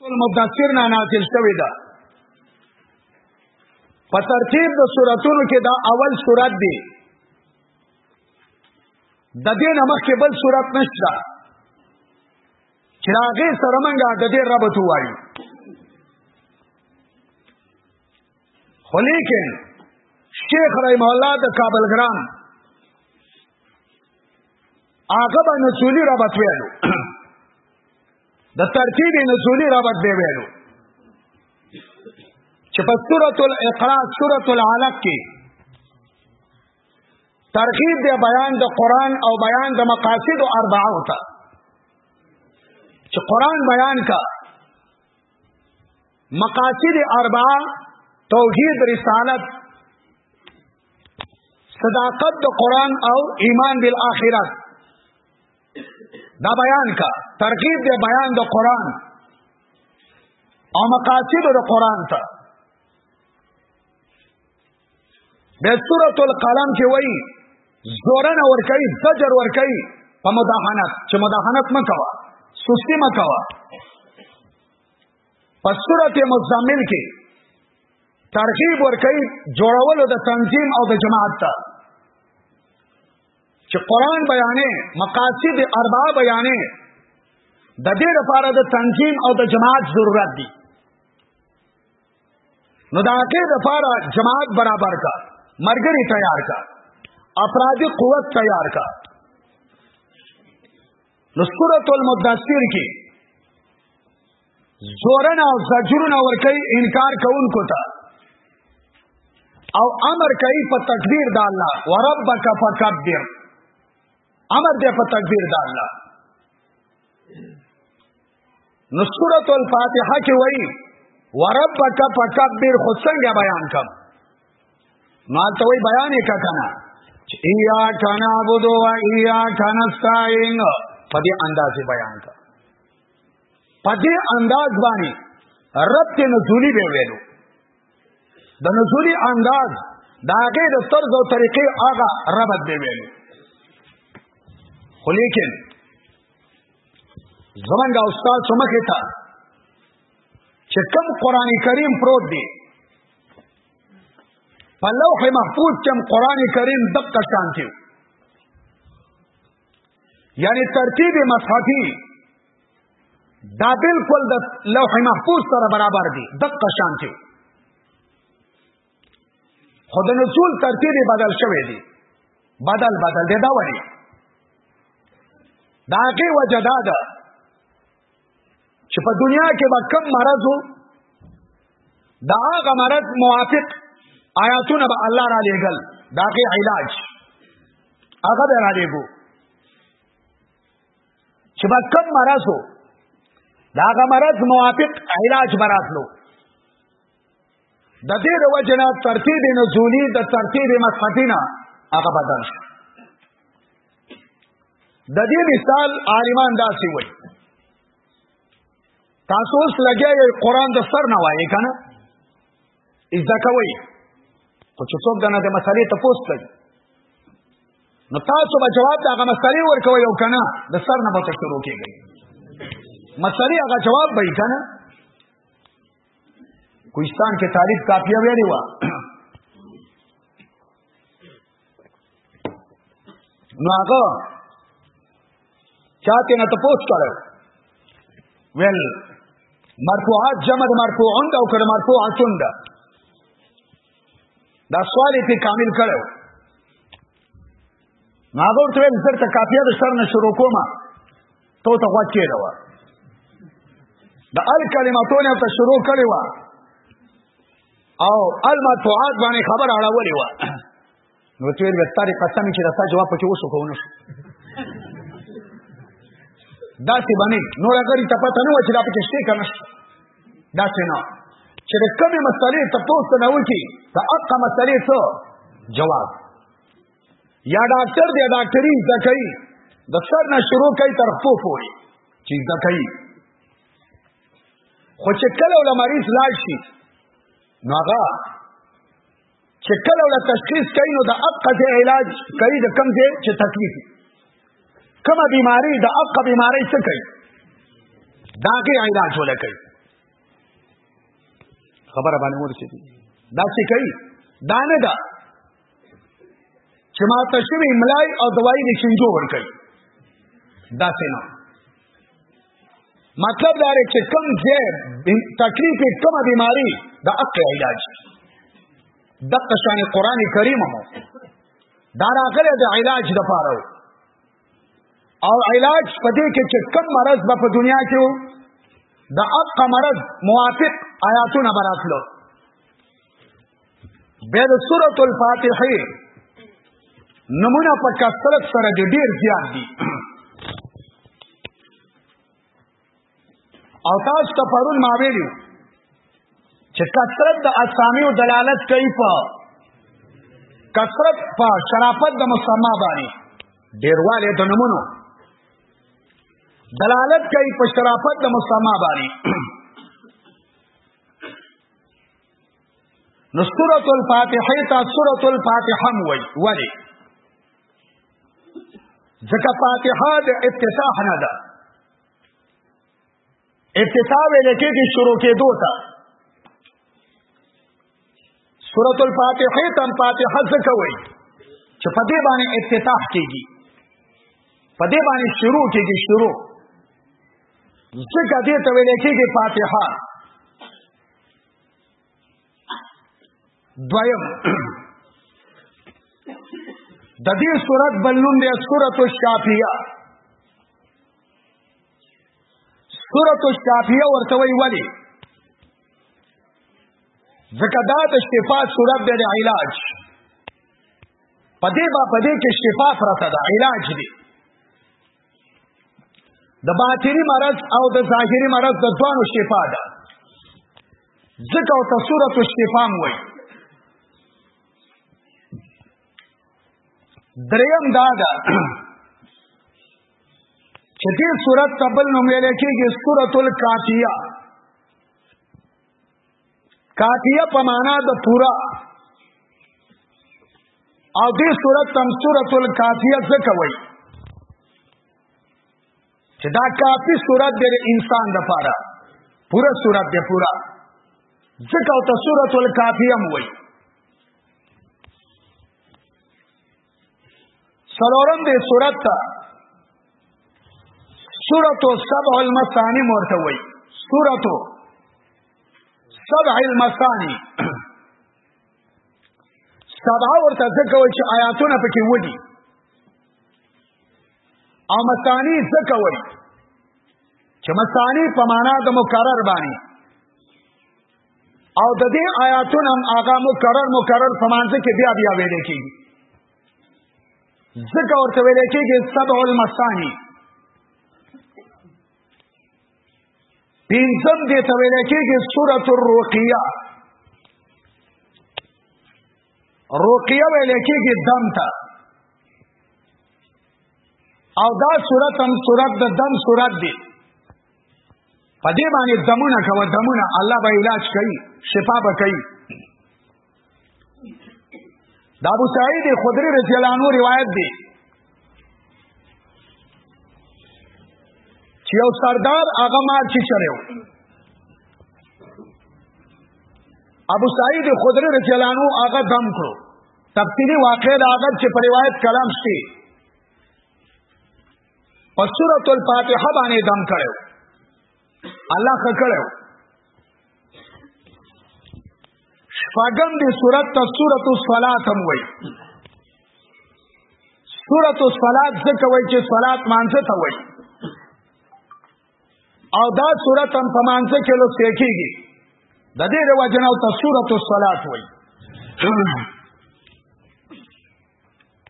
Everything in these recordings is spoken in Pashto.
ټول مدثر نه نازل شوی دا په ترتیب د سوراتونو کې دا اول سورات دی د دې نه مخکې بل سورات نشته چې هغه سره مونږه د دې ربط وایو خو لیکن شیخ رحم الله د کابل ګرام هغه باندې سولي ربط ویلو د ترتیب نزولی رابط به ویلو چې په سورۃ الاقراء سورۃ العلق کې ترغیب دی بیان د قران او بیان د مقاصد اربعه ته چې قران بیان کا مقاصد اربعه توحید رسالت صداقت د قران او ایمان بالآخرت دا بیان کا ترغیب دی بیان د قران او مقاصد د قران ته به سورۃ القلم کې وایي زورن ور کوي زجر ور کوي په مداهنت چې مداهنت مکوا سستی مکوا په سورۃ مزمل کې ترغیب ور کوي جوړولو د تنظیم او د جماعت ته چې قران بیانې مقاصد اربع بیانې د دې لپاره د تنظیم او د جماعت ضرورت دی نو دا کې د لپاره جماعت برابر کا مرګري تیار کا افرادی قوت تیار کا نو سورۃ المدثر کې زورن او زجرون اور کوي انکار کوونکو ته او امر کوي په تکبیر د الله وربک فکبر امر دې په تکبیر د الله نو سورۃ الفاتحه کې وایي وربک فکبر خو څنګه بیان کوم ما ته وی بیان یې ککنه چې ایا کنا عبدو و ایا کنا استعين په دې اندازې بیان کا په دې انداز باندې رب ته نزولی به ویلو د نزولی انداز دا غیر د طرز او طریقې هغه ربط دی ویل خو لیکن زمونږ استاد سمخه تا چې کوم قران کریم پروت دی په لوح محفوظ کې قران کریم دقه شان دی یعنی ترتیب مصحفی دا بالکل د لوح محفوظ سره برابر دی دقه شانتي خو د نزول ترتیب بدل شوی دی بدل بدل دی دا وایي دا کې وجدا ده چې په دنیا کې به کم مرض وو دا هغه مرض موافق آیاتونه به الله را لېږل دا غي علاج هغه به را لېږو چې به کم مرض وو دا هغه مرض موافق علاج براتلو د دې د وجنه ترتیب نزولی د ترتیب مصحفینا هغه بدل شو د دې مثال عالمان داسې وایي تاسو اوس لګیږئ قران د سر نه وایي کنه اذا کوي خو چې څوک دنه د مسالې ته پوسټ کوي نو تاسو به جواب دغه مسالې ورکوي او کنه د سر نه به شروع کیږي مسالې هغه جواب به کنه کوهستان کې طالب کاپیه ویلې و نو هغه چاته نه تپوس کړو ویل مرفوعات جمع مرفوعون او کړه مرفوعاتون دا دا سوال یې کامل کړو هغه ورته ویل زر ته کاپیا د سر نه شروع کومه تو ته غوږ کېده وه د ال کلماتو نه ته شروع کړې وه او المطبوعات باندې خبر اړولې وه نو ته ویل تارې قسم چې راستا جواب پکې وشو خو نه شو داسې باندې نور غری ته پته نه و چې دا پکې شته کنه دا څنګه چې کومې مسلې ته پوسټ نه وکی دا اقا مسلې څه جواب یا ډاکټر دی ډاکټري زده کوي د سر نه شروع کوي تر خپو پورې چې زده کوي خو چې کله ول مریض لاړ شي نو هغه چې کله ولا تشخیص کوي نو د اقه ته علاج کوي د کم ځای چې تکلیف کومه بیماری د اقه بیماری څه کوي دا کې علاج ولا کوي خبره باندې ورسې دي دا څه کوي دا نه دا چې ما ته شوی ملای او دوايي د شینجو ور کوي دا څه نه مطلب دا دی چې کوم ځای تکلیف کومه بیماری د حق علاج دغه شان قران کریم مو دا راغله د علاج د پاره او علاج په دې کې چې کم مرض به په دنیا کې وو د اق مرض موافق آیاتونه براتلو به د سورۃ الفاتحه نمونه په کثرت سره دي ډیر زیات دي او تاسو ته پرون ما ویلو چې کثرت د اسامی او دلالت کوي په کثرت په شرافت د مسما باندې ډیرواله د نمونو دلالت کوي په شرافت د مسما باندې نو سورۃ الفاتحه ته سورۃ الفاتحه وای ولی ځکه فاتحه د افتتاح نه ده افتتاح ویل کېږي شروع کېدو ته سورۃ الفاتحه تم فاتحه ځکه وای چې په دې باندې افتتاح کېږي په دې باندې شروع کېږي شروع ځکه دې ته ویل کېږي فاتحه دویم د دې صورت بلون دی سورۃ الشافیہ سورۃ الشافیہ ورته وی ولی ځکه دا د شفا صورت دی د علاج پدې با پدې کې شفا پرته ده علاج دی د باطنی مرض او د ظاهری مرض د دوانو شفا ده ځکه او ته سورۃ الشفا وای دریم دا ده چې دې سورۃ تبل نوم یې لیکيږي سورۃ الکافیہ کافیه په معنا د پورا او دې صورت تم سورۃ الکافیه څه کوي چې دا کافی صورت د انسان د پاره پورا صورت دی پورا ځکه او ته سورۃ الکافیه موي سلورم دې صورت ته سورۃ السبع المثانی مرته وای سورۃ سبع المثانی سبع ورته ځکه وای چې آیاتونه پکې ودی او مثانی ځکه وای چې مثانی په معنا د مکرر باندې او د دې آیاتونو هم هغه مکرر مکرر سمانځ کې بیا بیا ویل کېږي ځکه ورته ویل کېږي سبع المثانی پینځم دې ته ویل کېږي سورۃ الرقیہ رقیہ ویل کېږي دم ته او دا سورۃ هم سورۃ د دم سورۃ دی په دې باندې دمونه کوه دمونه الله به علاج کوي شفا به کوي دا ابو سعید خدری رضی الله عنه روایت دی چې یو سردار هغه مال چې چړیو ابو سعید خدری رضی الله عنه هغه دم کړو تفصیلی واقع دا هغه چې په روایت کلام شته په سورۃ الفاتحه باندې دم کړو الله خکړو شپږم دې سورۃ ته سورۃ الصلات هم وایي سورۃ الصلات ځکه وایي چې صلات مانځه ته وایي او دا سورۃ هم په مانځه کې لوستې کیږي د دې د وجنه او ته سورۃ الصلات وایي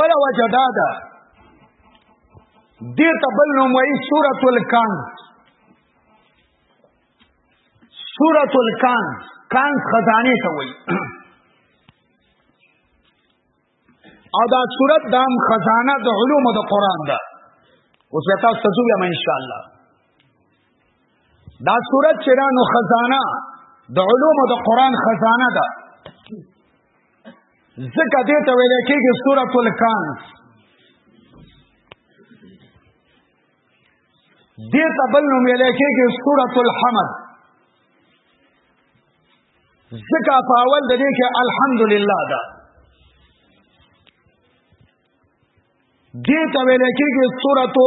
بل وجه دا ده دې ته بل نوم وایي سورۃ الکان سورۃ الکان کان خزانه ته وایي او دا سورۃ دام خزانه د علوم د قران ده اوس تاسو ته ویم ان شاء الله دا صورت چې دا نو خزانه د علوم د قران خزانه ده ځکه دې ته ویل کېږي سورۃ الکانز دې ته بل نوم ویل کېږي سورۃ الحمد ځکه په اول د دې کې الحمدلله ده دې ته ویل کېږي سورته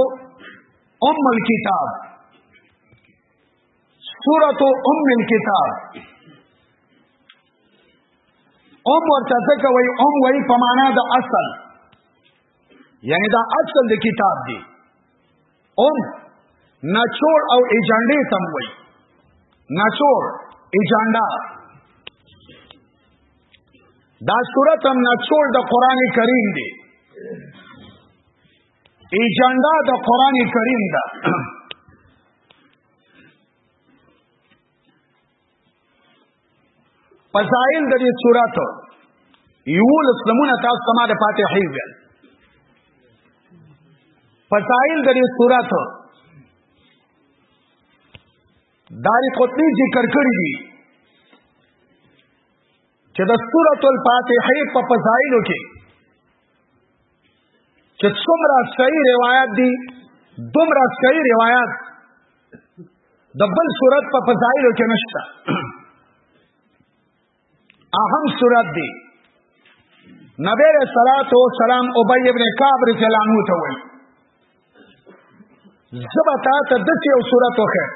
ام الكتاب سورته ام الكتاب ام ورته څه کوي ام وایي په معنا د اصل یعنی دا اصل د کتاب دی اوم نچوړ او ایجنډې تم وای نچوړ ایجنډا دا صورت هم نچوړ د قران کریم دی ایجنډا د قران کریم ده فضائل د دې صورت یو لسمونه تاسو سما د فاتحې ویل فضائل د دې صورت داری قطنی ذکر کړی دي چې د سورۃ الفاتحه په فضائلو کې چې څومره صحیح روایت دي دومره صحیح روایت د بل صورت په فضایلو کې نشته اهم صورت دی نبی علیہ الصلوۃ والسلام ابی ابن کعب رضی الله عنه ته وایي زبا تا ته د یو صورت وکړه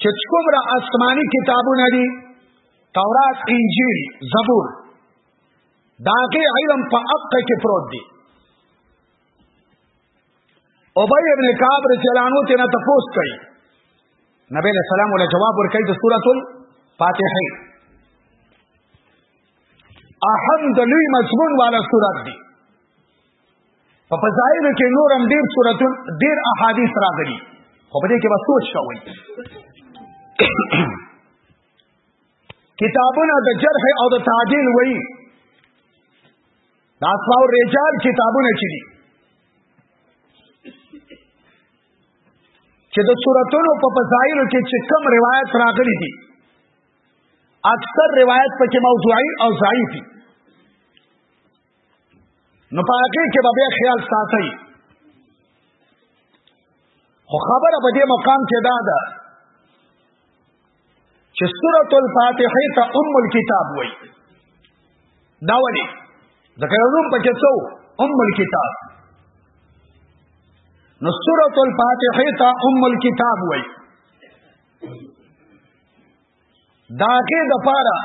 چې څومره آسماني کتابونه دي تورات انجیل زبور داغه علم په حق کې پروت دی ابي ابن کعب رضی الله عنه تینا تپوس کوي نبی له سلام له جواب ورکړي د سورۃ الفاتحه اهم د لوی مضمون والا سورۃ دی په فضایل کې نور هم ډیر سورتون ډیر احادیث راغلي خو په دې کې به سوچ کوئ کتابونه د جرح او د تعدیل وایي د اسماء الرجال کتابونه چې دي چې د سوراتونو په فضایلو کې چې کم روایت راغلي دي اکثر روایت پکې موضوعي او ضعیف دي نو پاکه کې به بیا خیال ساتي خو خبره په دې مقام کې دا ده چې سورۃ الفاتحه ته ام الكتاب وایي دا ولي ځکه نوم پکې څو ام الكتاب نو سورۃ الفاتحه ته ام الكتاب وایي داګه د پاره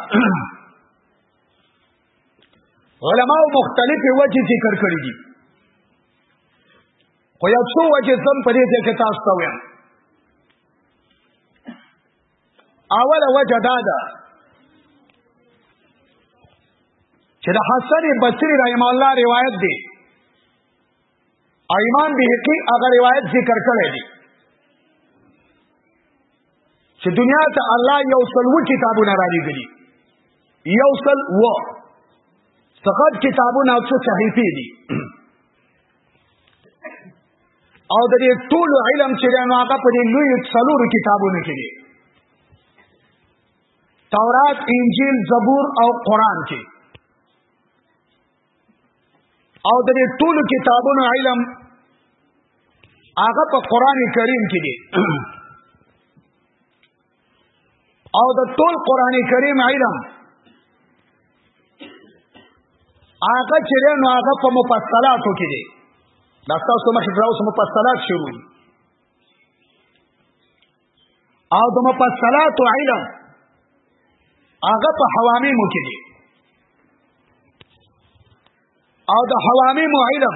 علماء مختلفه وجه ذکر کړی دي خو یو څو وجه زم پرې ته کې تاسو ته وایم اوله وجه دا ده چې د حسن بصری رحم الله روایت دی او امام بهقي هغه روایت ذکر کړی دی چې دنیا ته الله یو سل و کتابونه را لېږلي یو سل و فقط کتابونه او څو صحیفې دي او د دې ټول علم چې دا نو هغه په دې لوی څلور کتابونو کې دي تورات انجیل زبور او قران کې او د دې ټول کتابونو علم هغه په قران کریم کې دي او د ټول قران کریم علم هغه چې نو هغه په مفصلاتو کې دی دا تاسو مخې ته اوس مفصلات شروع دي او د مفصلات علم هغه په حوامیم کې دي او د حوامیم علم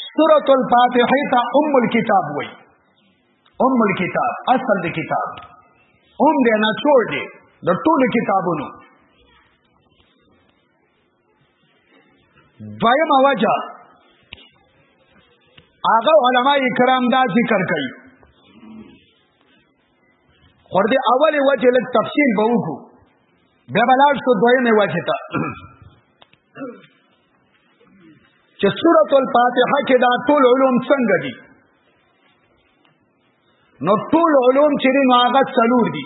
سورۃ الفاتحه ته ام الكتاب وای ام الكتاب اصل د کتاب ام دې نه څور دې د ټولو کتابونو دویم وجه هغه علما کرام دا ذکر کوي خور دې اول وجه لږ تفصیل به وکړو بیا بلار شو دویمه وجه ته چې سورۃ الفاتحه کې دا ټول علوم څنګه دي نو ټول علوم چې نو هغه څلور دي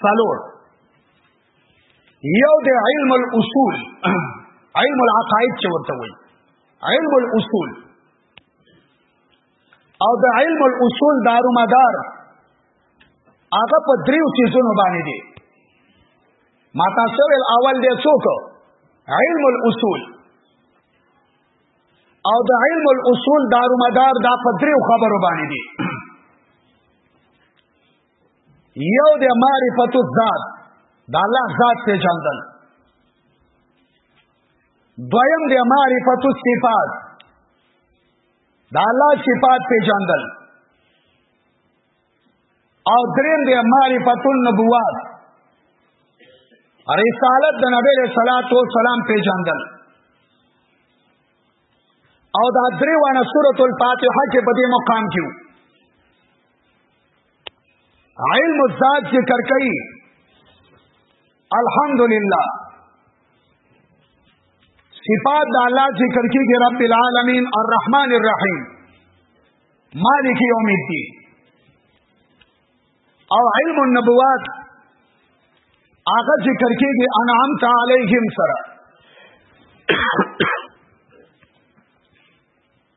څلور یو د علم الاصول علم العقائد چې ورته وایي علم الاصول او د علم الاصول دارو مدار هغه په دریو چیزونو باندې دی ما تاسو ول اول دی څوک علم الاصول او د علم الاصول دارو مدار دا په دریو خبرو باندې دی یو د معرفت الذات د الله ذات په جندل دویم د معرفت الصفات دا الله صفات پیژندل او دریم دی معرفت النبوات رسالت د نبی له صلوات و سلام پیژندل او دا درې وانه سورۃ الفاتحه کې په دې مقام کې علم الذات ذکر کوي الحمدلله صفات د الله ذکر کیږي رب العالمین الرحمن الرحیم مالک یوم الدین او علم النبوات هغه ذکر کیږي انعام تعالیهم سره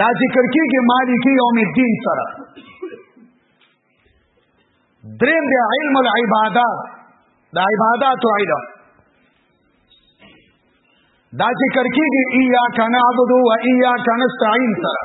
دا ذکر کیږي مالک یوم الدین سره دریم بیا علم العبادات دا عبادت او علم دا ذکر کیږي ایا کنا عبدو و ایا کنا استعین سره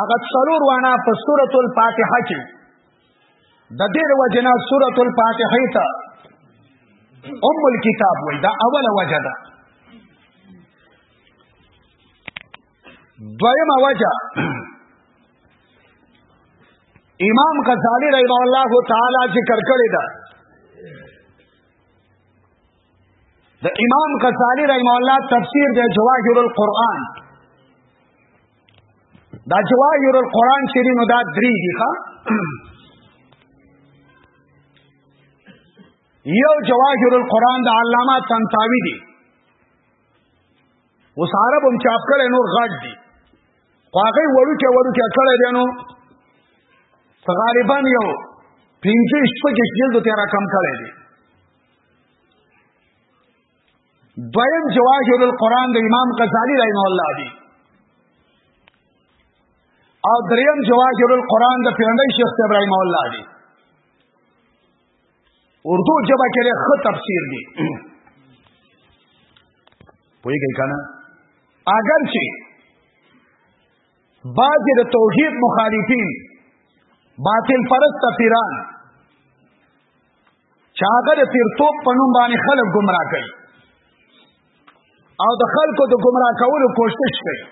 هغه څلور وانا په سورۃ الفاتحه کې د دې وجنا سورۃ الفاتحه ته ام الكتاب وای دا اوله وجه ده دویمه وجه امام غزالی رحمه الله تعالی ذکر کړی ده د امام غزالی رحم الله تفسیر د جواهر القرآن دا جواهر القرآن چې نو دا درې دي ښا یو جواهر القرآن د علامه تنتاوی دی اوس عرب هم چاپ کړي نور غټ دي خو هغه وړو کې وړو کې کړي دي نو غالبا یو پنځه شپږ جلد ته را کم کړي دي دویم جواهر القرآن د امام غزالی رحمه الله دی او دریم جواهر القرآن د پیرنۍ شیخ صاحب رحمه الله دی اردو جبا کې له خط تفسیر دی پوي گئی کنه اگر چې بعض د توحید مخالفین باطل پرست پیران چې هغه د پیرتوب په نوم باندې خلک گمراه کوي او د خلکو د گمراه کولو کوشش کوي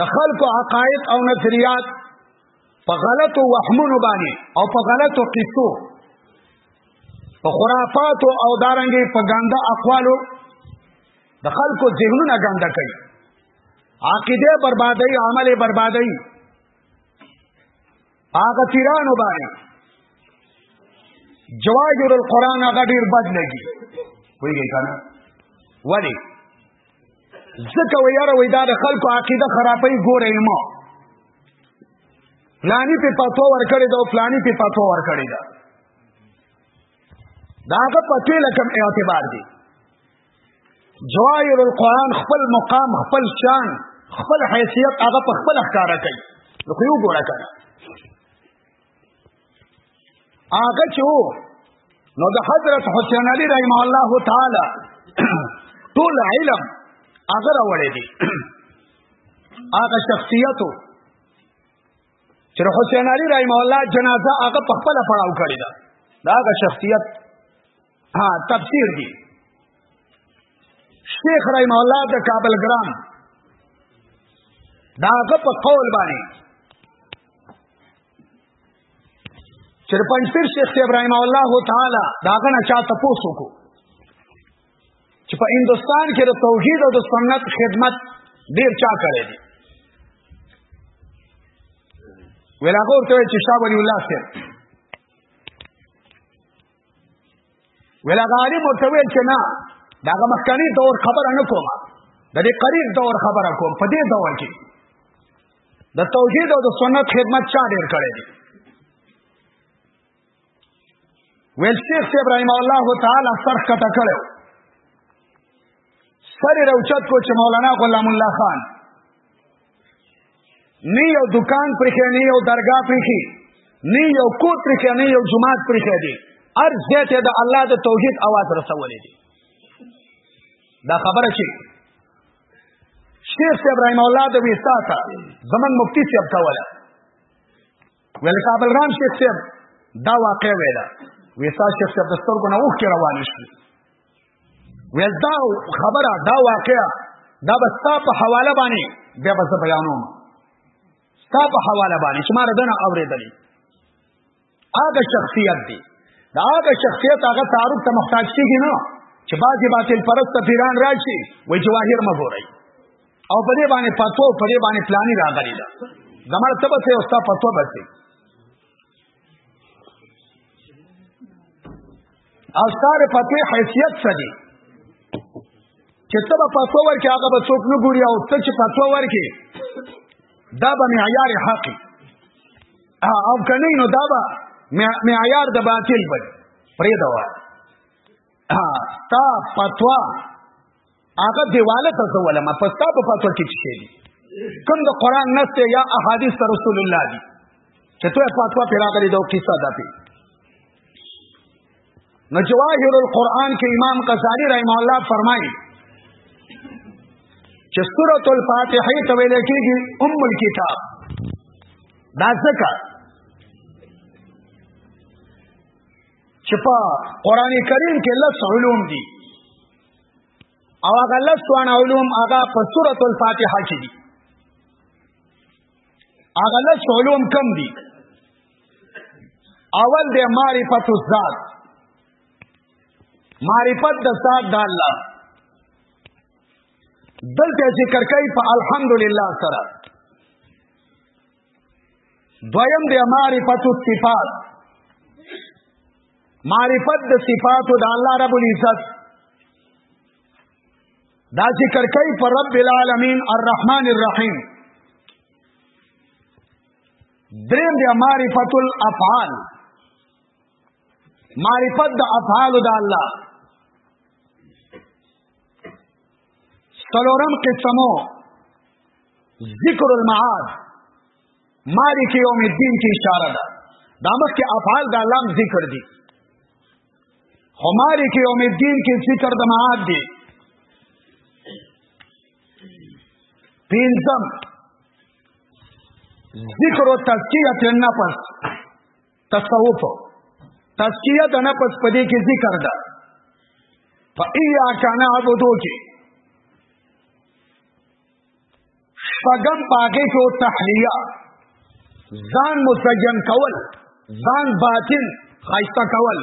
د خلکو عقاید او نظریات په غلطو وهمونو باندې او په غلطو قصو په خرافاتو او دارنګي په ګنده اقوالو د خلکو ذهنونه ګنده کوي عقیده بربادي عمل بربادي هغه پیرانو باندې جواهر القرآن هغه ډیر بد لګي ویږي کنه ولی زکه وی یاره وی دا د خلکو عقیده خرابې ګوره ما فلانی په پاتو ور کړی دا فلانی په پاتو ور کړی دا داغه پته لکم اعتبار دی جواهر القرآن خپل مقام خپل شان خپل حیثیت هغه په خپل ښکارا کوي نو خو یو ګوره کنه هغه چې نو د حضرت حسین علی رحم الله تعالی ټول علم هغه راوړی دی هغه شخصیتو چې حسین علی رحم الله جنازه هغه په خپل پړاو کړی دا دا هغه شخصیت ها تفسیر دی شیخ رحم الله د کابل ګرام داغه په قول باندې چې پنځپیر شیخ ابراهیم الله تعالی داغه نه چاته پوسو کو چې په هندستان کې د توحید او د سنت خدمت ډیر چا کړی دی ویلاغور ته چې شاه ولی الله سره ویل هغه عالم ورته ویل چې نه دا هغه مخکنی دور خبره نه کوم د دې قریب دور خبره کوم په دې دور کې د توحید او د سنت خدمت چا ډیر کړی دی ویل شیخ ابراهیم الله تعالی سرخ کټه کړو سر روچت کو چې مولانا غلام الله خان نه یو دکان پرخې نه یو درگاه پرخې نه یو کوټ پرخې نه یو جماعت پرخې دی ار زیته د الله د توحید आवाज رسولې دي دا خبره چې شیخ ابراهیم الله د ویستا تا زمن مفتی صاحب تا ولا ول کابل رام شیخ صاحب دا واقع ویلا ویستا شیخ صاحب د سترګو نه اوخ کې روان شي ویل دا خبره دا واقعا دا به ستا په حواله باندې بیا به زه بیانوم ستا په حواله باندې چې ما ردنه اورېدلې هغه شخصیت دی دا هغه شخصیت هغه تعارف ته محتاج کېږي نه چې بعضې باطل پرست پیران راشي وایي جواهر مه ګورئ او په دې باندې فتوا او په دې باندې پلاني راغلي ده زموږ ته به څه او ستا فتوا به څه او ستاره پته حیثیت څه دی چې ته په پتو ورکې هغه به څوک نه ګوري او ته چې پتو ورکې دا به معیار حق او کنه نو دا به معیار د باطل بل پرې دا تا پتوا هغه دیواله ته زولم په ستا په پاتو کې چې دی کوم د قران نسته یا احادیث رسول الله دی چې ته پاتو په راغلی دا قصه ده پی نو جواهر القرآن کې امام قصاری رحم الله فرمایي چې سورۃ الفاتحه ته ویل کېږي ام الكتاب دا ځکه چې په قران کریم کې لس علوم دي او هغه لسوان علوم هغه په سورۃ الفاتحه کې دي هغه لس علوم کم دي اول د معرفت الذات معرفت د ذات د الله دلته ذکر کوي په الحمدلله سره دویم دی معرفت الصفات معرفت د صفات د الله رب العزت دا ذکر کوي پر رب العالمین الرحمن الرحیم دریم دی معرفت الافعال معرفت د افعال د الله سلورم قسمو ذکر المعاد مالک یوم الدین کی اشاره ده دا مخکې افعال د لام ذکر دي خو مالک یوم الدین کې ذکر د معاد دي پینځم ذکر او تزکیه النفس تصوف تزکیه د نفس په دې کې ذکر ده فایا کان عبدو کې شپږم پاګه کې تحلیه ځان مسجن کول ځان باطن خایسته کول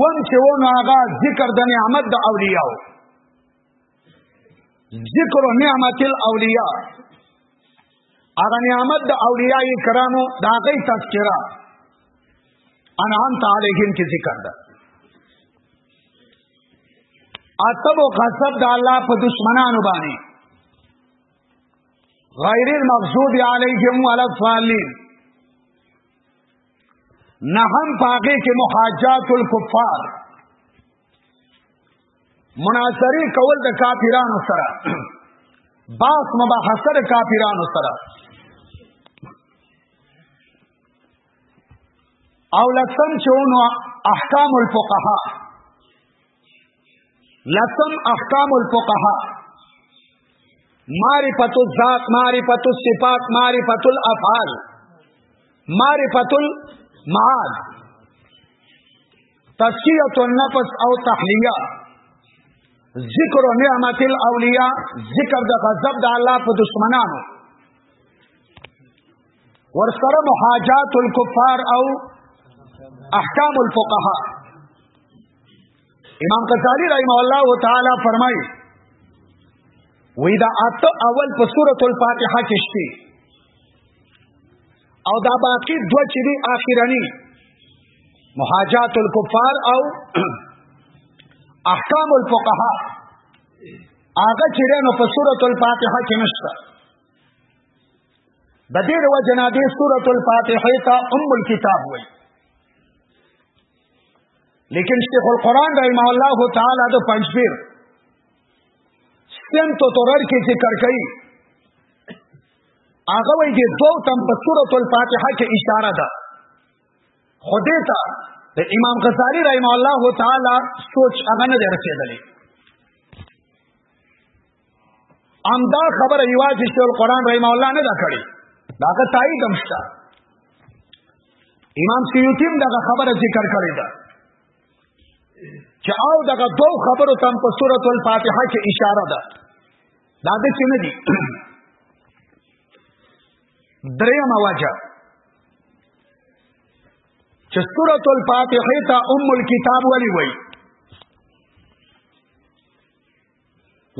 ون چې ون هغه ذکر د نعمت د اولیاء ذکر نعمت الاولیاء هغه نعمت د اولیاء کرامو دا غي تذکرہ انعام تعالیهم کې ذکر ده اتب او غضب د الله په دشمنانو باندې غیر المغضوب علیهم ولا الضالین نه هم پاګه کې محاجات الکفار مناظره کول د کافرانو سره باس مباحثه د کافرانو سره او لسم چونو احکام الفقهاء لسم احکام الفقهاء معرفت الذات معرفت الصفات معرفت الافعال معرفت المعاد تسکیت النفس او تحلیه ذکر نعمت الاولیاء ذکر د غضب د الله په دشمنانو ورسره محاجات الكفار او احکام الفقهاء امام غزالی رحمه الله تعالی فرمایي وې دا اته اول په سورۃ الفاتحه کې شته او دا باقی دو چې دی اخیرنی محاجات الكفار او احکام الفقهاء هغه چې نو په سورۃ الفاتحه کې نشته د دې د وجنا دې سورۃ الفاتحه ته ام الكتاب وایي لیکن شیخ القرآن رحمه الله تعالی د پنځپیر سم تو تورر کې ذکر کړي هغه وایي چې دوه تم په سورۃ الفاتحه کې اشاره ده خدای ته د امام غزالی رحم الله تعالی سوچ هغه نه رسیدلې ام دا خبره یوازې شو القرآن رحم الله نه دا کړی دا که تایید هم شته امام سیوطی هم دغه خبره ذکر کړې ده چې او دغه دوه خبرو تم په سورۃ الفاتحه کې اشاره ده دا د څه نه دي دریم وجه چې سورۃ الفاتحه ته ام الكتاب ولي وایي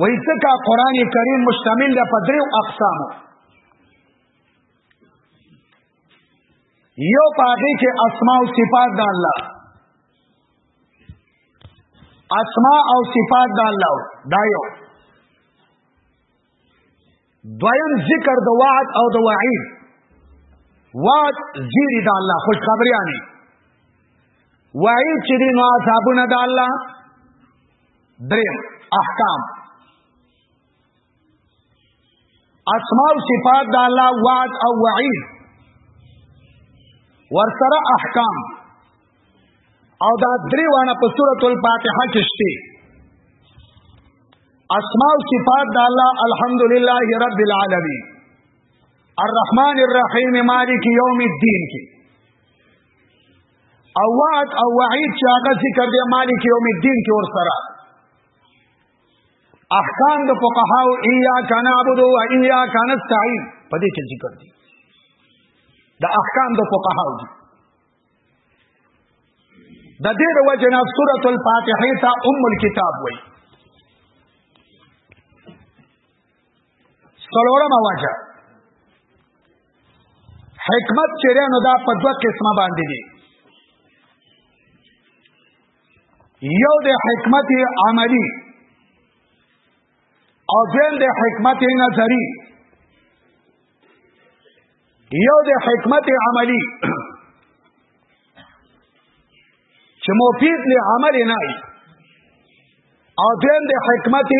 وای ځکه قران کریم مشتمل ده په دریو اقسامو یو پاګه کې اسماء او صفات د الله اسماء او صفات د الله دا یو دویم ذکر د وعد او د وعید وعد زیری د الله خوشخبریانی وعید چې دی نو عذابونه د الله دریم احکام اسماء او صفات د الله وعد او وعید ورسره احکام او دا درې وانه په سورۃ الفاتحه کې شته اسماء او صفات د الله الحمدلله رب العالمین الرحمن الرحیم مالک یوم الدین کې او وعد او وعید چې هغه ذکر دی مالک یوم الدین کې ور سره احکام د فقها او ایاک نعبد او ایاک نستعين په دې کې ذکر دي د احکام د فقها دي د دې د وجنه سورۃ الفاتحه ته ام الكتاب وایي څلورم وجه حکمت چیرې نو دا په دوه قسمه باندې دي یو د حکمت عملی او دویم د حکمت نظری یو د حکمت عملی چې مفید له عمل نه او دویم د حکمت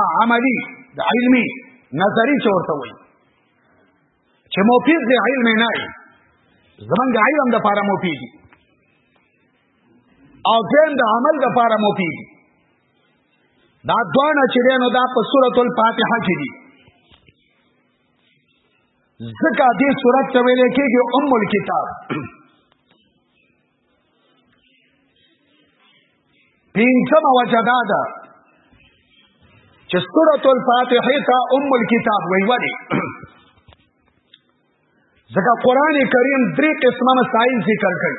عملی د علمی نظری چورته وي چې مفید له علم نه زمونږ علم د پاره مفید او دویم د عمل د پاره مفید دا دوانه چې نو دا په سورۃ الفاتحه کې دي ځکه دې سورۃ ته ویل کېږي ام الکتاب پینځم وجه دا ده چې سورۃ الفاتحه ته ام الکتاب وایي وایي ځکه قران کریم درې قسمه مسائل ذکر کړي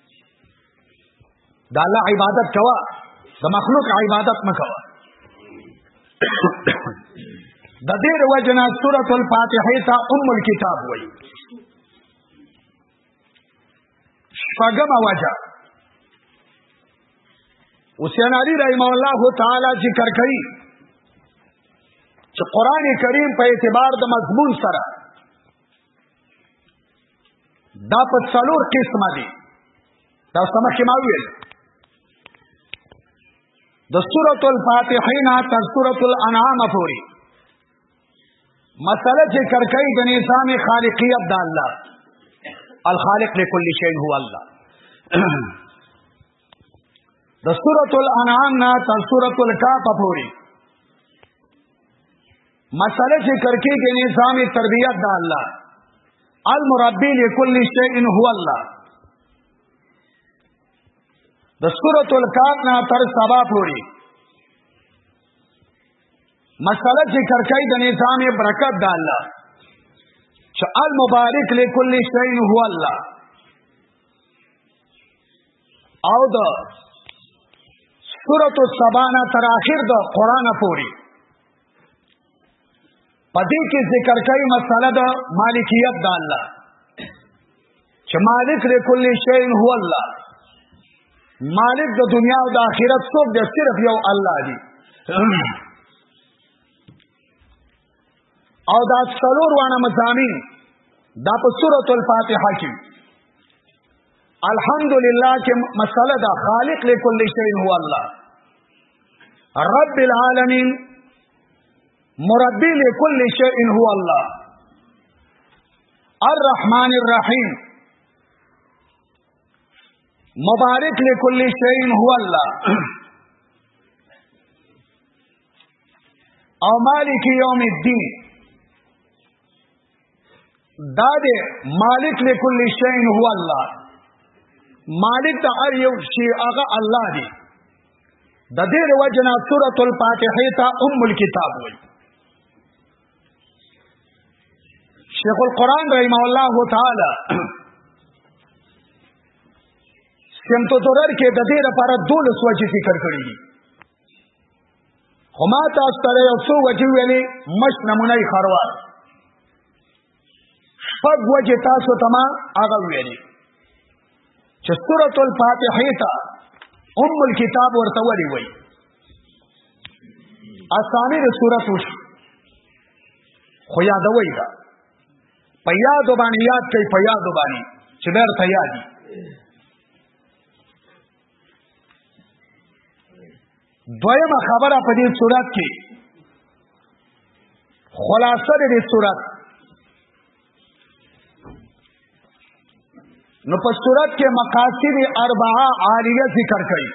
دا الله عبادت کوا د مخلوق عبادت مکوا د دې وجنا سورۃ الفاتحه ته ام الكتاب وایي شپږم وجه حسین علی رحمه الله تعالی ذکر کوي چې قران کریم په اعتبار د مضمون سره دا په څلور قسمه دي دا سمه کې ما ویل د سورۃ الفاتحین تر سورۃ الانعام پورې مسله چې کرکای د نظام خالقیت د الله الخالق لكل شيء هو الله د سورۃ الانعام نه تر سورۃ الکاف پورې مسله ذکر کېږي نظام تربیت د الله المربی لكل شيء هو الله د سورۃ الکاف نه تر سبا پوری مسله ذکر کوي د نظام برکت د الله چې المبارک لكل شيء هو الله او د سورۃ السبا نه تر اخر د قران پوری پدې کې ذکر کوي مسله د مالکیت د الله چې مالک لكل شيء هو الله مالک د دنیا او د آخرت څوک دی صرف یو الله دی او دا څلور وانه مزامین دا په سورۃ الفاتحه کې الحمدلله کې مسله دا خالق لكل شی هو الله رب العالمین مربی لكل شيء هو الله الرحمن الرحيم مبارك لكل شيء هو الله او مالك يوم الدين دا دې مالک لكل شيء هو الله مالک ته هر یو شی هغه الله دی د دې وجنا سورۃ الفاتحه ته ام الكتاب وای شیخ القران رحمه الله تعالی سمتو تورر کې د دې لپاره دولس وجې ذکر کړی دي خو ما تاسو ته یو څو وجې ویلې مش نمونه یې خروار شپږ وجې تاسو ته ما هغه ویلې چې سورۃ الفاتحه ته ام الكتاب ورته ولي وي اسانه د سورۃ وش خو یادوي دا په یاد باندې یاد کوي په یاد باندې چې ډېر ته یادي دویمه خبره په دې صورت کې خلاصه دې صورت نو په صورت کې مقاصد اربعه عالیه ذکر کړي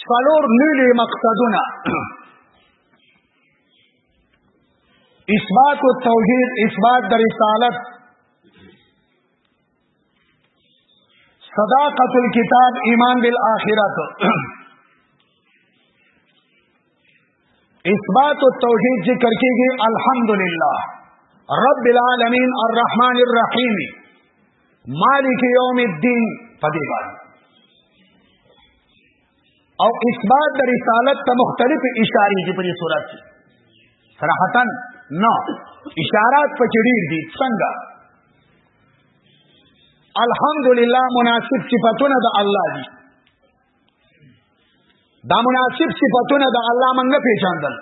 څلور نیلي مقصدونه اثبات التوحید اثبات در رسالت صداقت الكتاب ایمان بالآخرت اثبات التوحید ذکر کیږي الحمدلله رب العالمین الرحمن الرحیم مالک یوم الدین پدې باندې او اثبات د رسالت ته مختلف اشارې دي په دې صورت کې صراحتا نه اشارات په ډیر دي څنګه الحمدلله مناسب صفاتونه د الله دي دا مناسب صفاتونه د الله موږ نه پیژاندل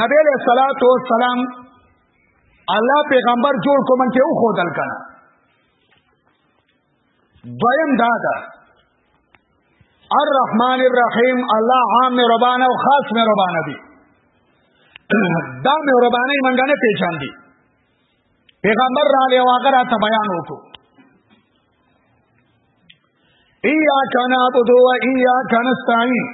نبی له صلوات و سلام الله پیغمبر جوړ کوم ته و خو دل کنه دویم دا ده الرحمن الرحیم الله عام مهربان او خاص مهربان دی دا مهرباني منګه نه پیژان دي پیغمبر را لې واګه را ته بیان وکړو ایا کان عبدو و ایا کان استعین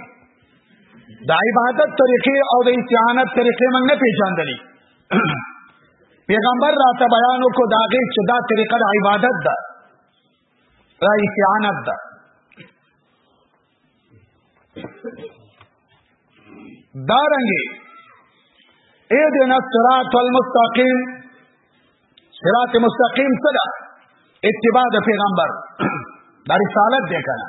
د عبادت طریقې او د استعانت طریقې موږ نه پیژاندلې پیغمبر را ته بیان وکړو دا غي چې دا طریقه د عبادت ده را استعانت ده دارنګي اې د نصرات المستقیم صراط مستقیم سره اتباع د پیغمبر دا رسالت دی کنه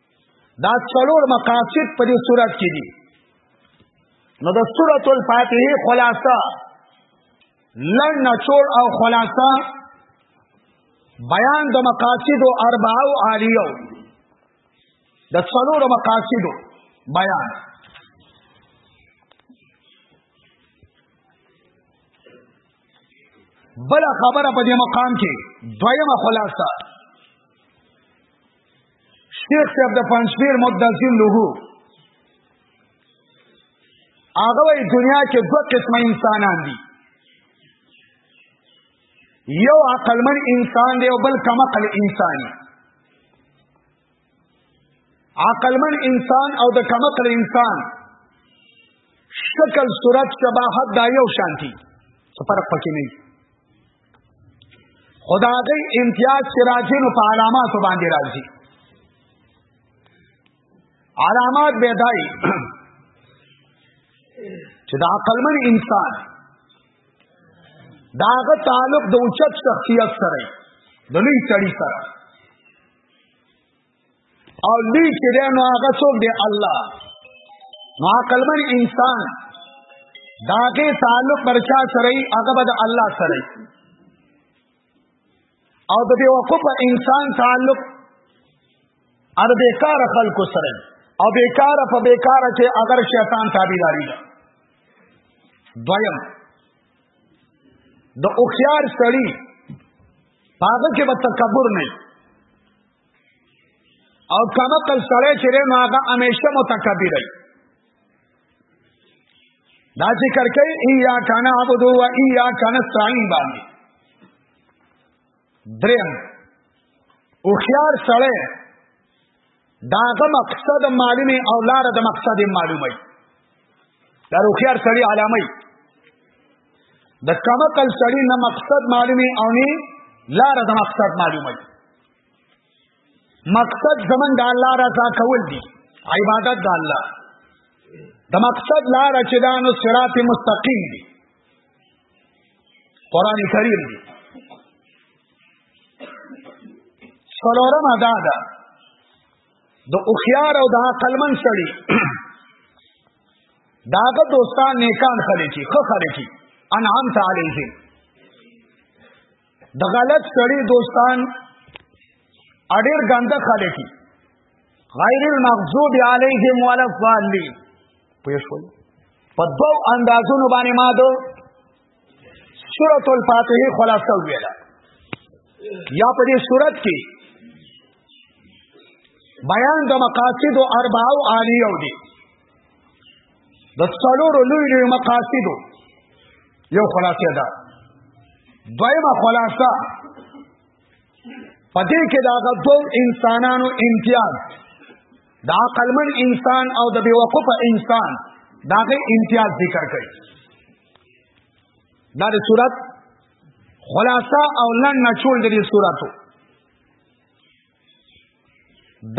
دا څلور مقاصد په دې صورت کې دي نو د سورۃ الفاتحه خلاصه لن نچول او خلاصه بیان د مقاصد او اربع او عالیو د څلور مقاصد بیان بل خبره په دې مقام کې دویمه خلاصه شیخ صاحب د پنځپیر مدذین له هغه وی دنیا کې دوه قسمه انسانان دي یو عقلمن انسان دی او بل کم عقل انسان دی عقلمن انسان او د کم عقل انسان شکل صورت شباهت دا یو شانتی څه فرق پکې نه خدا غي امتیاز چې راځي نو په علامات باندې راځي علامات به دای چې د عقلمن انسان داغه تعلق د اوچت شخصیت سره د لوی سړي سره او لوی چې دی نو هغه څوک دی الله نو عقل من انسان داګه تعلق پرچا سره ای هغه به د الله سره او د دې وقوف انسان تعلق ار بیکار خلق سره او بیکار په بیکار چې اگر شیطان تابعداري ده دویم د اوخيار سړی پاګه کې به تکبر نه او کما کل سره چې نو هغه همیشه متکبر دی دا ذکر کوي ایا کان عبد و ایا کان استعین باندې درم او خيار سره داغه مقصد معلومه او لار د مقصد معلومه دا روخيار سړی علامه د کمکل سړی نه مقصد معلومي او نه لار د مقصد معلومي مقصد زمون د الله رضا کول دي عبادت د الله د مقصد لار چې دا نو صراط مستقیم دي قران کریم دي څلورم ادا ده د اوخيار او د عقلمن سړي داغه دوستان نیکان خلک خو خلک انعام تعالی د غلط سړی دوستان اډیر ګنده خلک غیر المغضوب علیهم ولا الضالین پوه شو په دوو اندازونو باندې ما دو سورۃ الفاتحه خلاصو ویلا یا په دې سورۃ کې بیان د مقاصد او اربع او عالیو دي د څلورو لوی لوی مقاصدو یو خلاصه ده دویمه خلاصه پدې کې دا غو انسانانو امتیاز دا عقلمن انسان او د بیوقوف انسان داغه امتیاز ذکر کړي دا د صورت خلاصه او لن نچول د دې صورتو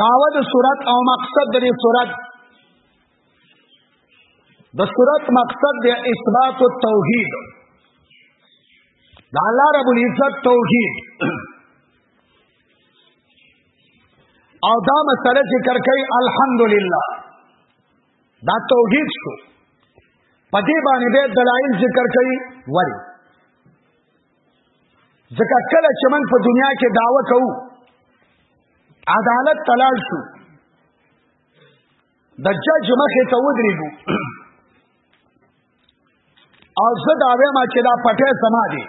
داوه د صورت او مقصد د صورت د صورت مقصد د اثبات او توحید د الله رب العزت توحید او دا مسله ذکر کوي الحمدلله دا توحید شو پدې باندې به دلایل ذکر کوي ولی ځکه کله چې موږ په دنیا کې داوا کوو عدالت تلال شو د جج مخې ته ودرېږو او زه دا وایم چې دا پټه سما دی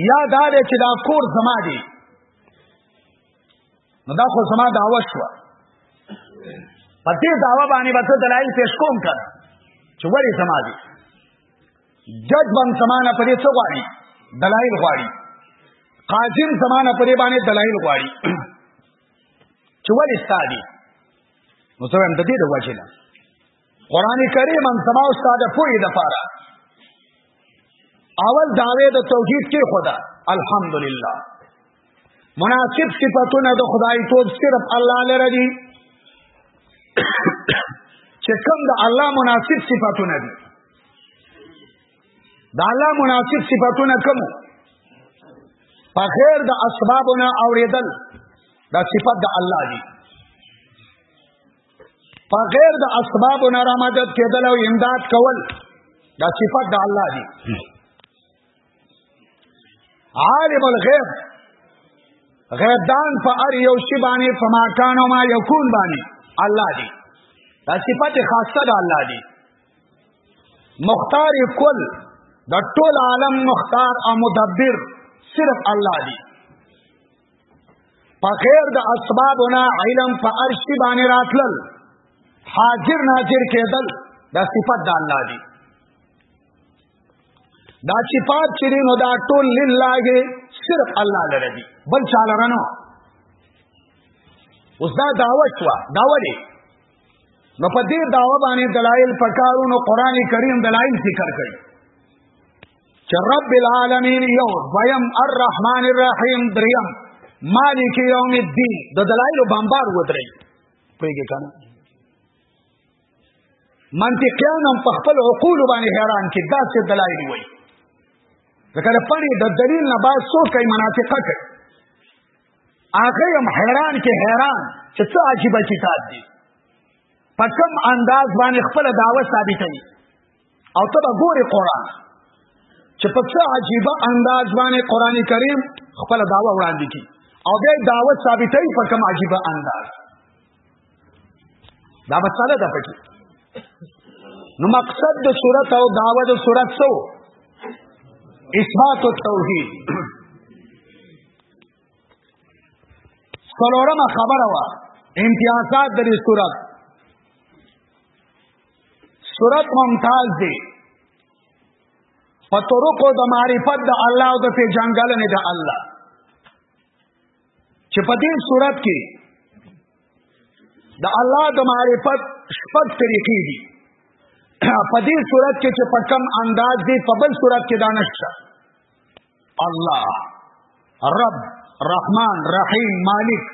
یا دا دی چې دا کور زما دی نو دا خو زما دعوه شوه په دې دعوه باندې به زه دلایل پیش کوم که چې ولې زما دی جج به هم زما نه په دې څه غواړي دلایل غواړي قاضي هم زما نه په دې باندې دلایل غواړي چې ولې ستا دی نو زه وایم د دې د وجې نه قران کریم هم سما او ساده پوی د پاره اول داوی د توحید کې خدا الحمدلله مناسب صفاتونه د خدای توب صرف الله لره دي چې کوم د الله مناسب صفاتونه دي د الله مناسب صفاتونه کوم په خیر د اسبابونه اوریدل دا صفات د الله دي په غیر د اسباب نه را مدد کېدل او امداد کول دا صفات د الله دی عالم الغیب غیب دان په ار یو شی باندې په ما کان او ما یکون باندې الله دی دا صفات خاصه د الله دی مختار کل د ټول عالم مختار او مدبر صرف الله دی په غیر د اسبابنا علم په ارشی باندې راتلل حاضر ناظر کېدل دا صفت د الله دی دا صفات چې نو دا ټول لله صرف الله لره دي بل چا لره نه اوس دا دعوه شو دعوه دی نو په دې دعوه باندې دلایل پکارو نو قران کریم دلایل ذکر کړي چې رب العالمین یو دویم الرحمن الرحیم دریم مالک یوم الدین د دلایل بمبار ودرې پیګه کنه منطقيان هم په خپل عقول باندې حیران کې دا څه دلایل وایي ځکه د پړې د دلیل نه باید څوک کوي مناطقه کوي هغه هم حیران کې حیران چې څه عجیب کتاب دی په کوم انداز باندې خپل دعوه ثابتوي او ته به ګورې قرآن چې په څه عجیبه انداز باندې قرآن کریم خپل دعوه وړاندې کی او بیا دعوت ثابتوي په کوم عجیبه انداز دا مسله ده پکې نو مقصد د صورت او دعوه د صورت سو اثبات التوحید څلورمه خبره وا امتیازات د دې صورت صورت ممتاز دی په طرقو د معرفت د الله او د پیژنګلنې د الله چې په دې صورت کې د الله د معرفت شپږ طریقې دي په دې صورت کې چې په کم انداز دی په بل صورت کې دانشته الله رب رحمان رحیم مالک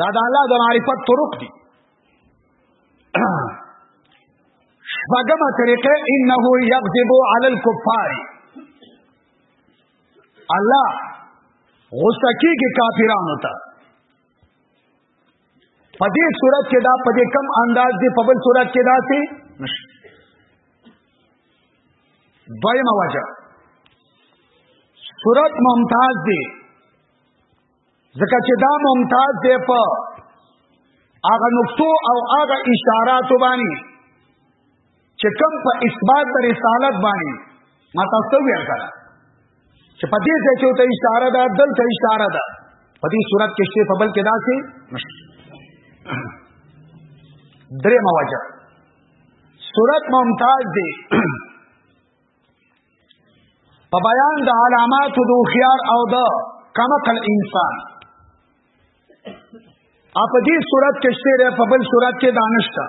دا د الله د معرفت طرق دي شپږمه طریقه انه یغضب علی الكفار الله غصه کیږي کافرانو ته په دې صورت کې دا په دې کم انداز دی په بل صورت کې دا سي نشي دویمه وجه صورت ممتاز دی ځکه چې دا ممتاز دی په هغه نقطو او هغه اشارات باندې چې کوم په اثبات د رسالت باندې ما تاسو ته ویل کړه چې په دې ځای کې ته اشاره ده دلته اشاره ده په دې صورت کې شته په بل کې داسې درې مواجه صورت ممتاز دی په بیان د علامات د خيار او د کمقل انسان اپ دې صورت کې شته رې په بل صورت کې دانشتا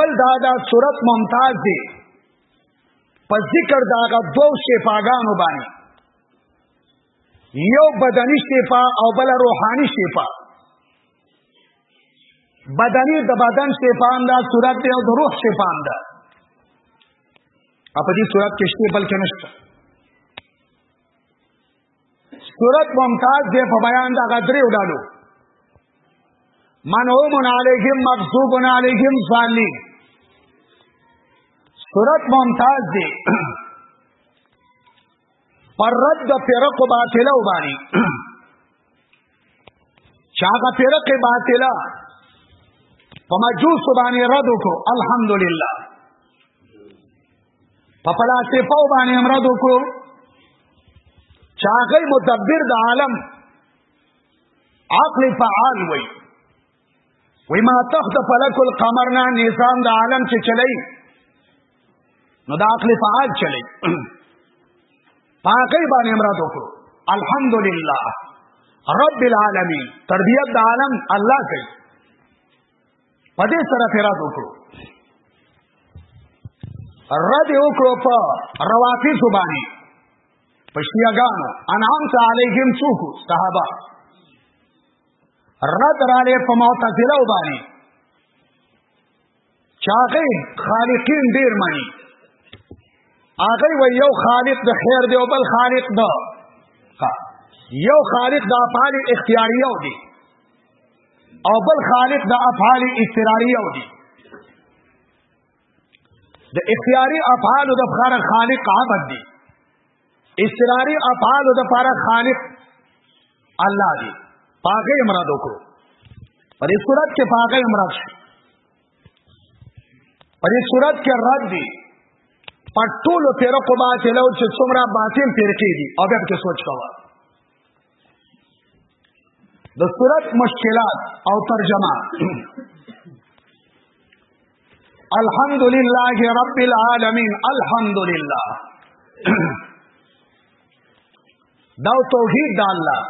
بل دا دا صورت ممتاز دی په ذکر دا غو شفاګانو باندې یو بدنی شفا او بل روحانی شفا بدنی د بدن شیفان دا صورت دی او د روح شیفان دا په دې صورت کې شته بلکې نشته صورت ممتاز دی په بیان دا غدري وډالو منعومن علیهم مغصوبن علیهم صالح صورت ممتاز دی پر رد د فرق باطله وبانی چاغه فرقه باطله په مجوس باندې رد وکړو الحمدلله په فلسفه باندې هم رد وکړو چاغه مدبر د عالم عقل فعال وای وی ما تخت فلک القمر نه نظام د عالم چې چلی نو د عقل فعال چلی پاکی باندې امراد وکړو الحمدلله رب العالمین تربیت د عالم الله کوي په دې سره فراز وکړو رد وکړو په روافي سبانی پښتیاګان انعام علیهم څوک صحابه رد را لې په معتزله وبانی چاغه خالقین ډیر مانی هغه و یو خالق د خیر دی او بل خالق د یو خالق د افعال اختیاریه دی او بل خالق د افعال اضطراریه دی د اختیاري افعال د فار خالق عبد دي استراري افعال د فار خالق الله دي پاګه مراد وکړو په دې صورت کې پاګه مراد شي په دې صورت کې رد دي په ټولو پیرقو باندې لو چې څومره باطل پیرقې دي او بیا په سوچ کاوه د صورت مشکلات او ترجمه الحمد لله رب العالمین الحمد لله دا توحید د الله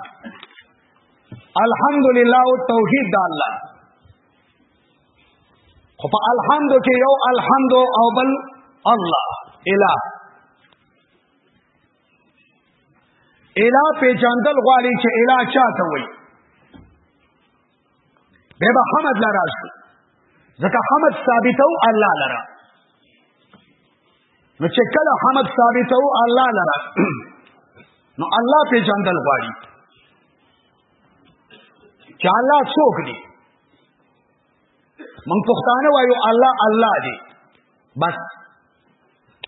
الحمد لله او توحید د الله خو په الحمد کې یو الحمد او بل الله اله الا په جاندل غواړي چې الا چاته وي به به حمد لرا شو ځکه حمد ثابتو الله لرا نو چې کله حمد ثابتو الله لرا نو الله په جاندل غواړي چې الله څوک دی من پښتانه وایو الله الله دی بس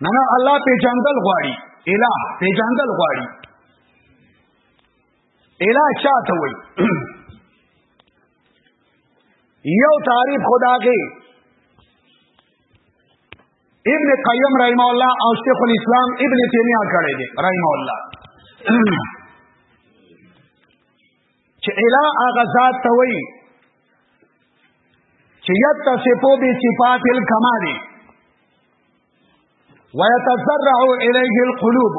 نه نه الله په جندل غواړي الہ په جندل غواړي الہ چاته وي یو تعریف خداغه ابن قیم رحم الله او شیخ الاسلام ابن تیمیه کړی دی رحم الله چې الا هغه ذات ته وای چې یتصفو به صفات الکمال ويتسرع الیه القلوب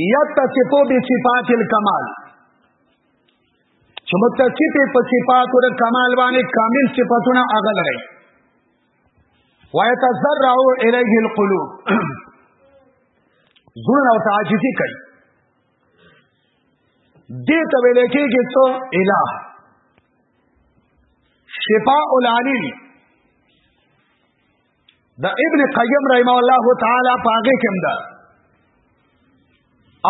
یتصفو به صفات الکمال چې متصف په صفاتو د کمال باندې کامل صفاتونه هغه لري ويتسرع الیه القلوب زړه او تعجزي کوي دې ته ویل کېږي ته الہ شفاء العلیل د ابن قیم رحمه الله تعالی پاګه کوم ده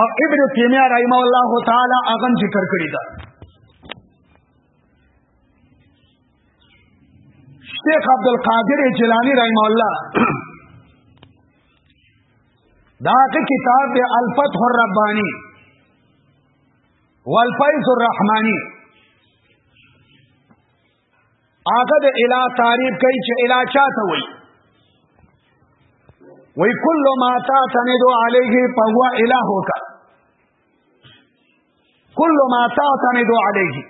او ابن تیمیه رحمه الله تعالی اغم ذکر کړی ده شیخ عبد القادر جیلانی رحم الله دا کتاب دی الفتح الربانی والفیض الرحمانی هغه د اله تعریف کوي چې اله چاته وایي وی کل ما تا تندو علیه فهو الہو کا کل ما تعتمد علیه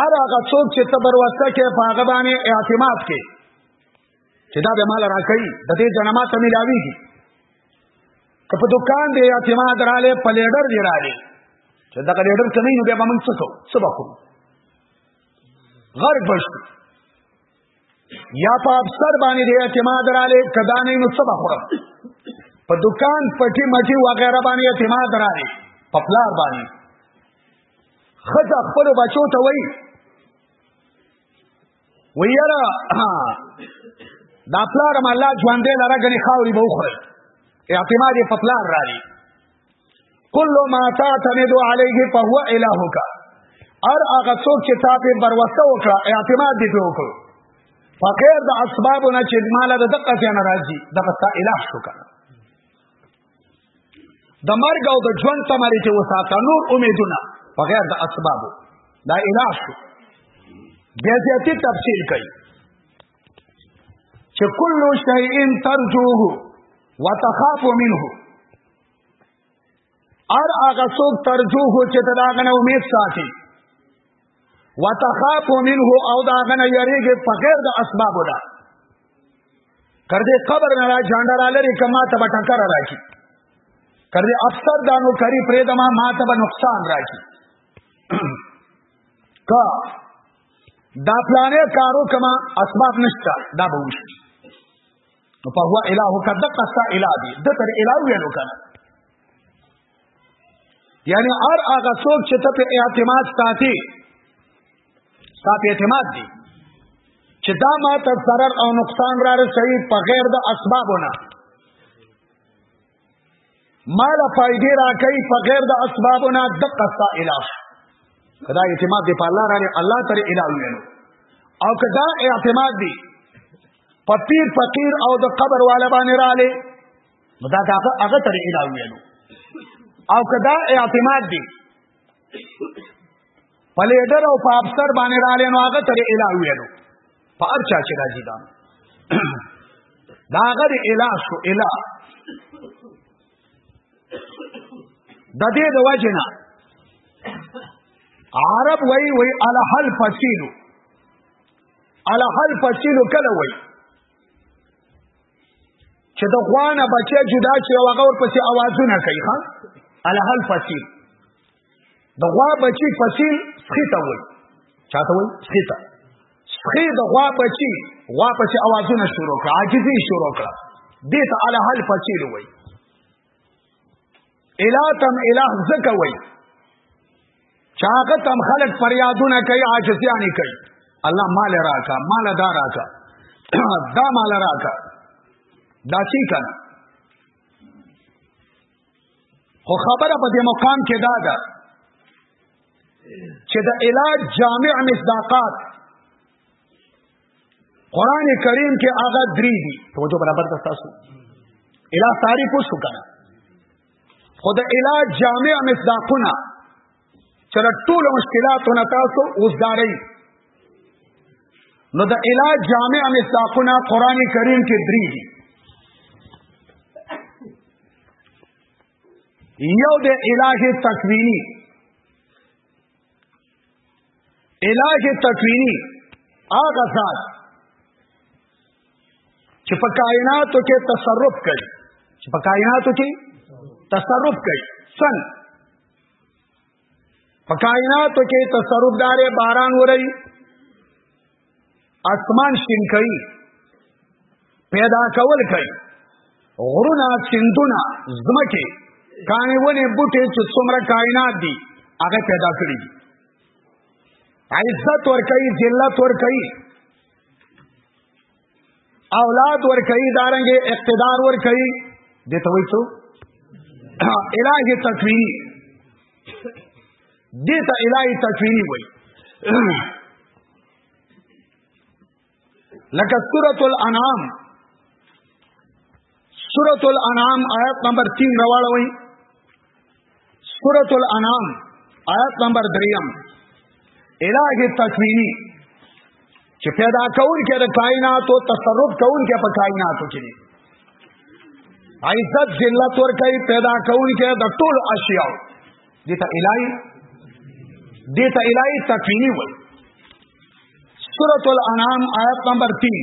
ار هغه څوک چې تبر وسته کې په هغه باندې اعتماد کې چې دا به مال راکړي د دې جنما ته ملاويږي که په دکان دی اعتماد رااله په لیډر دی رااله چې دا لیډر کمی نو بیا موږ څه کوو څه وکړو غرق بشو یا په افسر باندې د اعتماد رااله کدا نه نو سبا خورم په دکان پټي مټي وغیرہ باندې اعتماد رااله په پلار باندې خزه خپل بچو ته وای ویرا دا پلار مله ژوندې لره غني خاوري به وخوري اعتماد په پلار رااله کل ما تعتمد علیه فهو الهک ار هغه څوک چې تا په بروسته وکړه اعتماد دې په وکړو فقیر د اسباب نه چې مال د دقه ته ناراضي دغه تا الہ شو کنه د مرګ او د ژوند تمرې چې وساته نور امیدونه فقیر د اسباب دا الہ شو بیا زیاتی تفصیل کوي چې کل شیء ترجوه وتخاف منه ار هغه څوک ترجوه چې ته دا غنه امید ساتي وتخاف منه او دا غنه یریږي په غیر د اسبابو ده کر دې قبر نه را جانډه را لري کما ته به ټکر راکی کر دې افسر دانو کری پرې دما ما ته به نقصان راکی کا دا پلانې کارو کما اسباب نشته دا به وشي نو په هو الهو کده قصا اله دی د تر اله ویلو کنه یعنی هر هغه څوک چې ته په اعتماد ساتي ستا په اعتماد دی چې دا ما ته ضرر او نقصان را رسوي په غیر د اسبابونه مال فائدې را کوي په غیر د اسبابونه دقه تا الہ کدا اعتماد دی په الله رانه الله تر الہ وینو او کدا اعتماد دی په پیر فقیر او د قبر والا باندې رااله نو دا هغه هغه تر الہ وینو او کدا اعتماد دی په لیډر او په افسر باندې را لینو هغه تر اله ویلو په هر چا چې راځي دا دا غر اله شو اله د دې د وجنه عرب وای وای الحل فصیلو الحل فصیلو کله وای چې د غوانه بچي جدا شي او هغه ورپسې اوازونه کوي ها الحل فصیل د غوا بچی فصیل سخیته وای چاته وای سخیته سخی د غوا بچی غوا پسې اوازونه شروع کړه عاجزی شروع کړه دې ته علی حل فصیل وای اله تم اله زکه وای چاغه تم خلق فریادونه کوي عاجزیانی کوي الله مال راکا مال دا راکا دا مال راکا دا چی کنه خو خبره په دې مقام کې دا ده چې د علاج جامع مصداقات قران کریم کې هغه درې دي توجه برابر ده تاسو اله تعریف وشو کنه خو د علاج جامع مصداقونه چې د ټولو مشکلاتو نه تاسو وزدارئ نو د علاج جامع مصداقونه قران کریم کې درې دي یو د علاج تکوینی علاج تکوینی هغه ذات چې په کائناتو کې تصرف کوي چې په کائناتو کې تصرف کوي څنګه په کائناتو کې تصرف دارې باران وري اسمان شین کوي پیدا کول کوي غرونه سندونه زمکه کانه ونه بوټي چې څومره کائنات دي هغه پیدا کړی عزت ور کوي ذلت ور کوي اولاد ور کوي دارنګ اقتدار ور کوي د ته وایي څو الہی تکوینی دیتا الہی تکوینی وای لکه سورۃ الانعام سورة الانعام آیت نمبر 3 راوړوي سورة الانعام آیت نمبر 3 الہ تکوینی چې پیدا کول کې د کائنات او تصرف کول کې په کائنات کې دي عزت ذلت ور کوي پیدا کول کې د ټول اشیاء دي ته الای دي ته الای تکوینی وای سورۃ الانعام آیت نمبر 3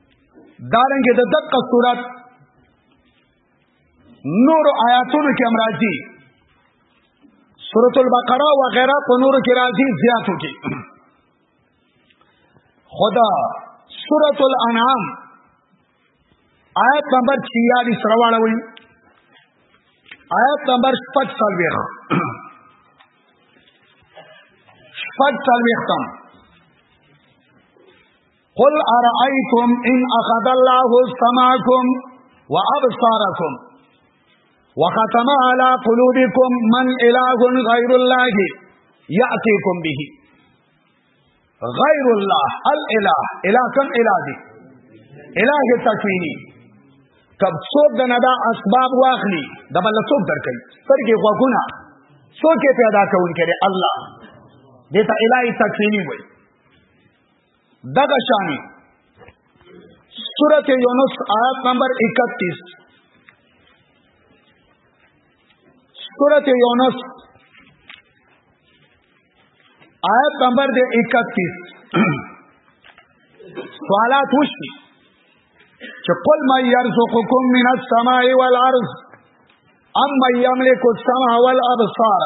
دارنګ د دقه صورت نور آیاتونو کې امراضي سورۃ البقره و غیره په نور کې راځي زیاتو کې خدا سورۃ الانعام آیت نمبر 46 رواړه وي آیت نمبر 5 سالويخ شپږ څلوېښتم قل ارائیتم ان اخذ الله سماکم و ابصارکم و ختم علی قلوبکم من اله غیر الله یأتیکم به غیر الله الاله اله کم اله دی اله تکوینی کب څوک د ندا اسباب واخلي د بل څوک درکړي سترګې غوګونه څوک پیدا کون کړي الله دې ته الای تکوینی وای دغه شانی سورته یونس آیات نمبر 31 سورته یونس آیت نمبر دے اکتیس سوالات وشی چه قل من یرزقکم من السماء والارض ام من یملک السماء والابصار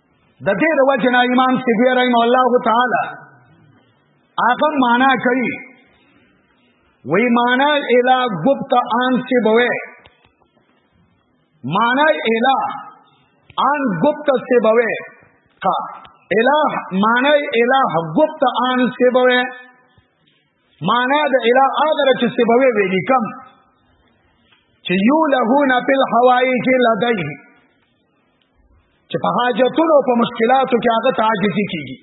د دې د وجه نه امام سیدی رحم الله تعالی هغه معنا کوي وی معنا الا گپت آن سے بوے معنا الا آن گپت سے بوے کا الہ معنا الہ گپت آن سے بوے معنا د الہ اگر چې سے بوے وی لیکم چې یو له نه په هوایی کې لدی چې په حاجتونو او په مشکلاتو کې هغه تعجزي کیږي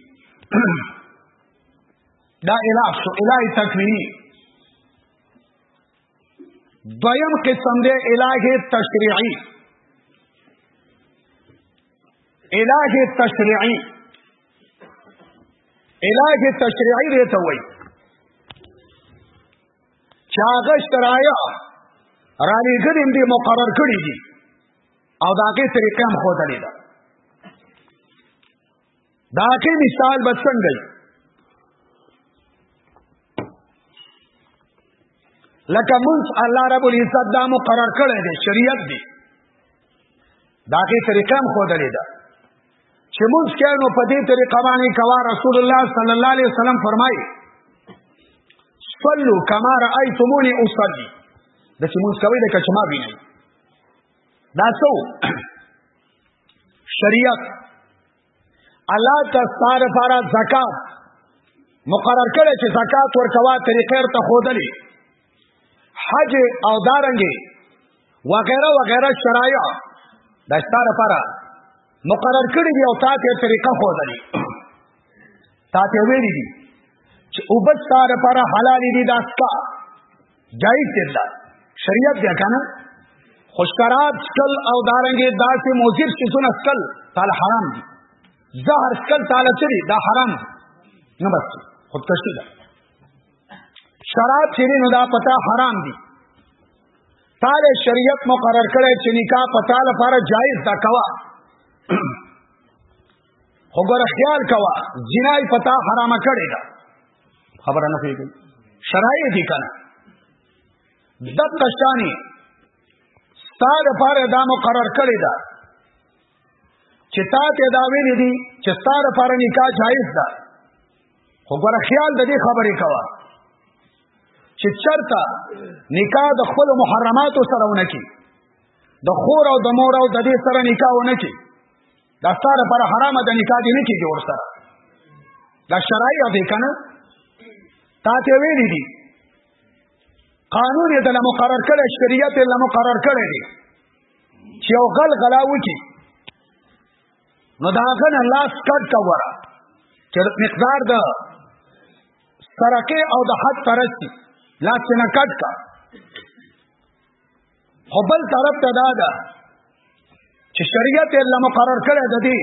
دا الہ شو الہ تکوینی دویم قسم دی الہ تشریعی الہ تشریعی الہ تشریعی دی ته وای چاغه شرایع را لګریم دی مقرر کړی دي او دا کې طریقه هم خو ده دا کې مثال به څنګه لکه مونږ الله رب العزت دا مقرر کړی دی شریعت دی دا کې طریقه هم خو ده چې مونږ کې نو په دې طریقه باندې کوا رسول الله صلی الله علیه وسلم فرمایي صلو کما رأیتمونی اصلی د چې مونږ کوي د کچما بیني دا څو شریعت الله ته ستاره فارا زکات مقرر کړی چې زکات ورکوا طریقې ته خودلې حج او دارنګي وغیرہ وغیرہ شرایع د ستاره لپاره مقرر کړی دی او تاسو یې طریقه خو دلی تاسو ویلي دي چې او بس ستاره لپاره حلال دي داسکا جایز دی دا شریعت دی کنه خوشکرات سکل او دارنګي داسې موجب چې څونه سکل تعالی حرام دي زهر سکل تعالی چری دا حرام نه بس خودکشي ده شراب چری نو دا پتا حرام دي تعالی شریعت مقرر کړی چې نکاح پتا لپاره جایز دا کوا خو ګور خیال کوا جنای پتا حرام کړی دا خبره نه پیږي شرایط دي کنه دک کشانی ستاد پاره دا مقرر کړی دا چې تا ته دا ویلې دي چې ستاد پاره نکاح جایز ده خو ګور خیال د دې خبرې کوا چې چرته نکاح د خپل محرماتو سره ونکي د خور او د مور او د دې سره نکاح ونکي دا ستاره پر حرام د نکاح دی نه کیږي ورسره دا شرایع دی کنه تا ته ویلي دي قانون یې د مقرر کړی شریعت یې مقرر کړی دی چې یو غل غلا وکړي نو دا غن لاس کټ کا وره چې مقدار د سرکه او د حد ترسي لاس نه کټ کا خو بل طرف ته دا ده چې شریعت یې الله مقرر کړی د دې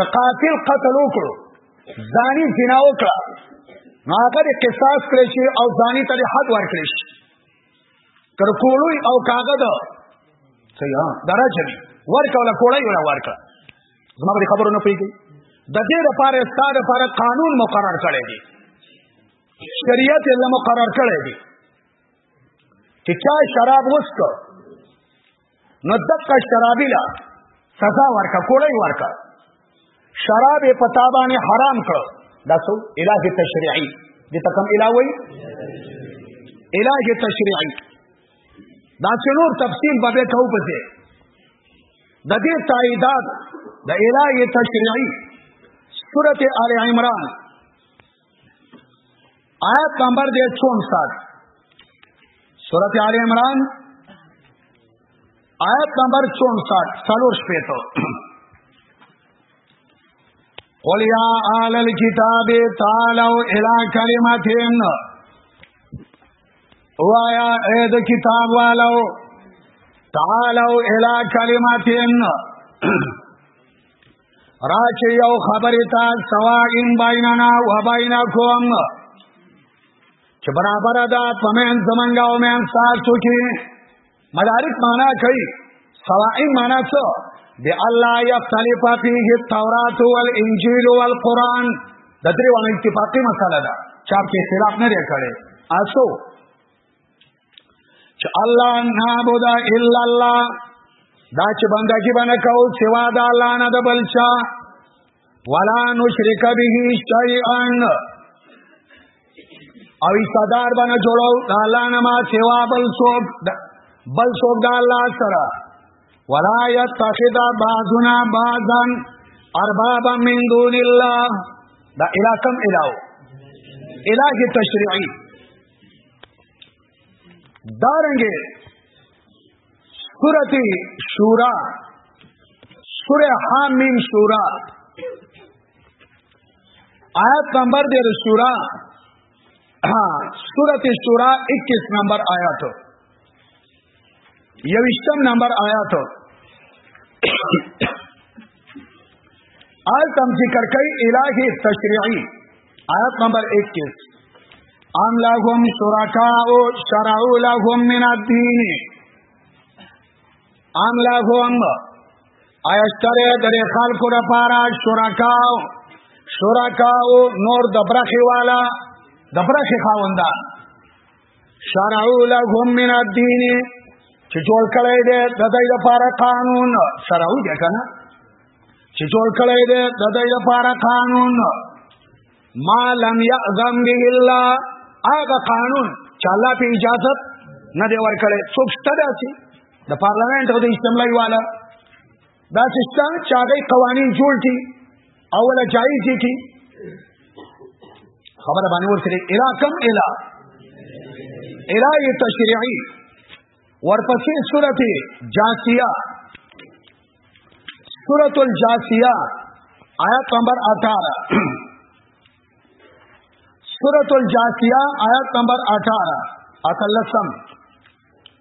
که قاتل قتل وکړو ځاني زنا وکړه نو هغه د قصاص کړی شي او ځاني ته حد ورکړي شي کر کوړوي او کاغذ صحیح درجه ورکوله کوړی ولا ورکړه زما به خبرو نه پیږي د دې لپاره ستاره لپاره قانون مقرر کړی دی شریعت یې مقرر کړی دی چې چا شراب وسکو نو دغه شرابی لا سزا ورکا کوړی ورکا شراب په تابانه حرام کړ دا څو الہ تشریعی د تکم الہ وای الہ تشریعی دا څلور تفصیل به به کو پته د دې تاییدات د الہ تشریعی سورته آل عمران آیت نمبر دے چون سات سورت آل عمران آیت نمبر چون سات سلوش پیتو قل یا آل الكتاب تعالو الى کلمتین وایا اید کتاب والو تعالو الى کلمتین راشه یو خبره تا سوا ان بیننا و بینکم چې برابر ده پمن زمنګ او من تاسو کې مدارک معنا کوي سوا ان معنا څه دی الله یختلف فیه التوراۃ والانجیل والقرآن د درې وانه اتفاقی مسله ده چا په خلاف نه لري کړي اسو چې الله نعبد الا الله دا چې بندګي باندې کو سوا د الله نه د بلچا ولا نشرک به شیئا او ایستادار باندې جوړو د الله نه ما سوا بل څوک بل څوک د الله سره ولا یتخذ بعضنا بعضا اربابا من دون الله دا الہ کم الہو الہ تشریعی دارنګه سورته شورا سوره حامیم شورا آیت نمبر دیر شورا سورت شورا اکیس نمبر آیت یوشتم نمبر آیات آل تم ذکر کئی الہ تشریعی آیت نمبر 21 ام لهم شرکاء شرعوا لهم من الدین ام لهم ایشتره درې خلکو لپاره شرکاء شرکاء نور د برخي والا د برخي خاوندان شرعو لهم من الدین چې جوړ کړی دی د دې لپاره قانون شرعو دی کنه چې جوړ کړی دی د دې لپاره قانون ما لم یعظم به الا هغه قانون چې الله په اجازه نه دی ورکړی څوک ستړی شي د پارلمنت او د استملای والا دا سشته چې هغه قوانين جوړ کړي او ولا جایز کړي خبره باندې ورسره الا کم الا الا تشریعي ورپسې سورته جاسیه سورۃ الجاسیہ آیت نمبر 18 سورۃ الجاسیہ آیت نمبر 18 اتلسم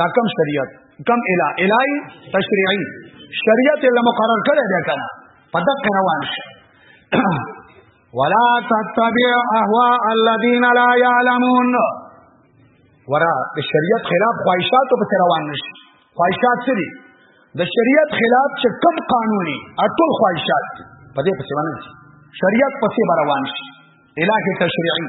دا کم شریعت کم الا الای تشریعی شریعت یې مقرر کړی دی کنه په دغه روان شي ولا تتبع اهواء الذين لا يعلمون ورا د شریعت خلاف خواهشاتو په روان نشي خواهشات څه دي د شریعت خلاف چې کم قانوني اټول خواهشات دي په دې پسې باندې شریعت پسې روان شي الهي تشریعي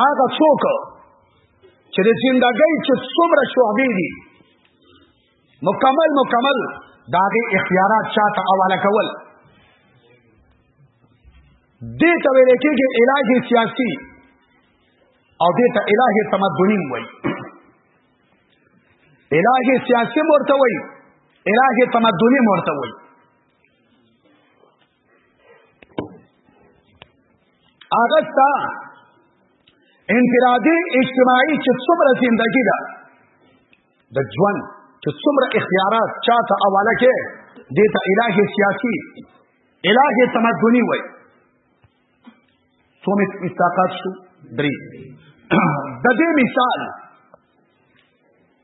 هغه څوک چې د زندګۍ چې څومره شعبې دي مکمل مکمل دا غي اختیارات چاته حواله کول دې ته ویل کېږي الهي سیاسي او دې ته الهي تمدني وایي الهي سیاسي مرته وایي الهي تمدني مرته وایي هغه تا انفرادي اجتماعي چې څومره زندگی ده د ژوند چې څومره اختیارات چاته حواله کې دې ته الهي سیاسي الهي تمدني وای څو مستاقات شو درې د دې مثال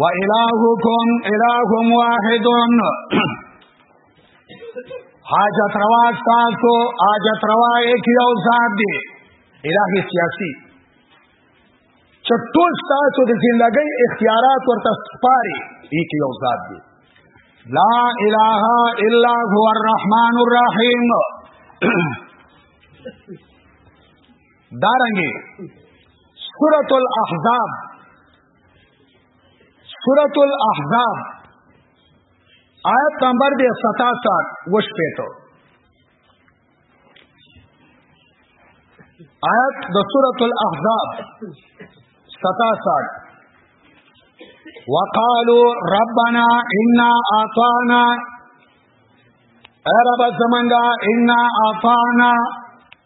و الہکم الہ واحد حاجت روا تاسو حاجت روا ایک یو ذات دی الہی سیاسی چټول تاسو د زندګۍ اختیارات ورته سپاري ایک یو ذات دی لا الہ الا هو الرحمن الرحیم دارنګي سورۃ الاحزاب سورۃ الاحزاب آیت نمبر دے ستا سات وش پہ تو آیت دسورت الاحزاب ستا سات وقالوا ربنا انا اطعنا اے رب زمانگا انا اطعنا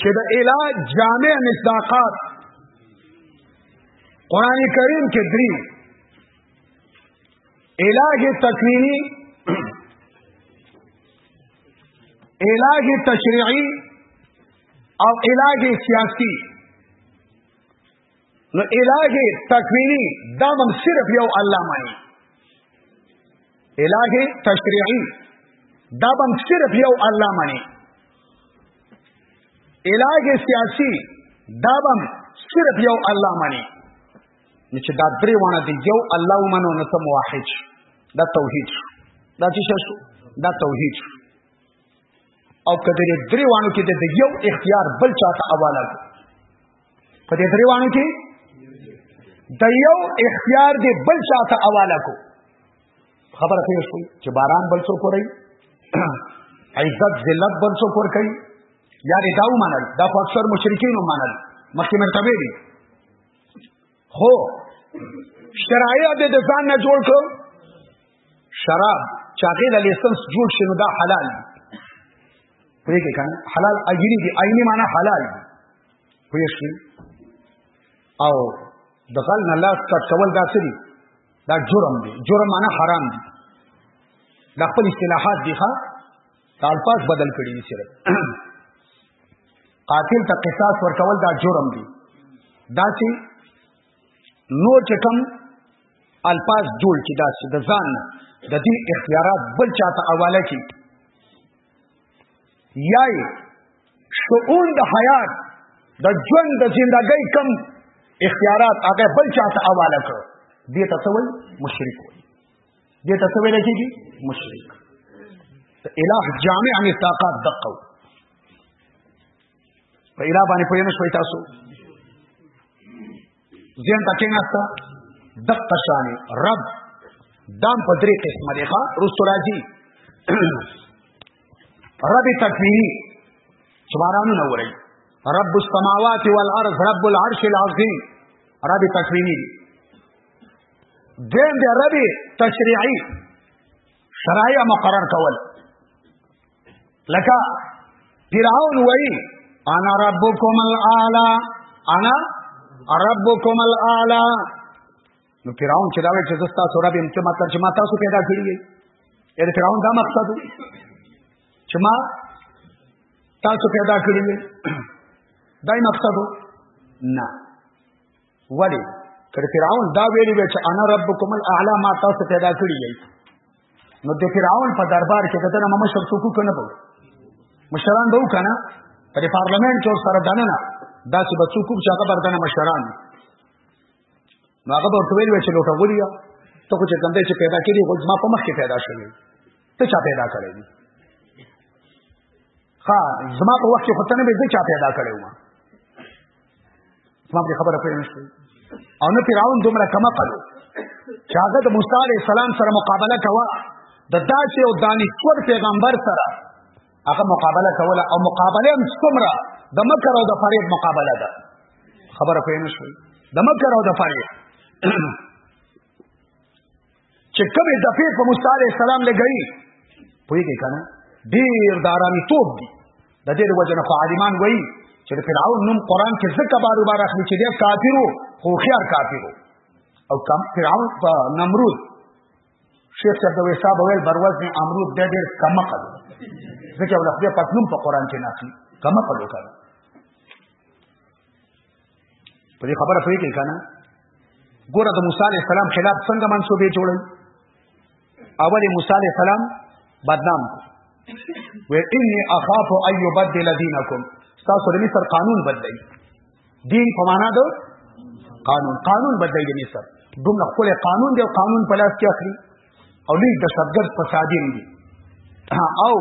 چې د علاج جامع مصداقات قران کریم کې درې علاج تکوینی علاج تشریعی او علاج سیاسی نو الہ تکوینی دا من صرف یو الله مانی الہ تشریعی دا من صرف یو الله مانی الہ سیاسی دا من صرف یو الله مانی نو چې دا درې وانه دی یو الله ومنو نو ته موحد دا توحید دا چې شو دا توحید او کدی درې وانه کې د یو اختیار بل چاته حواله په دې درې وانه کې د یو اختیار دی بل چاته حواله کو خبره کوي شو چې باران بل څو کوي عزت ذلت بل څو کور کوي یا دې داو منل دا په اکثر مشرکین منل مخکې مرتبه دي خو شرایع د ځان نه جوړ کړو شراب چاغې د لیسنس جوړ شي نو دا حلال دی پوهېږې که حلال عیني دی عیني معنا حلال دی پوه شي او د غل نه لاس کټ کول دا څه دي دا جرم دی جرم معنا حرام دی دا خپل اصطلاحات دي ښه تالفاظ بدل کړی دي صرف قاتل ته قصاص ورکول دا جرم دی دا چې نو چې کوم الفاظ جوړ چې دا چې د ځان د دې اختیارات بل چاته حواله کی یای شؤون د حیات د ژوند د ژوندۍ کم اختیارات هغه بل چاته حواله کړ دې ته څه وایي مشرک وایي دې ته څه ویل کېږي مشرک د الٰه جامع مصداقات دقه په الٰه باندې پوه نه شوي تاسو ځین تکې نستا دقه شان رب دام په درې قسمه دی ښا رستو راځي رب تکوینی سبحانه نه وری رب السماوات والارض رب العرش العظیم رب تکوینی دین دی ربی تشریعی شرایع مقرر کول لکه فرعون وای انا ربکم الاعلى انا ربکم الاعلى نو فرعون چې دا وایي چې زستا سره به چې مطلب چې ما تاسو پیدا کړی یې اې فرعون دا مقصد چې ما تاسو پیدا کړی یې دای مقصد نه ولی کړه فرعون دا ویلی به چې انا ربکم الاعلى ما تاسو پیدا کړی یی نو د فرعون په دربار کې دته نه مشر څوک کنه بو مشران به وکنه په پارلمان کې سره دننه دا چې بچو کوم چې هغه بردنه مشران نو هغه ورته ویل چې لوټه غولیا ته خو چې کوم چې پیدا کړی خو ما په مخ کې پیدا شوی ته چا پیدا کړی ها زما په وخت کې خو تنه به زه چا پیدا کړی وم زما په خبره پوه نه شوې او نه فرعون دومره کم عقل چې هغه د موسی علی السلام سره مقابله کوه د داسې او دانشور پیغمبر سره هغه مقابله کوله او مقابله هم څومره د مکر او د فریب مقابله ده خبره پوه نه شوې د مکر او د فریب چې کومې دفعې په موسی علیه السلام لګوي پوهېږئ که نه ډېر د آرامي توب دي د دې د وجه نه خو عالمان وایي چې د فرعون نوم قرآن کې ځکه بار بار اخلي چې دی کافر و خو هوښیار کافر و او فرعون په نمرود شیخ صاحب د ویساب ویل بروز نه امرود د ډېر کمقل ځکه ول خدای پاک نوم په قرآن کې نه اخلي کمقل وکړ په دې خبره پوهیږئ که نه ګوره د موسی علیه السلام خلاف څنګه منصوبې جوړوي اول یې موسی علیه السلام بدنام و انی اخاف ان یبدل دینکم تاسو د مصر قانون بدلی دین په معنا ده قانون قانون بدلی د مصر دومره خپل قانون دی او قانون په لاس کې اخلي او لوی دهشتګرد فسادین دي او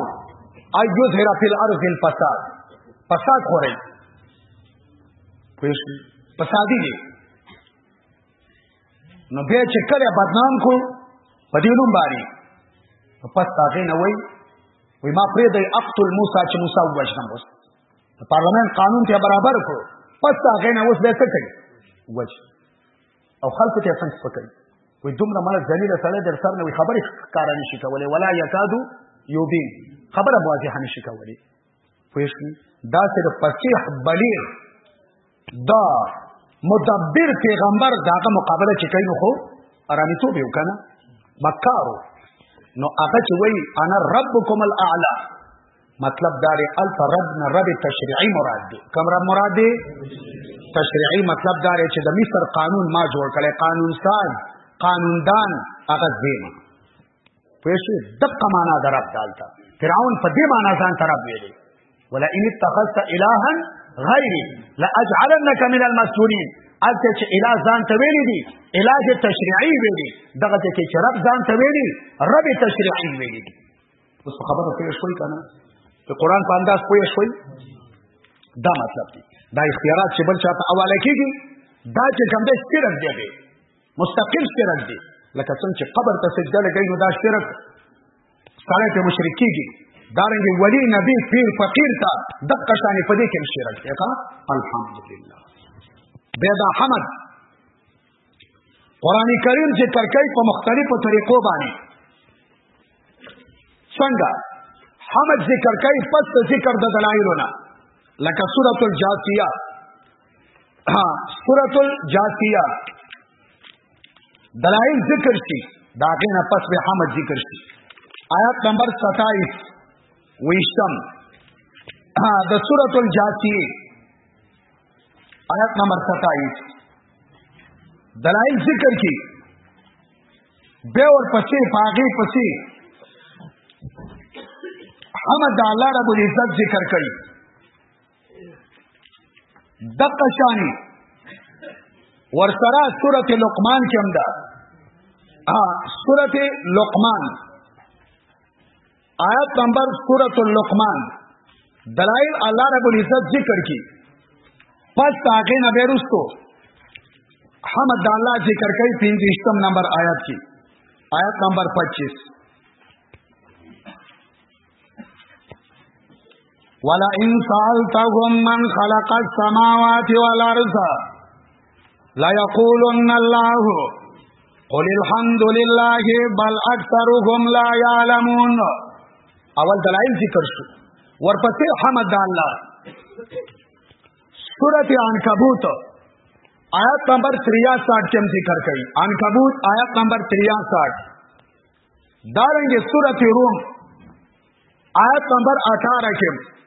ایو ظهر فی الارض الفساد فساد خوري پوښي پسادي دي نو بیا چې کله بدنام کو په دې نوم باندې پس هغه نه وای وای ما پرې د اقتل موسی چې موسی وژنم اوس د پارلمان قانون ته برابر کو پس هغه نه اوس به څه کوي وژ او خلکو ته څنګه سپکای وای دومره مله ذلیل سره در سر نه وي خبرې کارانه شي کولای ولا یکادو یوبین خبره واضحه نشي کولای پوښتنه دا چې د فصیح بلیغ دا مدبر پیغمبر داغه مقابله چې کوي نو خو ارامي توب یو کنه مکارو نو هغه چې وای انا ربکم الاعلى مطلب دا دی الف رب نه رب تشریعی مراد دی کوم رب مراد دی تشریعی مطلب دا دی چې د مصر قانون ما جوړ کړي قانون ساز قانوندان هغه زیمه پېښې دقه معنا درب دالتا فرعون په دې معنا ځان تراب ویلې ولا ان اتخذت الها غیری لاجعلنك من المسجونين الته چې اله ځان ته ویلې دي اله تشریعي ویلې دغه ته چې رب ځان ته ویلې رب تشریعي ویلې دي اوس خبره کوي شوي کنه ته قران په انداز پوي شوي دا مطلب دی دا اختیارات چې بل چاته حواله کیږي دا چې کوم دې سترګ دی مستقل شرک دی لکه څنګه چې قبر ته سجده لګي نو دا شرک سره ته مشرک کیږي دارنګ ولی نبی پیر فقیر ته دقه شان په دې کې شرک دی ښا الحمدلله بيدا حمد قران کریم چې ترکای په مختلفو طریقو باندې څنګه حمد ذکر کوي پس ذکر د دلایلونه لکه سورۃ الجاثیه ها سورۃ الجاثیہ دلائل ذکر شي دا غینه پس به حمد ذکر شي آیات نمبر 27 ویشتم د سورۃ الجاثیہ آیات نمبر 27 دلائل ذکر کی بے اور پسی پاگی پسی حمد اللہ رب العزت ذکر کئی دقه شانی ورسره سورته لقمان کې هم ده سورته لقمان آیت نمبر سورته لقمان دلائل الله رب العزت ذکر کی پس تاغه نه بیرستو حمد د الله ذکر کوي 15 نمبر آیات کې آیت نمبر 25 ولا ان سالتهم من خلق السماوات والارض لا يقولن الله قل الحمد لله بل اكثرهم لا يعلمون اول دلائل ذکر شو ورپسې حمد الله سورته عنکبوت آیت نمبر 63 کې ذکر کړي عنکبوت آیت نمبر 63 دارنګ سورت روم آیت نمبر 18 کې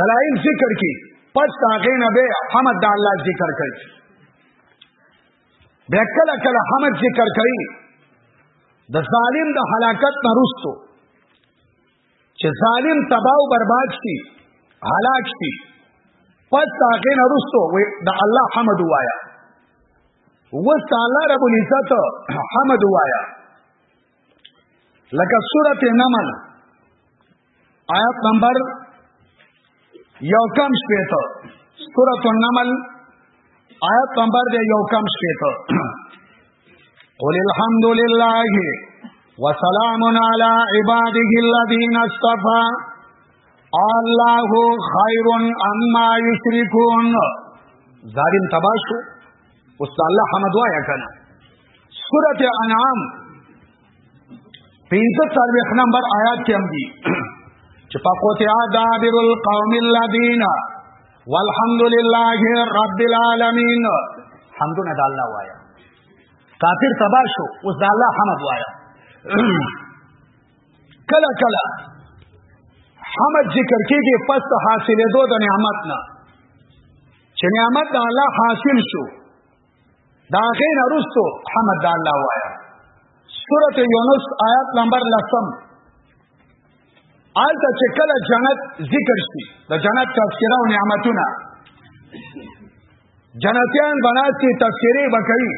دلائل ذکر کی پس هغه نه به حمد د الله ذکر کوي بیا کله کله حمد ذکر کوي د ظالم د هلاکت نه رسو چې ظالم تباہ او برباد شي هلاک شي پس هغه نه رسو د الله حمد وایا وس تعالی رب العزت حمد وایا لکه سورت نمل آیت نمبر یو کم شپیتا سورت النمل آیت نمبر دی یو کم شپیتا قل الحمد لله وسلام على عباده الذين اصطفى الله خیر اما یشرکون ظالم تباشو اوس الله حمد وایا کنه سورۃ انعام 45 نمبر آیات کې هم دي چې پاکوتیا دابر القوم الذین والحمد لله رب العالمین حمدنا د الله وایا کافر تباشو اوس د الله حمد وایا کله کله حمد ذکر کېږي پس حاصلې دوه د نعمت نه چې نعمت د الله حاصل شو دا غین ارستو حمد د الله وایا سورته یونس آیات نمبر لسم آلته چې کله جنت ذکر شي د جنت تذکرہ او نعمتونه جنتیان بناستی تفسیری بکوی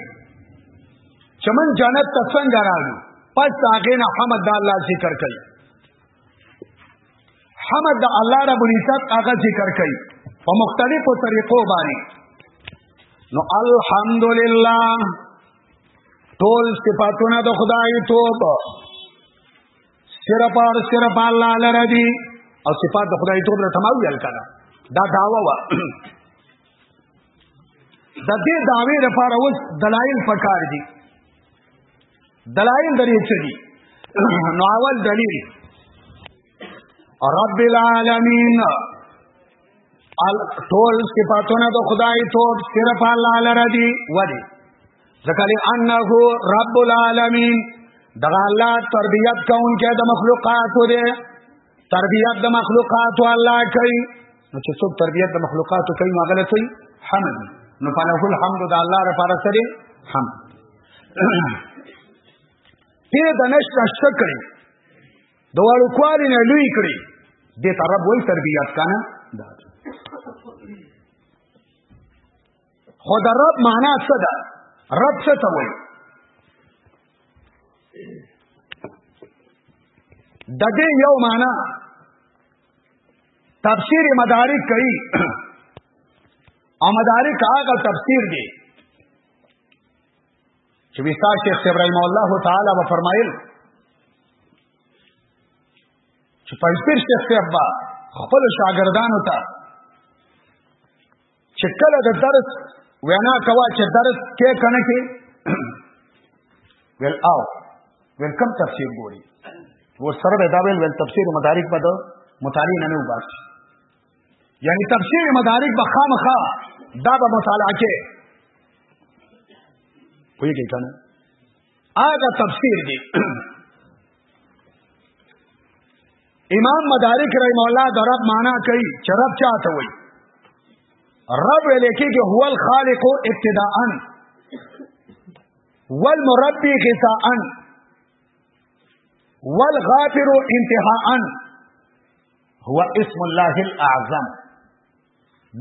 چه من جنت تسنگ راوی پس تاقین حمد دا اللہ ذکر کئی حمد دا اللہ رب العزت آغا ذکر کئی په مختلفو طریقو باندې نو الحمدلله ټول صفاتونه د خدای توب صرف او صرف الله لره دي او صفات د خدای توب نه تمام ویل کړه دا داوا وا د دې داوی لپاره اوس دلایل پکار دي دلایل درې څه دي نو اول دلیل رب العالمین ټول صفاتونه د خدای ټول صرف الله لره دي ولی ځکه لانه رب العالمین دغه الله تربیت کوونکی د مخلوقاتو دی تربیت د مخلوقاتو الله کوي نو چې څوک تربیت د مخلوقاتو کوي نو غلط وي حمد نو فله الحمد د الله لپاره سره حمد ته د نشت نشت کړی دوالو کوالي نه لوی کړی دې ته رب وایي تربیت کنه دا خو د رب معنا څه ده رب څه ته وایي د دې یو معنا تفسیر مدارک کوي او مدارک هغه تفسیر دی چې وستا شیخ ابراهیم الله تعالی و فرمایل چې پنځیر شیخ صاحب خپل شاګردانو ته چې کله د درس وینا کوا چې درس کې کنه کې ول او ول کم تفسیر ګوري و سره به دا ویل ول تفسیر مدارک په دو مطالعه نه نه وباسي یعنی تفسیر مدارک به خامخا دا به مطالعه کې ویږي کنه آګه تفسیر دی امام مدارک رحم الله د رب معنا کوي چې رب چاته وي رب لکه کې هو الخالق ابتداءا والمربي غذاءا والغافر انتهاءا هو اسم الله الاعظم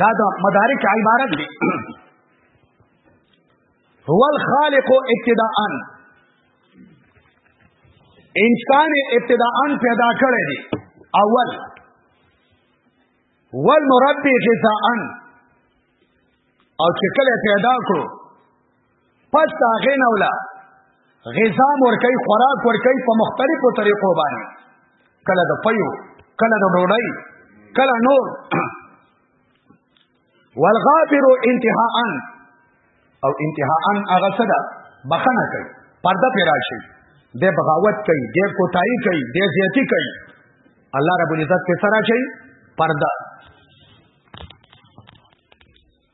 دا د مدارک عبارت دی هو الخالق ابتداء انسان ابتداء پیدا کړی دی اول والمربي غذاء او چې کله پیدا کړو پس دا غې نه ولا غذا مور کوي خوراک ور کوي په مختلفو طریقو باندې کله د پيو کله د ډوډۍ کله نور والغافر انتهاء او انتهاء هغه څه ده بخنه کوي پرده پیرا شي د بغاوت کوي د کوتای کوي د زیاتی کوي الله رب العزت په سره شي پرده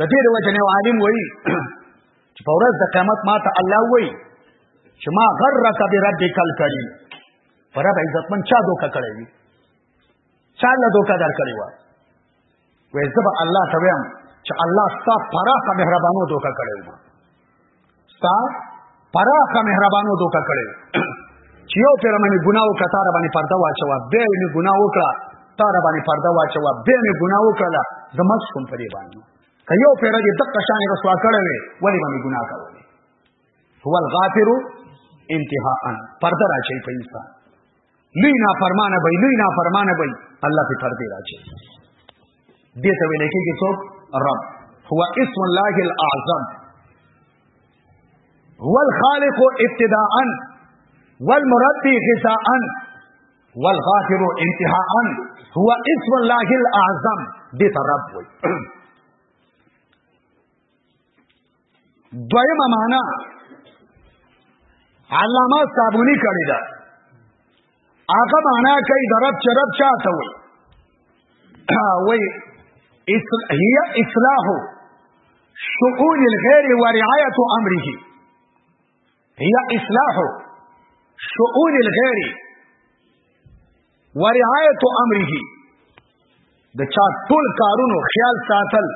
د دې د وجه نه عالم وایي چې په ورځ د قیامت ما ته الله وایي چې ما غرک بربک الکریم پر رب عزتمن چا دوکه کړی وي چا له دوکه در کړی و وې زه به الله ته وایم چې الله ستا پراخه مهربانو دوکه کړی و ستا پراخه مهربانو دوکا کړي چې یو پیر مې ګناه وکړه تار باندې پرده واچوه به مې ګناه وکړه تار باندې پرده واچوه به مې ګناه وکړه زما کوم پرې باندې که یو پیر دې دقه شان رسوا کړي وي ولی باندې ګناه کوي هو الغافر انتهاء پرده راچي په انسان لوی نافرمانه به لوی نافرمانه به الله په پردې راځي دې ته ویل کېږي څوک رب هو اسم الله الاعظم هو الخالق ابتداء والمربي غذاء والغافر انتهاء هو اسم الله الاعظم دې ته رب وایي دویمه معنا علامه صابونی کړی دا هغه معنا کوي د رب چې رب چاته وي وای هي اصلاح شؤون الغير ورعايه امره هي اصلاح شؤون الغير ورعايه امره د چا ټول کارونو خیال ساتل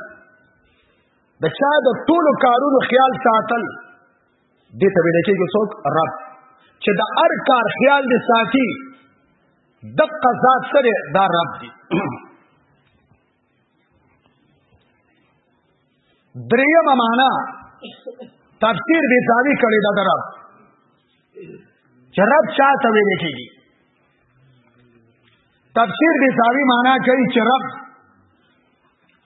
د چا د ټولو کارونو خیال ساتل دې ته ویل کېږي څوک رب چې د هر کار خیال دې ساتي دقه ذات سره دا رب دی دریم معنا تفسیر دې داوی کړی دا درب چې رب چا ته ویل کېږي تفسیر دې داوی معنا کوي چې رب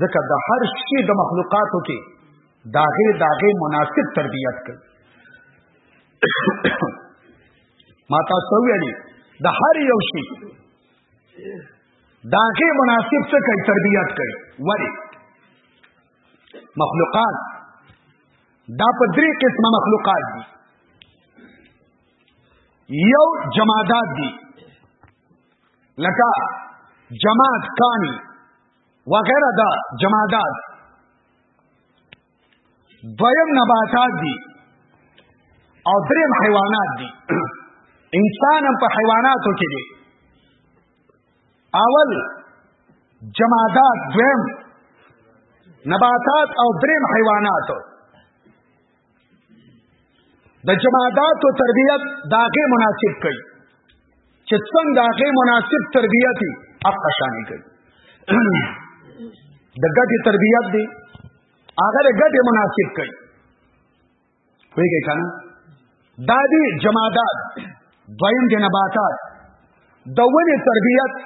ځکه د هر شي د مخلوقاتو کې داغه داغه مناسب تربیت کوي ما تاسو ویلي د هر یو شي داغه مناسب څه کوي تربیت کوي ولی مخلوقات دا په درې قسمه مخلوقات دي یو جمادات دي لکه جماعت کانی وغیرہ دا جمادات دویم نباتات دي او دریم حیوانات دي انسان هم په حیواناتو کې دي اول جمادات دویم نباتات او دریم حیوانات د جماعات او تربیت داغه مناسب کړي چې څنګه داغه مناسب تربیتي اپ شانې کړي د ګټې تربیت دی هغه د ګټې مناسب کړي ویږي کنه دا دی جماعات دویم د نباتات د ونې تربیت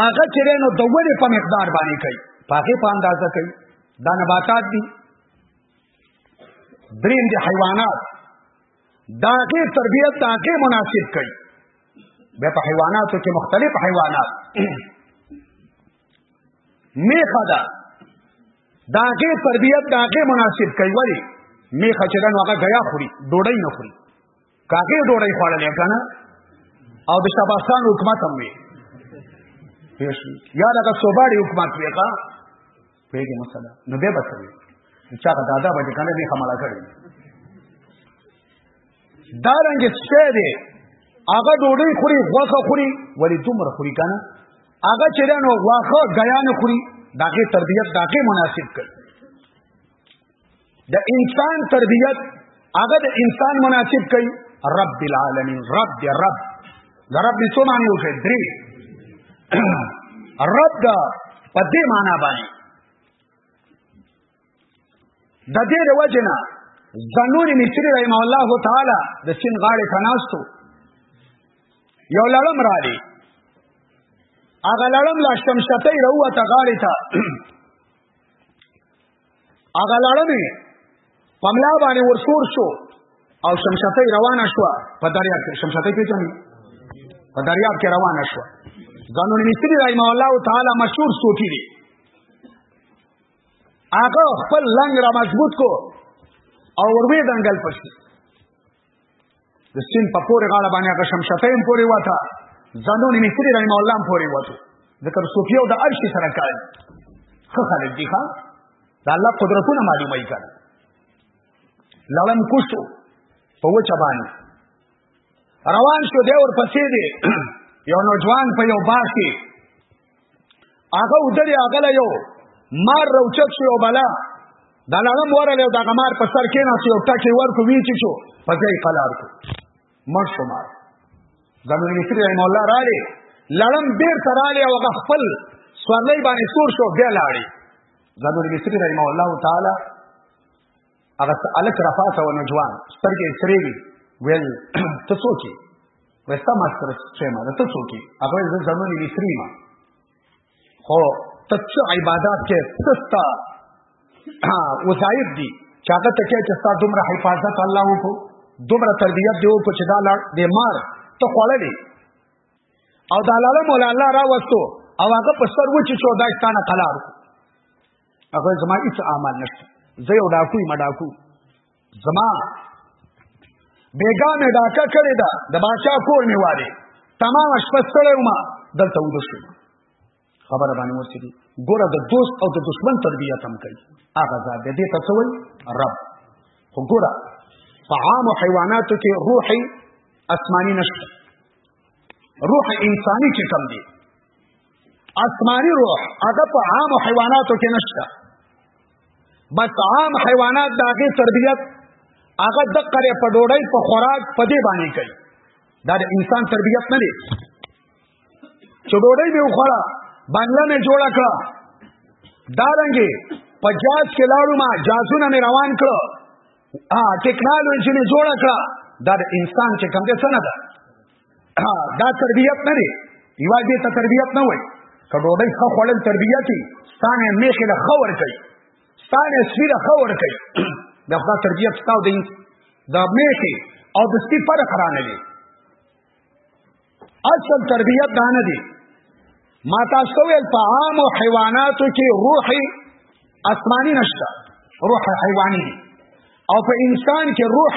هغه چې نو د ونې په مقدار باندې کوي په هغه په اندازه کوي دا نباتات دي دریم دی حیوانات دا غي تربیت دا غي مناسب کوي به په حیواناتو کې مختلف حیوانات میخه ده دا غي تربیت دا غي مناسب کوي ولی میخه چې دا هغه غیا خوري ډوډۍ نه خوري کاګه ډوډۍ خوړلې کنه او د شباسان حکومت هم وي یا دغه صوباري حکومت وي ښا پیږي نو سره نو به بچي چا دا دا باندې کنه به حمله کړی دا رنګ څه دی هغه ډوډۍ خوري غوخه خوري ولی دومره خوري کنه هغه چې نو غوخه غیان خوري داګه تربیت داګه مناسب کړي د انسان تربیت هغه د انسان مناسب کوي رب العالمین رب دی رب د رب څه معنی وکړي درې رب دا په دې معنی باندې د دې وجنه زنور مصری رحم الله تعالی د سین غاړې تناستو یو لړم را دی هغه لړم لا شمشته وروته غاړې ته هغه لړنې پملا باندې ورسور شو او شمشته روانه شو په دریاب کې شمشته کې چمي په دریاب کې روانه شو ځانونه مستری رحم الله تعالی مشهور صوفي دي هغه خپل لنګ را مضبوط کو او وروي دنګل پسی د سین په پورې غاړه باندې هغه شمشته هم پورې وته ځانونی مصری رحم الله هم پورې وته ذکر صوفیو د عرش سره کار خو خلک دي ښا د الله قدرتونه معلومه یې کړه لړم کوشو په وچه باندې روان شو دی ور پسې دی یو نوجوان په یو باغ کې هغه ودرې هغه له یو مار روچت شو بلا دا لړم ورله دا غمار په سر کې ناسو یو ټکی ورکو وی چې شو په ځای قلار کو مر شو مار زمون مصری رحم الله راړي لړم ډیر تراله او خپل سورلې باندې سور شو بیا لاړي زمون مصری رحم الله تعالی هغه الک رفاته و نجوان سترګې سرې وي ویل ته څوک یې وستا ماستر سیما ته څوک یې هغه زه زمونی مصری ما خو ته څه عبادت کې سستا وظایف دي چې هغه ته کې چې ستا دومره حفاظت الله وکړو دومره تربیت دی وکړو چې دا لړ دې مار ته خوړلې او دا لاله مولا الله را وستو او هغه په سر و چې چودای ستانه قلار هغه زما هیڅ اعمال نشته زه یو ډاکو یم ډاکو زما بیګا مې ډاکه کړې ده د باچا کور مې والی تمام شپه ستړی وم دلته وده شوم خبره باندې ورسېدي ګوره د دوست او د دشمن تربیت هم کوي هغه ذات دی دې ته څه وایي رب خو ګوره په عامو حیواناتو کې روحي اسماني نشته روح انساني چې کوم دی آسماني روح هغه په عام حیواناتو کې نشته بس عام حیوانات د هغه تربیت هغه د قره په ډوړی په خوراک په دې باندې کوي دا د انسان تربیت نه دی چې ډوړی به وخوړه بنگله مې جوړ کړه دا رنګي په جاز کې لاړو ما جازونه مې روان کړو ا ټیکنالوژي مې جوړ کړه دا د انسان چې کوم څه نه ده دا تربیت نه دی یوازې ته تربیت نه وای که ډوډۍ ښه خوړل تربیت دی ستانه میخې له خور کوي ستانه سپیره خور کوي دا خدا تربیت ستاو دی دا میخې او د سپی فرق را نه دی اصل تربیت دا نه دی ما تاسو ویل په عام او حیواناتو کې روح آسمانی نشته روح حیوانی دی او په انسان کې روح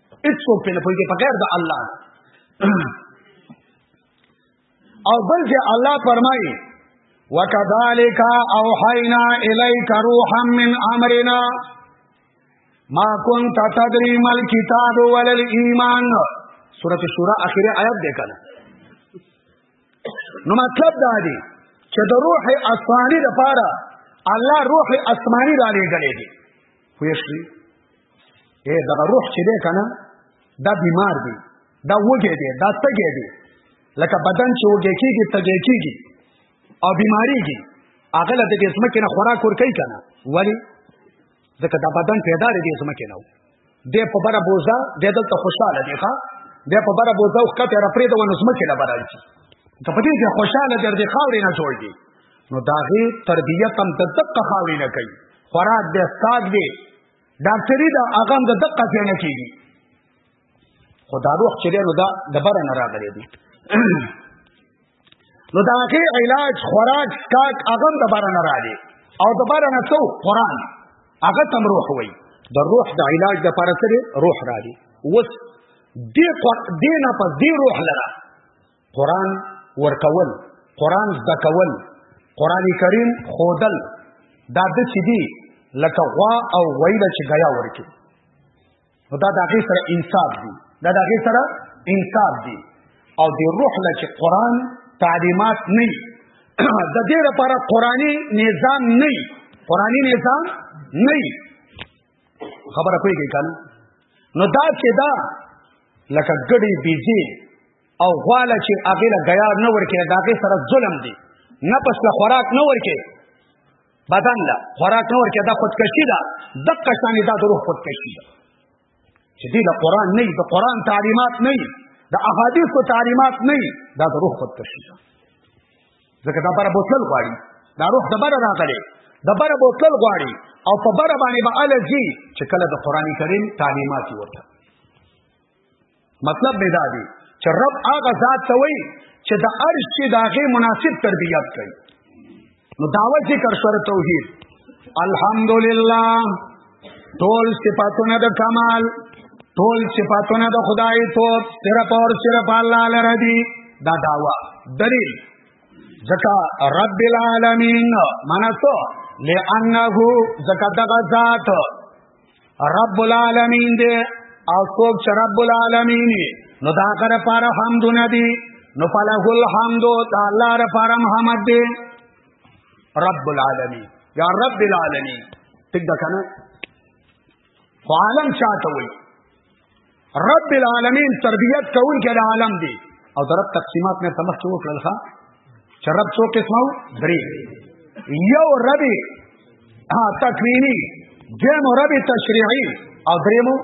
هیڅوک په نه پوهیږي بغیر د الله او بل چې الله فرمایي وکذالک اوحینا الیک روحا من امرنا ما كنت تدري ما الكتاب ولا الايمان سورۃ الشورى اخیری آیات ده کنه نو مطلب دا دی چې د روح اسماني لپاره الله روح اسماني را لېږلې دي پوه شئ اے دا روح چې دی کنه دا بیمار دی دا وګی دی دا تګی دی لکه بدن چې وګی کیږي تګی کیږي او بیماریږي هغه له دې سمکه نه خوراک ور کوي کنه ولی ځکه دا بدن پیدا لري دې سمکه نه دی په بره بوزا د دلته خوشاله دی ښا دی په بره بوزا او کته را پرې د ونه سمکه نه برال شي ته په دې کې خوشاله در دې خاورې نه جوړ دي نو داغه تربیت هم د دقه خاورې نه کوي خوراک دې ساګ دې ډاکټري دا هغه د دقه ځای نه کېږي خو دا روح چې دی نو دا د بره نه راغلی دی نو د هغې علاج خوراک څکاک هغه هم د بره نه راغلی او د بره نه څو قرآن هغه ته هم روح وایي د روح د علاج دپاره څه دی روح راغلی اوس دې نه پس دې روح لره قران ورکول قران زده کول قران کریم خودل دا د چې دی لکه غوا او ویل چې غیا ورکی نو دا دغه سره انصاف دی دا دغه سره انصاف دی او دی روح له چې قران تعلیمات نه د دې لپاره قرآني نظام نه قرآني نظام نه خبره کوي کله نو دا چې دا لکه ګړی بيزي او غواله چې هغه له غیار نه ورکې دا هغه سره ظلم دی نه پس له خوراک نه ورکې بدن لا خوراک نه ورکې دا خودکشي ده دغه شان دا د روح خودکشي ده چې دې له قران نه د قران تعلیمات نه د احادیث او تعلیمات نه دا د روح خودکشي ده ځکه دا پر بوتل غواړي دا روح د بره راغلي د بره بوتل غواړي او په بره باندې به الځي چې کله د قران کریم تعلیمات ورته مطلب به دا دی چې رب هغه ذات ته وایي چې د عرش چې د هغې مناسب تربیت کوي نو دعوه ذکر سر توحید الحمدلله ټول صفاتونه د کمال ټول صفاتونه د خدای توب صرف اور صرف الله لره دي دا دعوه دلیل ځکه رب العالمین معنا څه لانه ځکه دغه ذات رب العالمین دی او څوک چې رب العالمین نو دا غره لپاره حمدونه دي نو فله الحمد دا الله لپاره محمد دی رب العالمین یا رب العالمین ټیک ده کنه عالم چاته وایي رب العالمین تربیت کون کې د عالم دی او د رب تقسیمات مې سمخ کې وکړل ښا چې رب څو قسمه درې یو رب ها تکوینی دیم رب تشریعی او دریمو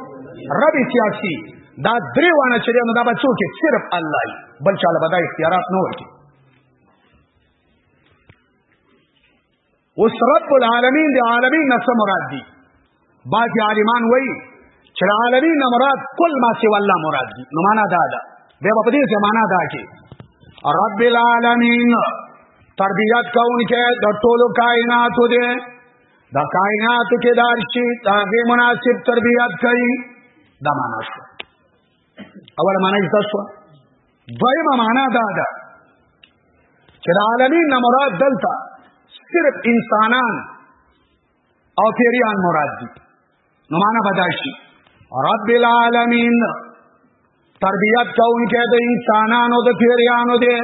رب سیاسی دا درې وانه چې نو دا به څوک صرف الله بل چاله به دا اختیارات نه ورکړي اوس رب العالمین دی عالمین نه څه مراد دی بعض عالمان وایي چې عالمین نه مراد کل ما سی والله مراد دی نو معنا دا ده بیا په دې ځای معنا دا کې رب العالمین تربیت کوونکی د ټولو کائناتو دی دا کائناتو کې دارشي تاغه مناسب تربیت کوي دا معنا شو اوله معنا یې تاسو دویمه معنا دا ده چې د عالمین نه مراد دلته صرف انسانان او پیریان مراد دي نو معنا بداشي رب العالمین تربیت کوونکی د انسانانو د پیریانو دی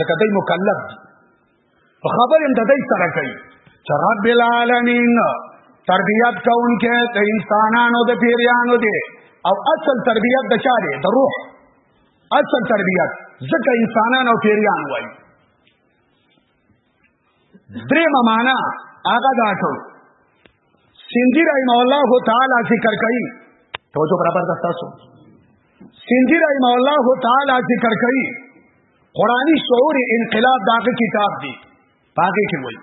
ځکه دوی مکلف دي په خبر هم د دې سره کوي چې رب العالمین تربیت کوونکې د انسانانو د پیریانو دی او اصل تربیت د چا دی د روح اصل تربیت ځکه انسانان او پیریان وایي درېمه معنا هغه دا ټول سیندی رحم الله تعالی ذکر کوي توجه برابر ده تاسو سیندی رحم الله تعالی ذکر کوي قرآنی شعور انقلاب داغه کتاب دی پاګه کې وایي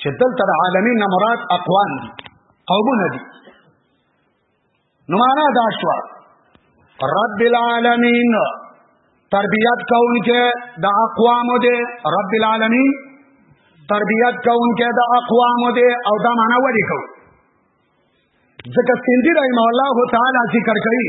چې دلته د عالمین نه مراد اقوام دي قومونه دي نو معنا دا شو رب العالمین تربیت کونکي د اقوام دې رب العالمین تربیت کونکي د اقوام دې او دا معنا وړي کو ځکه سیندی رحم الله تعالی ذکر کوي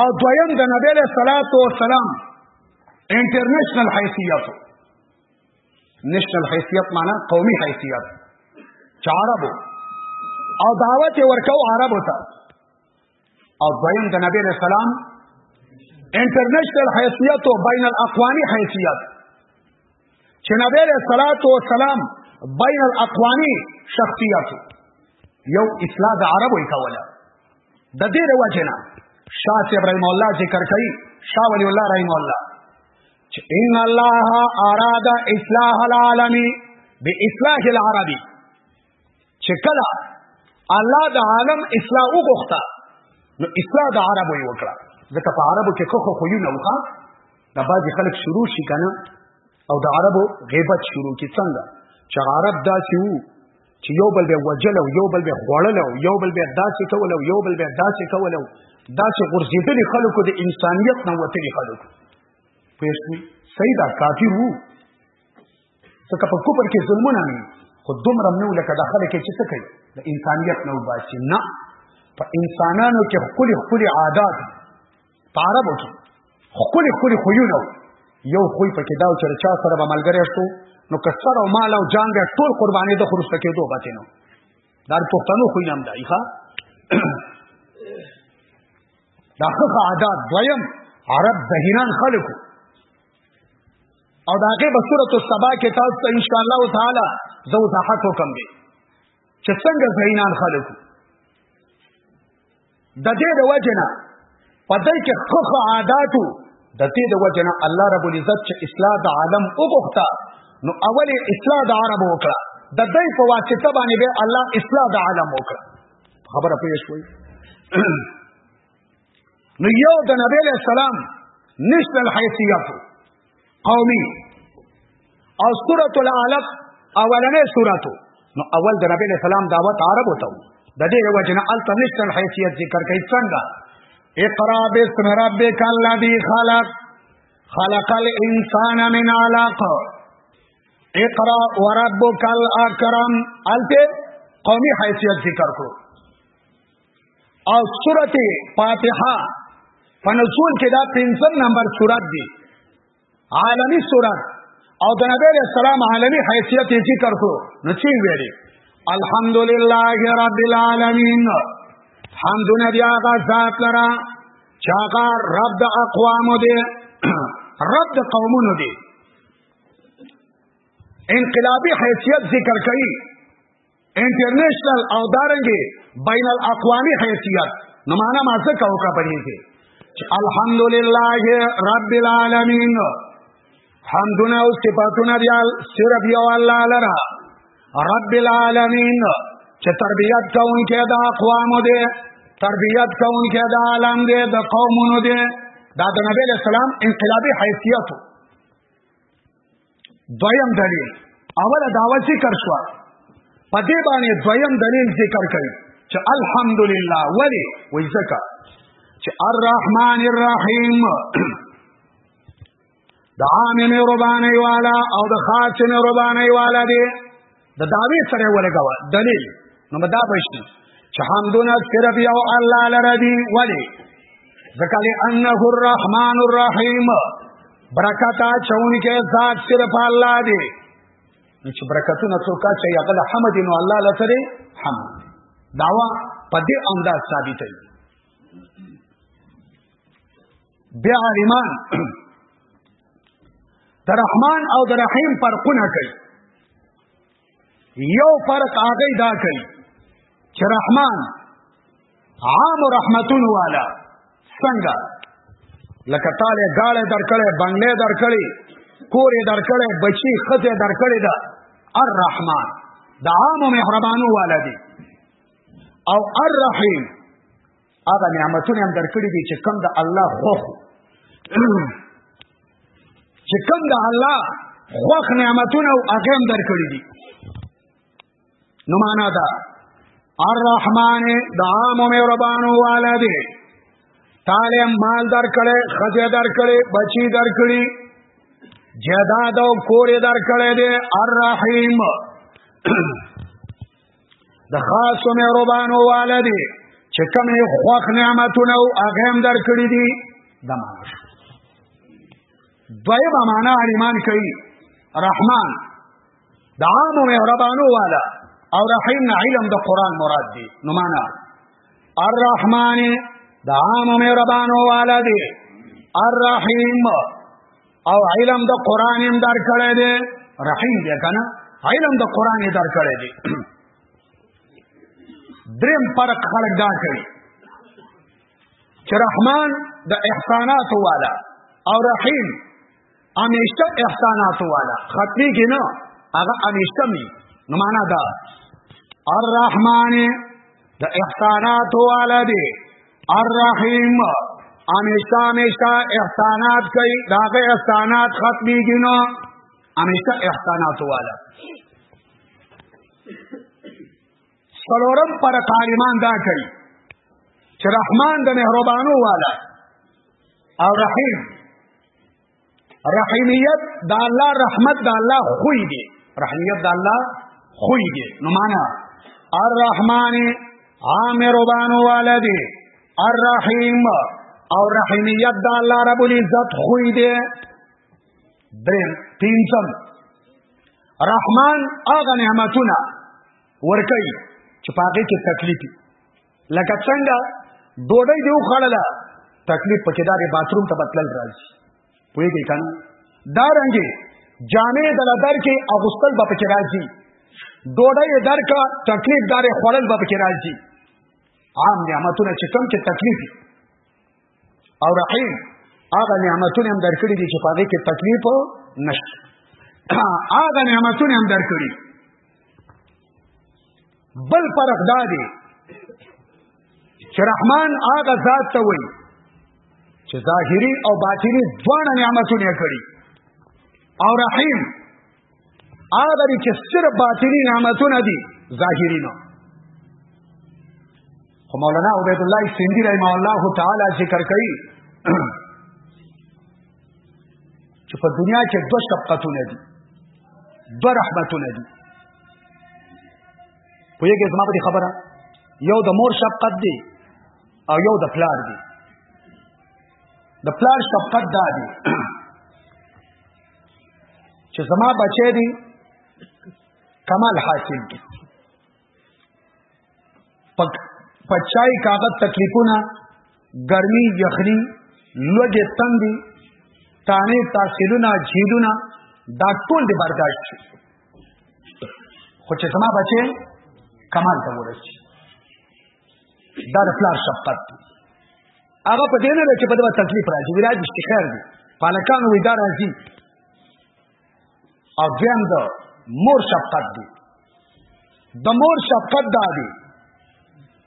او دویم د نبی له صلوات و سلام انټرنیشنل حیثیت نشنل حیثیت معنی قومي حیثیت چې عربو او دعوت ورکاو عربو ته او دویم د نبی له سلام انټرنیشنل حیثیت او بین الاقوامی حیثیت چې نبی له صلوات و سلام بین الاقوامی شخصیت یو اصلاح د عربو کوله د دې د وجنه شاه ابراهيم الله ذکر کوي شاه ولي الله رحم الله چې ان الله اراد اصلاح العالمي باصلاح العربي چې کله الله د عالم اصلاح وغوښته نو اصلاح د عربو یې وکړه ځکه په عربو کې خو خو یو نه وکړه د بعضې خلک شروع شي که نه او د عربو غیبت شروع کی څنګه چې عرب داسې وو چې یو بل به وجل او یو بل به خوړل او یو بل به داسې کول او یو بل به داسې کول او داسې غرزیدلی خلکو د انسانیت نه وتلی خلکو پېښوي صحیح دا کافر وو ځکه په کوپر کې ظلمونه نه خو دومره نه لکه دا خلک چې څه کوي د انسانیت نه وباسي نه په انسانانو کې خپل خپل عادت په عربو کې خولي خولي خویونه یو خوی پکې دا چې چا سره به ملګری شو نو کسر او مال او جان به ټول قربانې د خرڅ کېدو پاتې نو دا پښتنو خوی نام دی ښا دا ښه عادت دویم عرب ذهینان خلکو او دا هغه بصورت السبا کې تاسو ته ان شاء الله تعالی زه وضاحت وکم دي چې څنګه ذهینان خلکو د دې د وجنه په دې کې خخ عاداتو د دې د وجنه الله رب العزت چې اصلاح د عالم وغوښته نو اول اصلاح د عرب وکړه د دې په واسطه باندې به الله اصلاح د عالم وکړه خبره پوه شوي نو یو د نبی له سلام نشته حیثیت قومي او سورۃ العلق اولنې سورۃ نو اول د نبی له سلام دعوت عرب وته د دې وجنه التمشتن حیثیت ذکر کوي څنګه اقرا بسم ربک الذی خلق خلق الانسان من علق اقرا وربک الاکرم الته قومي حیثیت ذکر کړو او سورته فاتحه په نزول کې دا پنځم نمبر سورات دی عالمی سورات او د نبی علیہ السلام عالمی حیثیت یې ذکر کړو نو چی ویری الحمدلله رب العالمین حمد نبی آغا ذات لرا چاقا رب د اقوام دی رب د قومونو دی انقلابی حیثیت ذکر کړي انټرنیشنل او دارنګي بین الاقوامی حیثیت نو معنا ما څه کاو کا پدې کې چې الحمدلله رب العالمین حمدنا او صفاتنا دی صرف یو الله لرا رب العالمین چې تربیت کوونکې د اقوام دی تربیت کوونکې د عالم دی د قومونو دی دا د نبی اسلام انقلابی حیثیت دویم دلیل اوله داوا ذکر شو په دې باندې دویم دلیل ذکر کړي چې الحمدلله ولی وای زکه چې الرحمن الرحیم د عام مې ربانه والا او د خاص مې ربانه والا دی د دعوی سره ولګوا دلیل نو مدا بشي چې حمدونه صرف یو الله لره دی ولی ځکه انه الرحمن الرحیم برکت چون کې ذات صرف الله دی نو چې برکتونه څوک چې هغه حمد نو الله لره حمد داوا په دې انداز ثابتې بیا عالمان د رحمان او د رحیم فرقونه کوي یو فرق هغه دا کوي چې رحمان عام رحمتون والا څنګه لکه تاله گاله درکړې بنگلې درکړې کورې درکړې بچي خزه درکړې دا الرحمن د عام مهربانو والا دی او الرحیم هغه نعمتونه هم درکړي دي چې کم د الله خوښ چې کم د الله خوښ نعمتونه او هغه هم درکړي دي نو معنا دا الرحمن د عام مهربانو والا دی تعالی مال درکړي خزه درکړي بچي درکړي جداد او کور درکړي دی الرحیم د خاصو مهربانو والدي چې کوم خوخ نعمتونه او هغه هم درکړي دي دا معنا شو دویمه معنا ایمان کوي رحمان د عام مهربانو والا او رحیم نه علم د قران مراد دی نو معنا الرحمن د عام مهربانو والا دی الرحیم او علم د قران هم در کړی دی رحیم دی کنه علم د قران یې در کړی دی دریم فرق خلق دا کوي چې رحمان د احسانات والا او رحیم همیشه احسانات والا ختمی کې نه هغه همیشه می نو معنا دا الرحمن د احسانات والا دی الرحیم همیشه همیشه احسانات کوي داغه احسانات ختميږي نو همیشه احسانات والا سلورم پر قائمان دا کوي چې رحمان د مهربانو والا او رحیم رحیمیت د الله رحمت د الله خوې دی رحیمیت د الله خوې دی نو معنا الرحمن عامر بان والدی الرحیم او رحیمیت د الله رب العزت خوې دی دریم پینځم رحمان هغه نعمتونه ورکي چې پاګه کې تکلیف لکه څنګه ډوډۍ دی وخړله تکلیف پکې دا دی باثروم ته بتل راځي پوهیږي کنه دا رنګي جامې د لدر کې اغوستل به پکې راځي ډوډۍ درکا تکلیف دار خړل به پکې راځي عام نعمتونه چې کم کې تکلیف او رحیم هغه نعمتونه هم درکړي دي چې په هغه کې تکلیف نشته هغه نعمتونه هم درکړي بل فرق دا دی چې رحمان هغه ذات ته وایي چې ظاهری او باطنی دواړه نعمتونه کړي او رحیم هغه دي چې صرف باطنی نعمتونه دي ظاهری نه خو مولانا عبید الله سیندی رحمه الله تعالی ذکر کوي چې په دنیا کې دوه شفقتونه دي دوه رحمتونه دي پوهیږئ زما په خبره یو د مور شفقت دی او یو د پلار دی د پلار شفقت دا دی چې زما بچی دی کمال حاصل دی پچای کاغذ تکلیفونه ګرمي یخني لوګي تندي تانه تاثیرونه جیلونه دا ټول دې برداشت شي خو چې زما بچي کمال ته ورسي دا د پلار شفقت دی هغه په دې نه چې په دغه تکلیف راځي وی راځي چې خیر دی پالکان وی دا راځي او دویم د مور شفقت دی د مور شفقت دا دی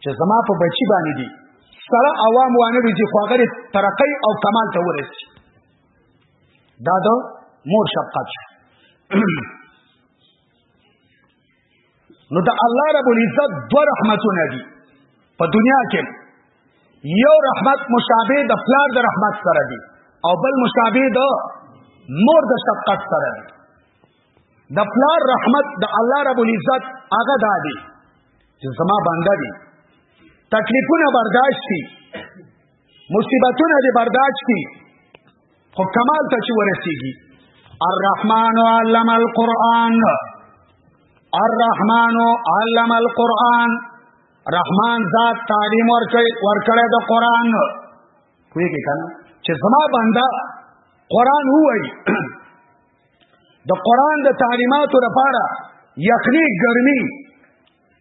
چې زما په بچی باندې دی سره عوام وانه وی چې خواغره ترقی او کمال ته ورسي دا د مور شفقت نو د الله رب العزت دو رحمتونه دي په دنیا کې یو رحمت مشابه د پلار د رحمت سره دی او بل مشابه د مور د شفقت سره دی د پلار رحمت د الله رب العزت هغه دادی چې زما بنده دي تکلیفونه برداشت شي مصیبتونه دې برداشت کی خو کمال ته چې ورسیږي الرحمن علم القرآن الرحمن علم القرآن رحمان ذات تعلیم ورکړي ورکړي د قرآن کوي کې کنه چې زما بندا قرآن وایي د قرآن د تعلیماتو لپاره یخنی ګرمي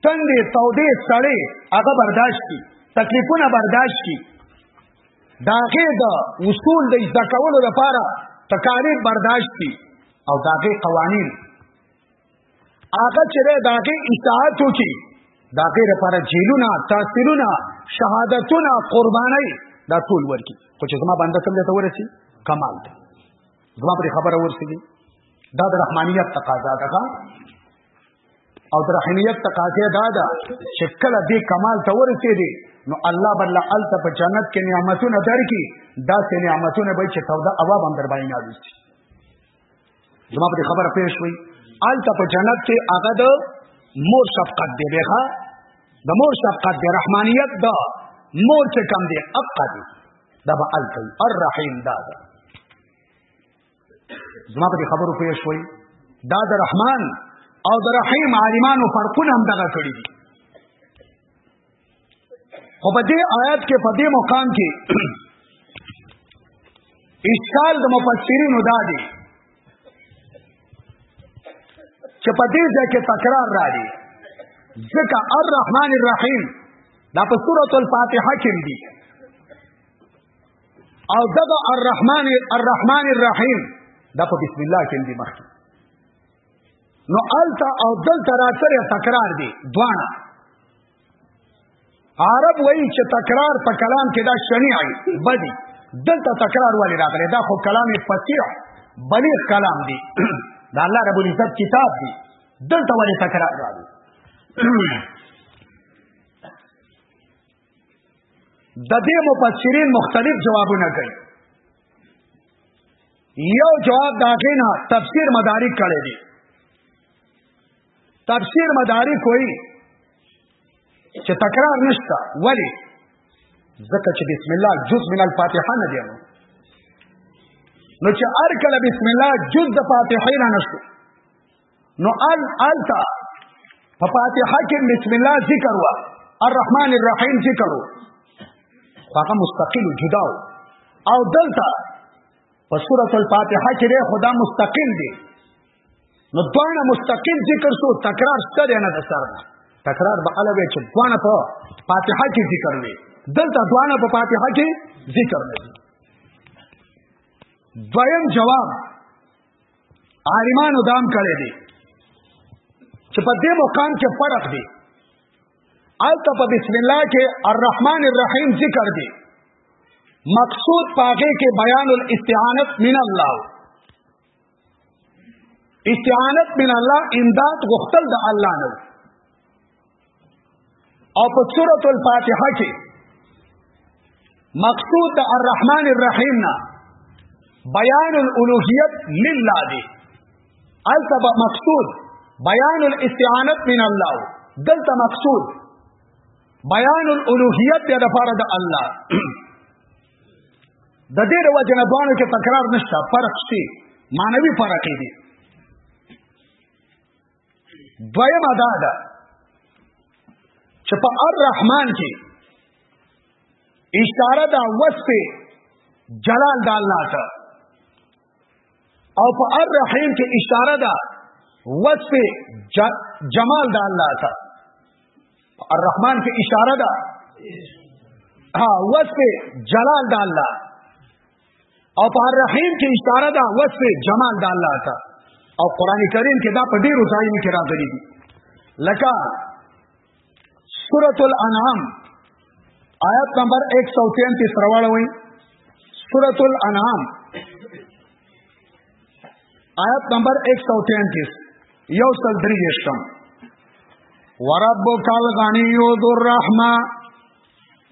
تندې سودې سړې هغه برداشت کی تکلیفونه برداشت کی داغه د اصول د زده کولو لپاره تکالیف برداشت کی او داغه قوانین هغه چې داغه اطاعت وکي داغه لپاره جیلونه تاثیرونه شهادتونه قرباني دا ټول ورکی خو چې زما باندې کوم ته ورسی کمال دی زما پر خبره ورسېږي دا د رحمانیت تقاضا ده او د رحمیت تقاضا دا ده چې کله دې کمال ته ورسېږي نو الله بل الته په جنت کې نعمتونه درکې دا سه نعمتونه به چې توده اوا باندې در باندې نازل شي زما په خبره پېښ وي الته په جنت کې هغه د مور شفقت دی به د مور شفقت دی رحمانیت دا مور چې کم دی اقا دی دا به الته الرحیم دا ده زما په خبرو پوه شوي دا د رحمان او د رحیم عالمانو فرقونه هم دغه کړی دي خو په دې آیات کې په دې مقام کې اشکال د مفسرینو دا دی چې په دې ځای کې تکرار را دي ځکه الرحمن الرحیم دا په سورۃ الفاتحه کې دی او دغه الرحمن الرحمن الرحیم دا په بسم الله کې دی مخکې نو التا او دلتا را سره تکرار دی دوانه عرب وایي چې تکرار په کلام کې دا شنیعي بدی دلته تکرار ولې راغلی دا خو کلام فصیح بلیغ کلام دی دا الله رب العزت کتاب دی دلته ولې تکرار راغلی د دې مفسرین مختلف جوابونه کوي یو جواب دا غینا تفسیر مدارک کړی دی تفسیر مدارک کوئی چې تکرار نشته ولی ځکه چې بسم الله جز من الفاتحه نه دی نو نو چې هر کله بسم الله جز د فاتحه نه نشته نو ال التا په فاتحه کې بسم الله ذکر وا الرحمن الرحیم ذکر وا هغه مستقل جدا او دلته په سورۃ الفاتحه کې له خدا مستقل دی نو دواړه مستقل ذکر سو تکرار ستاره نه ده سره تکرار به علاوه چې دواړه په فاتحه کې ذکر وي دلته دواړه په فاتحه کې ذکر نه دي دویم جواب عالمانو دام کړی دی چې په دې مقام کې فرق دی الته په بسم الله کې الرحمن الرحیم ذکر دی مقصود پاګه کې بیان الاستعانت من الله استعانت من الله امداد غختل د الله نه او په سورۃ الفاتحه کې مقصود الرحمن الرحیم نه بیان الالوهیت لله دی الته مقصود بیان الاستعانت من الله دلته مقصود بیان الالوهیت دی د فرد الله د دې د وجه نه دوانو کې تکرار نشته فرق شي مانوي فرق دی دویم ادا ده چې په الرحمن کې اشاره دا وصف جلال د الله ته او په الرحیم کې اشاره دا وصف جمال د الله ته الرحمن کې اشاره دا ها وصف جلال د الله او په الرحیم کې اشاره ده وصف جمال د الله ته او قران کریم کې دا په ډیرو ځایونو کې راغلي دي لکه سورۃ الانعام آیت نمبر 133 راوړوي سورۃ الانعام آیت نمبر 133 یو سل درې شم وربک الغنی ذو الرحمه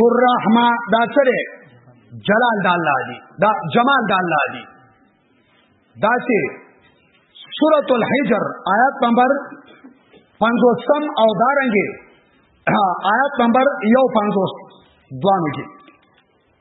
در رحمه دا سره جلال د الله دی دا جمال د الله دی دا چې سورۃ الحجر آیات نمبر 50 او دارنګي آیات نمبر 150 دوانو کې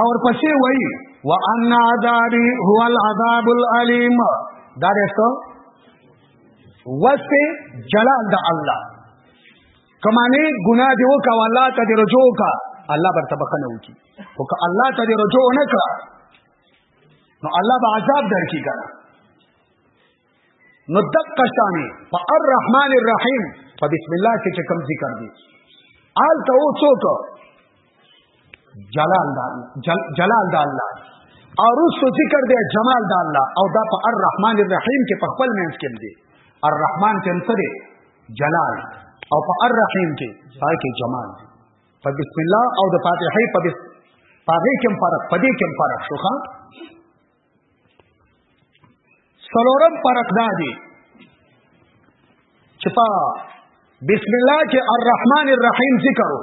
او پسې وایي وان عذابي هو العذاب الالم دا رسو وصف جلال د الله کمانه ګناه دی وکا الله ته دی رجوع کا الله برته بخنه وکي او که الله ته دی رجوع نه کړه نو الله به عذاب درکې کړه نو دقه شانې په الرحمن الرحیم په بسم الله کې چې کوم ذکر دی آل ته او څوک جلال دا جل جلال دا الله او رسو ذکر دی جمال دا الله او دا په الرحمن الرحیم کې په خپل منځ کې دی الرحمن کې څه دی جلال او په الرحیم کې پای کې جمال دی په بسم الله او د فاتحه په بسم پاره کې فرق پدې کې فرق شوخه سلورم فرق دا دی چې په بسم الله کې الرحمن الرحیم ذکر وو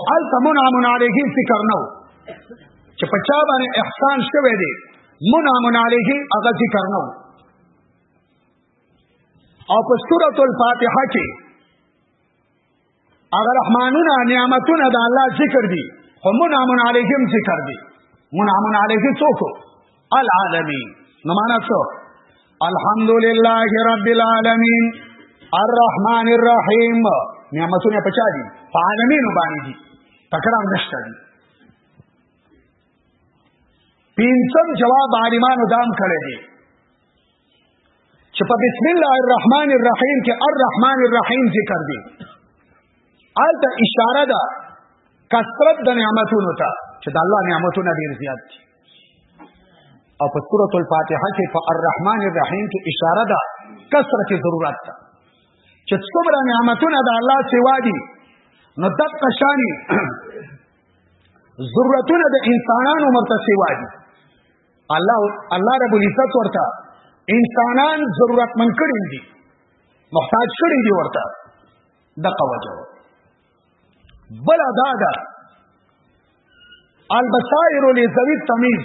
او التمن امن علیه ذکر نو چې په چا باندې احسان شوه دی من امن علیه هغه ذکر نو او په سورۃ الفاتحه کې هغه رحمانونه نعمتونه د الله ذکر دي خو منعم علیهم ذکر دي منعم علیه څوک العالمین نو معنا څه الحمدلله رب العالمین الرحمن الرحیم نعمتونه پچا دي عالمین باندې دي تکرار نشته دي پینځم جواب عالمانو دام کړی دی چې په بسم الله الرحمن الرحیم کې الرحمن الرحیم ذکر دی آلته اشاره ده کثرت د نعمتونو ته چې د الله نعمتونه ډیر زیات دي او په سورۃ الفاتحه کې په الرحمن الرحیم کې اشاره ده کثرت ضرورت ته چې څومره نعمتونه د الله سیوا دي نو دقه شانی ضرورتونه د انسانانو مرته سیوا دي الله الله رب العزت ورته انسانان ضرورت من کړی دي محتاج کړی دي ورته د قوجو بل ادا ده البصائر لذوی التمیز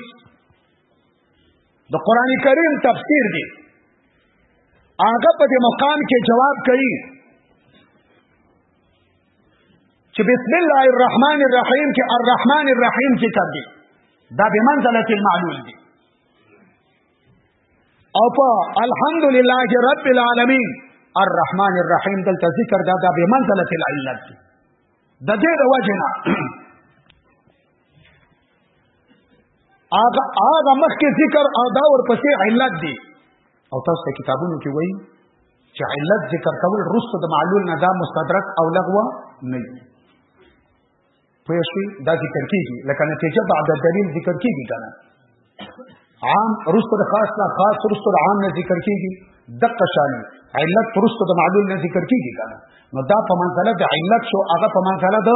د قران کریم تفسیر دی هغه په دې مقام کې جواب کوي چې بسم الله الرحمن الرحیم کې الرحمن الرحیم ذکر دی دا به منزله المعلول دی او په الحمد لله رب العالمین الرحمن الرحیم دلته ذکر دا دا به منزله العلت دی د دې د وجنه هغه هغه مخکې ذکر او دا ورپسې علت دی او تاسو کتابونو کې وایي چې علت ذکر کول رسو د معلول نه دا مستدرک او لغوه نه وي پوه شئ دا ذکر کیږي لکه نتیجه بعد دلیل ذکر کیږي کنه عام رسو د خاص نه خاص رسو د عام نه ذکر کیږي دقه شان علت رسو د معلول نه ذکر کیږي کنه نو دا په منځله د علت شو هغه په منځله د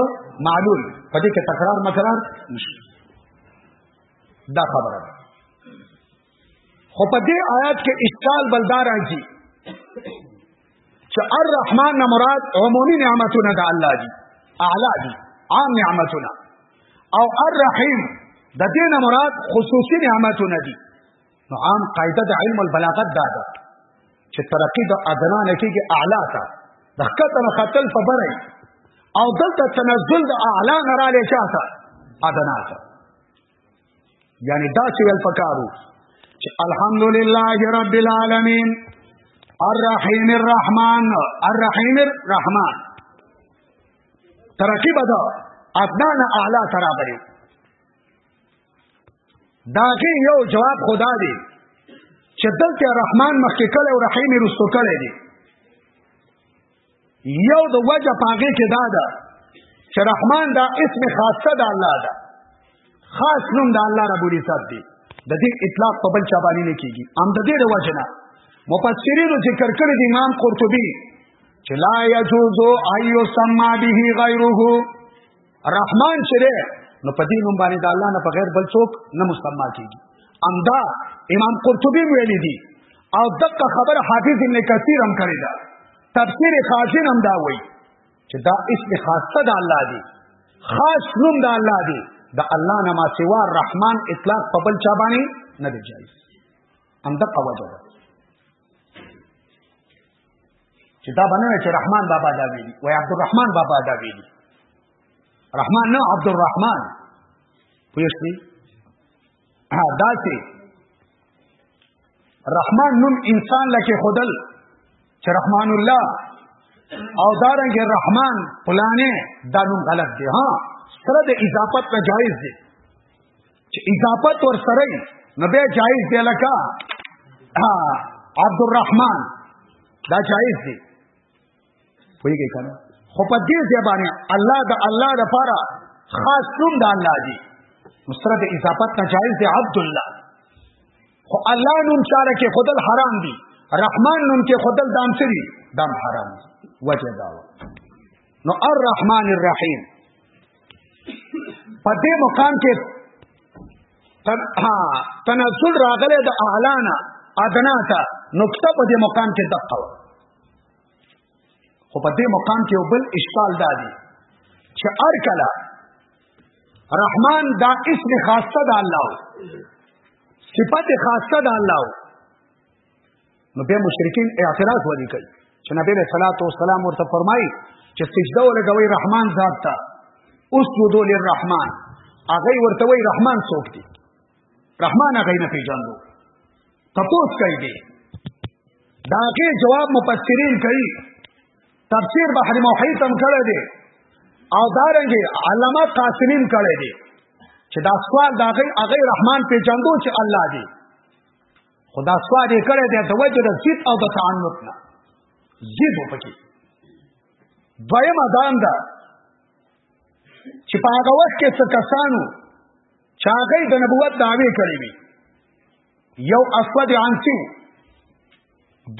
معلول په دې کې تکرار مکرار نشي دا خبره ده خو په دې آیات کې اشکال بلدار راځي چې الرحمن نه مراد عمومي نعمتونه د الله دي اعلی دي عام نعمتونه او الرحیم د دې نه مراد خصوصي نعمتونه دي نو عام قاعده د علم البلاغت دا ده چې ترقی د ادنا نه کېږي اعلی ته د خطر خطل په بره او دلته تنزل د اعلی نه را لې چاته ادنا ته یعنی دا چې ول پکارو چې الحمدلله رب العالمین الرحیم الرحمن الرحیم الرحمن ترقی بدا ادنان اعلی ترا بری داغه یو جواب خدا دی چې دلته رحمان مخکې کله او رحیم رستو کله دی یو د وجه پاغه کې دا ده چې رحمان دا اسم خاصه د الله ده خاص نوم د الله رب العزت دی د دې اطلاق په بل چا باندې نه کیږي ام د دې د وجه نه مفسرینو ذکر کړی د امام قرطبي چې لا یجوز ایو سما به غیره رحمان چې ده نو په دې نوم باندې د الله نه بغیر بل څوک نه مسما کیږي امدا امام قرطبي ویلي دي او دغه خبر حافظ ابن کثیر هم کړی دا تفسیر خازن هم دا وایي چې دا اسم خاصه د الله دی خاص نوم د الله دی د الله نه ما سوا رحمان اطلاق په بل چا باندې نه دی جایز همدا قواعد چې دا باندې چې رحمان بابا دا ویلي وای عبدالرحمن بابا دا ویلي رحمان نه عبدالرحمن پوښتنه ها دا چې رحمان نوم انسان لکه خودل چې رحمان الله او دارنګ رحمان پلانې دا نوم غلط دی ها سره د اضافت نه جایز دی چې اضافت ور سره نو بیا جایز دی لکه عبدالرحمن دا جایز دی پوهیږئ کنه خو په دې ځای باندې الله د الله د پاره خاص نوم د الله دی مستره د اضافت نه جایز دی عبد الله خو الله نوم چاره کې خودل حرام دی رحمان نوم کې خودل دام سری دام حرام دی وجه دا نو الرحمن الرحیم په دې مقام کې تنزل راغله د اعلانا ادنا ته نقطه په دې مقام کې دقه خو په دې مقام کې بل اشکال دادی چې ار کلا رحمان دا اسم خاصه د الله صفت خاصه د الله نو بیا مشرکین اعتراض ولي کوي چې نبی له صلوات و سلام ورته فرمایي چې سجده ولګوي رحمان ذات ته اسجدوا للرحمن هغه ورته وایي رحمان څوک دی رحمان هغه نه پیژاندو تاسو کوي دی دا کې جواب مفسرین کوي تفسیر بحر محیط هم کړی دی او دارنګه علامه قاسمین کړی دی چې دا سوال دا غي هغه رحمان پیژاندو چې الله دی خدا سوال یې کړی دی د وجه د ضد او د تعنت نه ضد و پکې دویمه دام ده چې په هغه وخت کې څه کسانو چې هغه د نبوت دعوی کړې وي یو اسود عنسی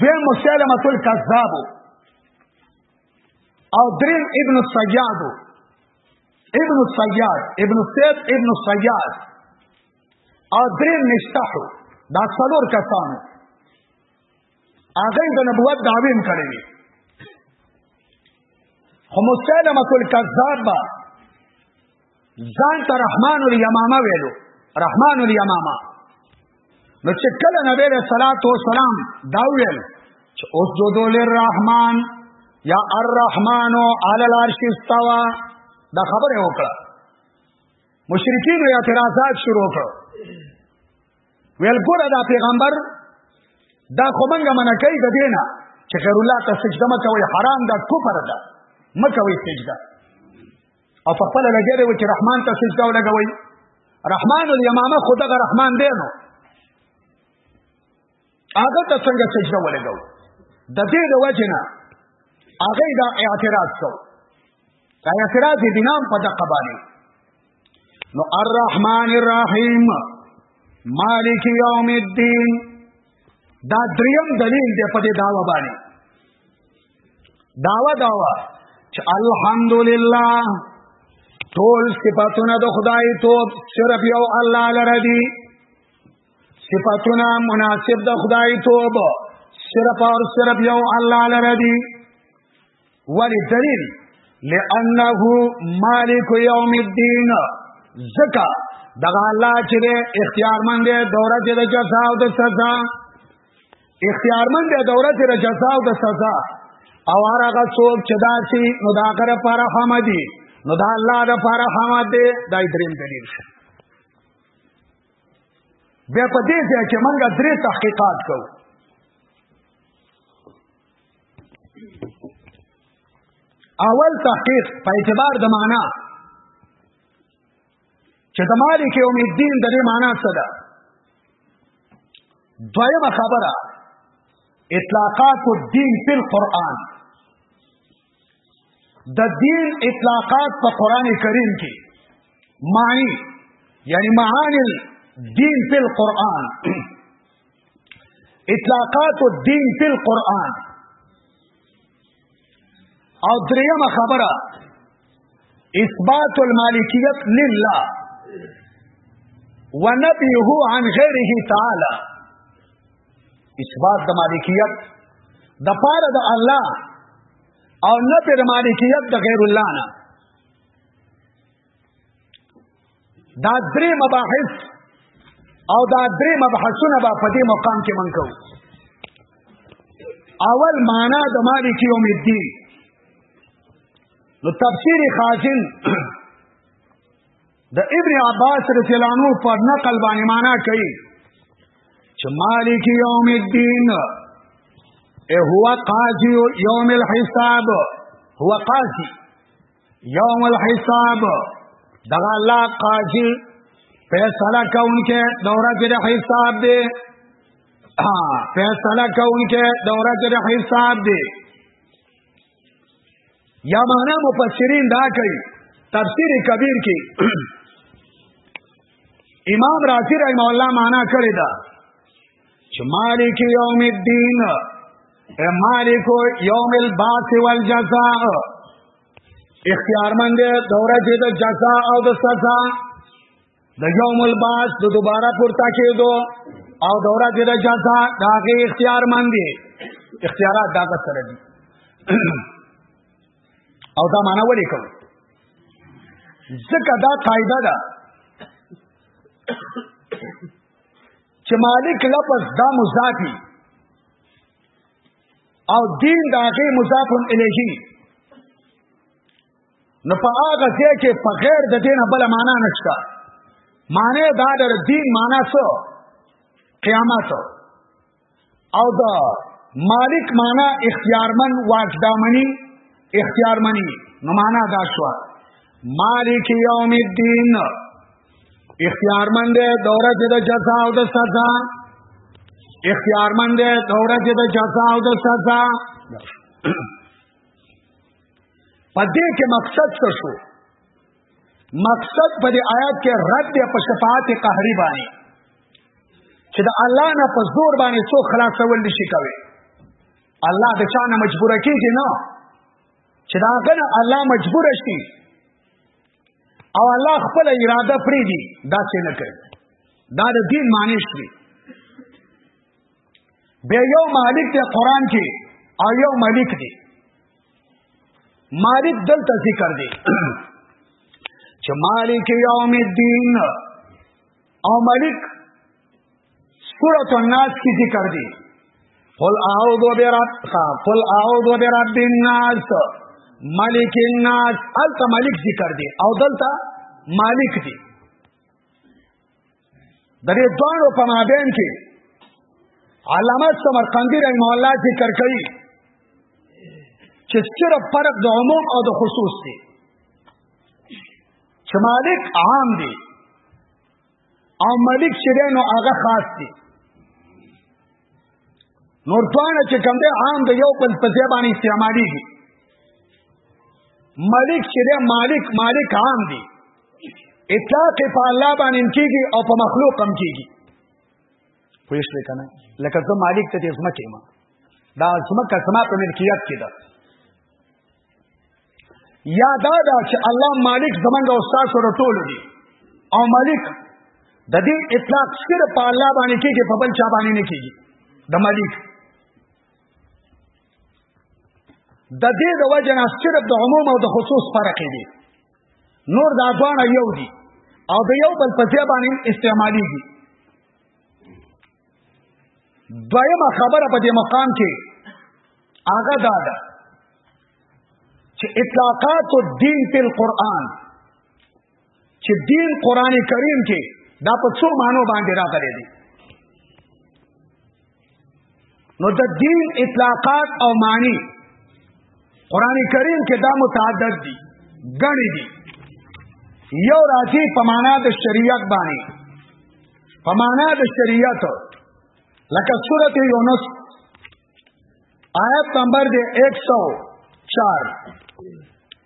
دویم مسلمه الکذاب او دریم ابن الصیاد ابن الصیاد ابن سید ابن الصیاد او درې مستحو دا څلور کسانو هغه د نبوت دعوی هم کړې وي خو مسلمه کول کذاب با ځان ته رحمان الیمامه ویلو رحمان الیمامه نو چې کله نبی له صلوات و سلام دا ویل چې اوس جو دول الرحمن یا الرحمن علی العرش استوا دا خبره وکړه مشرکین یې اعتراضات شروع کړ ویل ګوره دا پیغمبر دا خو منګه منه کوي د دینه چې غیر الله ته سجده مکه وي حرام ده کفر ده مکه وي سجده او په خپل لګره و چې رحمان ته سجده ولګوي رحمان الیمامه خدغه رحمان دی نو هغه ته څنګه سجده ولګو د دې د وجه نه هغه دا اعتراض کو دا اعتراض یې بنام په دقه باندې نو الرحمن الرحیم مالک یوم الدین دا دریم دلیل دی په دې داوا باندې داوا داوا چې الحمدلله ټول صفاتونه د خدای توب صرف یو الله لره دي صفاتونه مناسب د خدای توب صرف او صرف یو الله لره دی ولی دلیل لانه مالک یوم الدین زکا دغه الله چې اختیار مند دی دوره چې د جزا او د سزا اختیار مند دی دوره چې د جزا او د سزا او هرغه څوک چې داسي نو دا کر پر حمدی نو دا الله د پر حمد دی دای دریم دلیل شه بیا په دې ځای کې موږ درې تحقیقات کوو اول تحقیق په اعتبار د معنا چې د مالک یوم الدین د دې معنا څه ده دویمه خبره اطلاقات الدین فی القرآن د دین اطلاقات په قران کریم کې معنی یعنی معانی دین په قران اطلاقات الدین په قران او دریمه خبره اثبات المالکیت لله ونبیه عن غیره تعالی اثبات د مالکیت د پاره د الله او نه په د مالکیت د غیر الله نه دا درې مباحث او دا درې مبحثونه به په دې مقام کې مونږ کوو اول معنا د مالک یوم الدین نو تفسیر خازن د ابن عباس رضی الله عنه په نقل باندې معنا کوي چې مالک یوم الدین ای هو قاضی یوم الحساب هو قاضی یوم الحساب دغه الله قاضی فیصله کوونکې دوره کې د حساب دی ها فیصله کوونکې دوره کې د حساب دی یا معنا مفسرین دا کوي تفسیر کبیر کې امام رازی رحم الله معنا کړی دا چې مالک یوم الدین اے مالک یوم البعث والجزاء اختیارمند دورہ چې د جزاء او د سزا د یوم الباس د دوباره پورته کېدو او دوره د جزا داغه اختیار مندي اختیارات داغه سره دي او دا معنا ولې کوي ځکه دا قاعده ده چې مالک لفظ دا مضافي او دین داغه مضاف الیه نو په هغه ځای کې په غیر د دین بل معنا نشته معنی دا د دین معنا څه قیامت او دا مالک معنا اختیارمن واجدامنی اختیارمنی نو معنا دا شو مالک یوم الدین اختیارمند دوره د جزا او د سزا اختیارمند دوره د جزا او د سزا په دې کې مقصد څه شو مقصد په دې آیات کې رد دی په شفاعت قهري باندې چې د الله نه په زور باندې څو خلاصول نشي کوي الله د چا نه مجبور کیږي نه چې دا غنه الله مجبور شي او الله خپل اراده پری دی دا څه نه کوي دا د دین معنی شي به یو مالک دی قران کې او یو ملک دی مالک دلته ذکر دی چې مالک یوم الدین او ملک سورۃ الناس کې ذکر دی قل اعوذ برب قل اعوذ برب الناس ملک الناس الته ملک ذکر دی او دلته مالک دی د دې دوانو په مابین کې علامه سمرقندی رحمه الله ذکر کوي چې صرف فرق د عموم او د خصوص دی چې مالک عام دی او مالک چې دی نو هغه خاص دی نور دوانه چې کوم دی عام د یو بل په ځای باندې استعمالېږي مالک چې دی مالک مالک عام دی اطلاق په الله باندې کیږي او په مخلوق هم کیږي پوه شئ کنه لکه زه مالک ته دې ځمکه ما دا ځمکه سما په ملکیت کې ده یا دا دا چې الله مالک زمونږ او استاد سره ټول دي او مالک د دې اطلاق صرف په الله باندې کېږي په بل چا باندې نه کېږي د مالک د دې د وجه نه صرف د عموم او د خصوص فرق دی نور دا دواړه یو دي او د یو بل په ځای باندې استعماليږي دویمه خبره په دې مقام کې هغه دا ده چې اطلاقات الدین په قرآن چې دین قرآن کریم کې دا په څو معنی باندې راغلي دي نو د دین اطلاقات او معنی قران کریم کې دا متعدد دي غني دي یو راځي په معنا د شریعت باندې په معنا د شریعت لکه سورته یونس آیت نمبر دې 104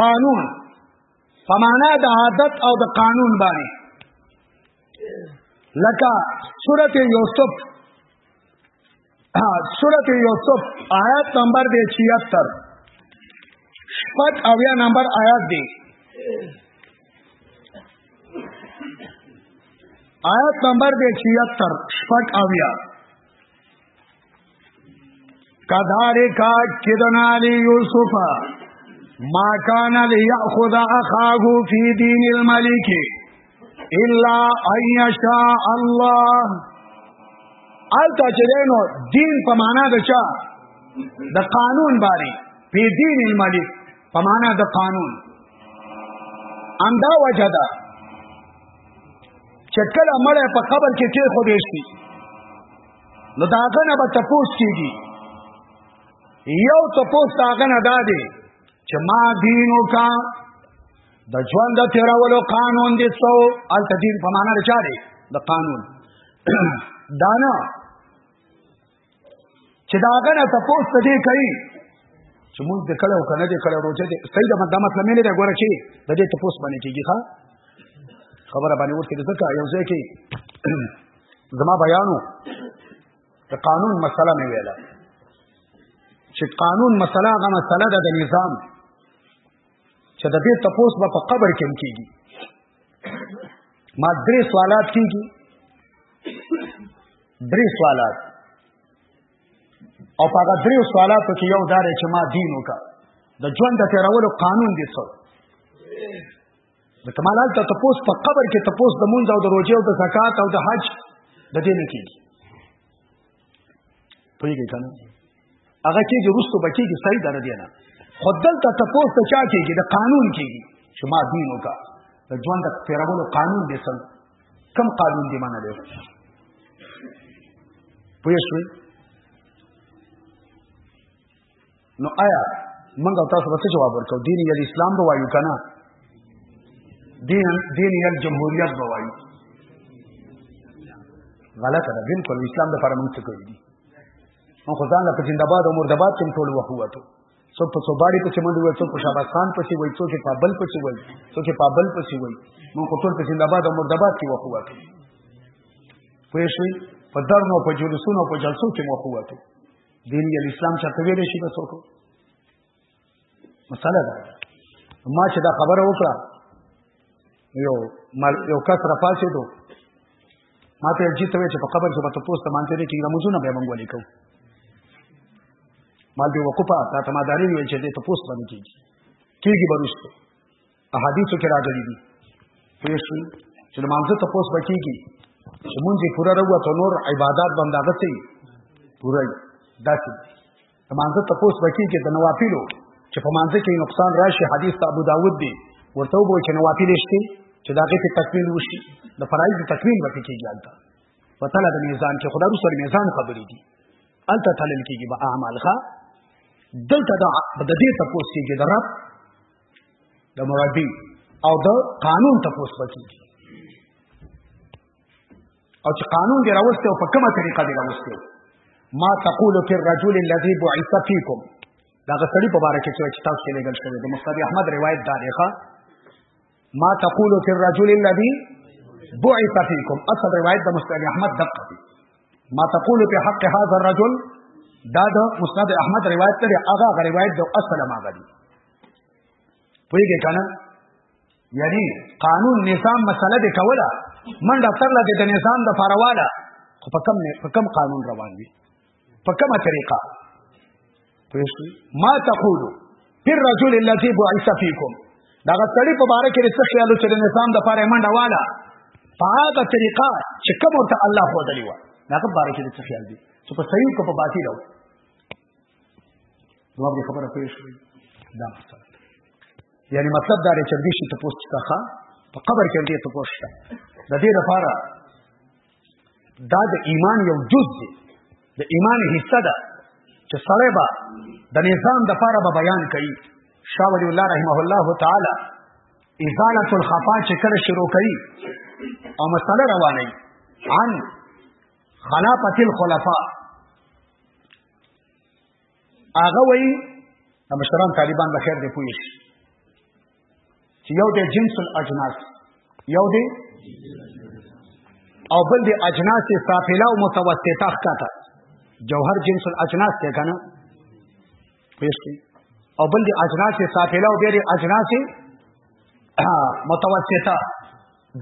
قانون په معنا د عادت او د قانون باندې لکه سورت یوسف سورت یوسف آیات نمبر دی 76 شپږ اویا نمبر آیات دی آیات نمبر دی 76 شپږ اویا کذالک کدنا علی یوسف ما کان لیاخذ اخاه فی دین الملک الا ان یشاء الله التا چرینو دین په معنا د چا د قانون باری فی دین الملک په معنا د قانون اندا وجدا چکل مړ په قبر کې کې خو دې شي نو دا غنه به تپوس کیږي یو تپوس دا غنه دا دی چې ما دینو کا د ژوند تیرولو قانون دی څو ال تدین په معنا رچا دی د قانون دانا چې دا غنه تپوس ته دی کوي چې موږ د کله او کنه د کله روزه دي سید احمد دمت لمه نه غوړه چی د دې تپوس باندې کیږي ښا خبره باندې ورته ځکه یو ځای کې زما بیانو د قانون مسله مې ویله چې قانون مسله هغه مسله ده د نظام چې د دې تپوس به په قبر کې کېږي ما درې سوالات کېږي درې سوالات او په هغه درې سوالاتو کې یو دا دی چې ما دین وکړ د ژوند د تېرولو قانون دې څه د کمالال ته تپوس په قبر کې تپوس د مونږ او د روزې او د زکات او د حج د دې نه کېږي پوهیږئ که نه هغه کېږي وروسته به کېږي صحیح ده د دې نه خو دلته تپوس د چا کېږي د قانون کېږي چې ما دین وکړه د ژوند د تېرولو قانون دی څه کم قانون دی منلی پوه شوئ نو آیا موږ تاسو به څه جواب ورکړو دین یې اسلام به وایو کنه دین دین یې جمهوریت به وایو غلطه ده بالکل اسلام د لپاره موږ څه کوي نو خو ځان له زنده‌باد او مرده‌باد کې ټول وحوته څو په صوباړي پسې منډي وای څو په شاباس خان پسې وای څو چې پابل پسې وای څو چې پابل پسې وای مون خو ټول په زنده‌باد او مرده‌باد کې وحوته پوه شئ په درنو په جلوسونو په جلسو کې وحوته دین یې اسلام چاته ویل شي بس وکړو مسله ده ما چې دا خبره وکړه یو مال یو کس را پاسې دو ما ته چې ته چې په قبر کې به تاسو ته مانته دي چې د موزونه به مونږ ولیکو مال دی وقفه تا ته ما داري ویل چې ته تاسو باندې کیږي کیږي برسته احادیثو کې راغلي دي پوه شئ چې لمانځه ته پوس بکیږي چې مونږ یې پوره روه ته نور عبادات به همدغه څه پوره وي داسې لمانځه ته پوس بکیږي د نوافلو چې په مانځه کې نقصان راشي حدیث ته ابو داود دی ورته وبو چې نوافل شته چې دا کې تکمیل وشي د فرایض تکمیل وته کېږي البته په تله د میزان کې خدای رسول میزان خبرې دي البته تلل کېږي به اعمال ښه دلته د دې تپوس کېږي د رب د مرادي او د قانون تپوس بکی او چې قانون دی راوسته او په کومه طریقه دی راوسته ما تقول في الرجل الذي بعث فيكم دا غسړي په باره کې چې تاسو کې لګل شوی د مصطفی احمد روایت دا دی ښا ما تقول في الرجل الذي بعث فيكم اصل روایت د مصطفی احمد دقه دی ما تقول في حق هذا الرجل دا د مصطفی احمد روایت دی هغه روایت د اصل ما غدي پوهیږي کنه یعنی قانون نظام مسله دې کوله منډه ترله دې د نظام د فارواله خو په کم په کم قانون روان دي په کومه طریقه پوهیږي ما تقول پر رجل الذي بعث فيكم دا غسړي په باره کې څه خیالو چې د نظام د فارې منډه واله په هغه طریقه چې کوم ورته الله خو دلی و هغه باره کې څه خیال دي چې په صحیح کو په باطل جواب دې خبره پوه شوې دا مطلب یعنی مطلب دا دی چې دې شي ته پوسټ څخه په قبر کې دې ته پوسټ د دې لپاره دا د ایمان یو جز دی د ایمان حصہ ده چې سړی به د نظام د لپاره به بیان کوي شاه ولی الله رحمه الله تعالی ازاله الخفا چې کله شروع کوي او مسله روانه عن خلافت الخلفاء هغه وایي د مشران طالبان به خیر دی پوه شي چې یو دی جنس الاجناس یو دی او بل دی اجناس سافله او متوسطه ښکته جوهر جنس الاجناس دی کنه پېښې او بل دي اجناس سافله او بیا دي اجناس متوسطه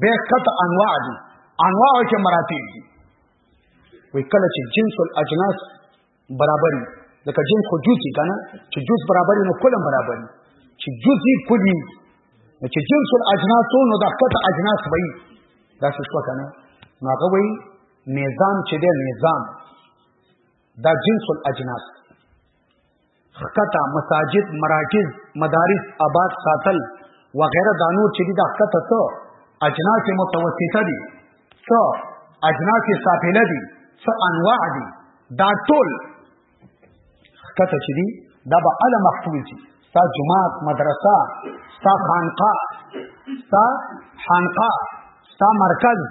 به قط انواع دي انواع کې مراتب دي وی کله چې جنس الاجناس برابر لکه جنس خو جزئی کنه چې جز برابر نو کلم برابر چې جزئی کلی چې جنس الاجناس نو د قط اجناس وي دا څه شو کنه نو هغه وی نظام چې دی نظام دا جنس الاجناس خکتا مساجد مراکز مدارس آباد ساتل وغیرہ دا نور چې دي دا خکتا څه اجناس متوسطه دي څه اجناس سافله دي څه انواع دي دا ټول خکتا چې دي دا به اله محفوظ دي ستا جماعت مدرسه ستا خانقاه ستا خانقاه ستا مرکز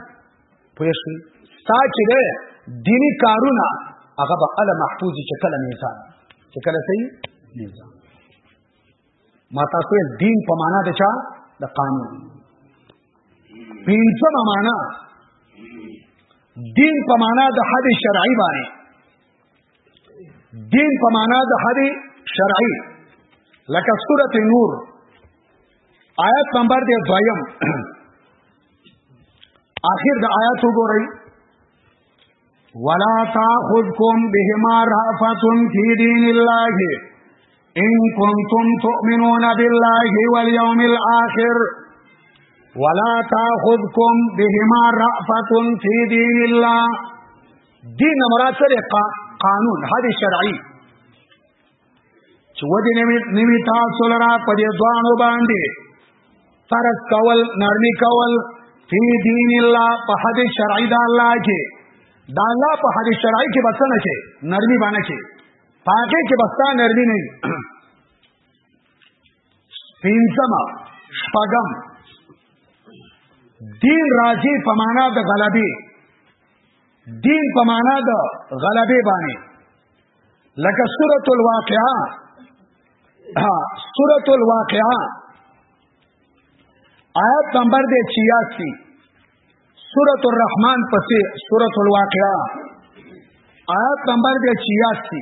پوه شئ ستا چې دی دیني کارونه هغه به هله محفوظ چې کله میزان چې کله سي میزان ما تاسو دین په معنا د چا د قانون پنځمه معنا دین په معنا د حد شرعي باندې دین په معنا د حد شرعي لکه سورته نور آیت نمبر دی دویم آخر د آیات وګورئ ولا تاخذكم بهما رافه في دين الله ان كنتم تؤمنون بالله واليوم الاخر ولا تاخذكم بهما رافه في دين الله دین مراد سره قانون حد شرعي چې ودی نوی تاسو لرا په دې دوانو باندې فرض کول نرمی کول فی دین الله په حد شرعی د الله کې دا الله په حد شرعی کې بس نه کې نرمی باندې کې پاکه کې بس نرمی نه پینځم شپږم دین راځي په معنا د غلبي دین په معنا د غلبه باندې لکه سورۃ الواقعہ ها سورۃ الواقعہ آیت نمبر دے 86 سورۃ الرحمن پسې سورۃ الواقعہ آیت نمبر دے 86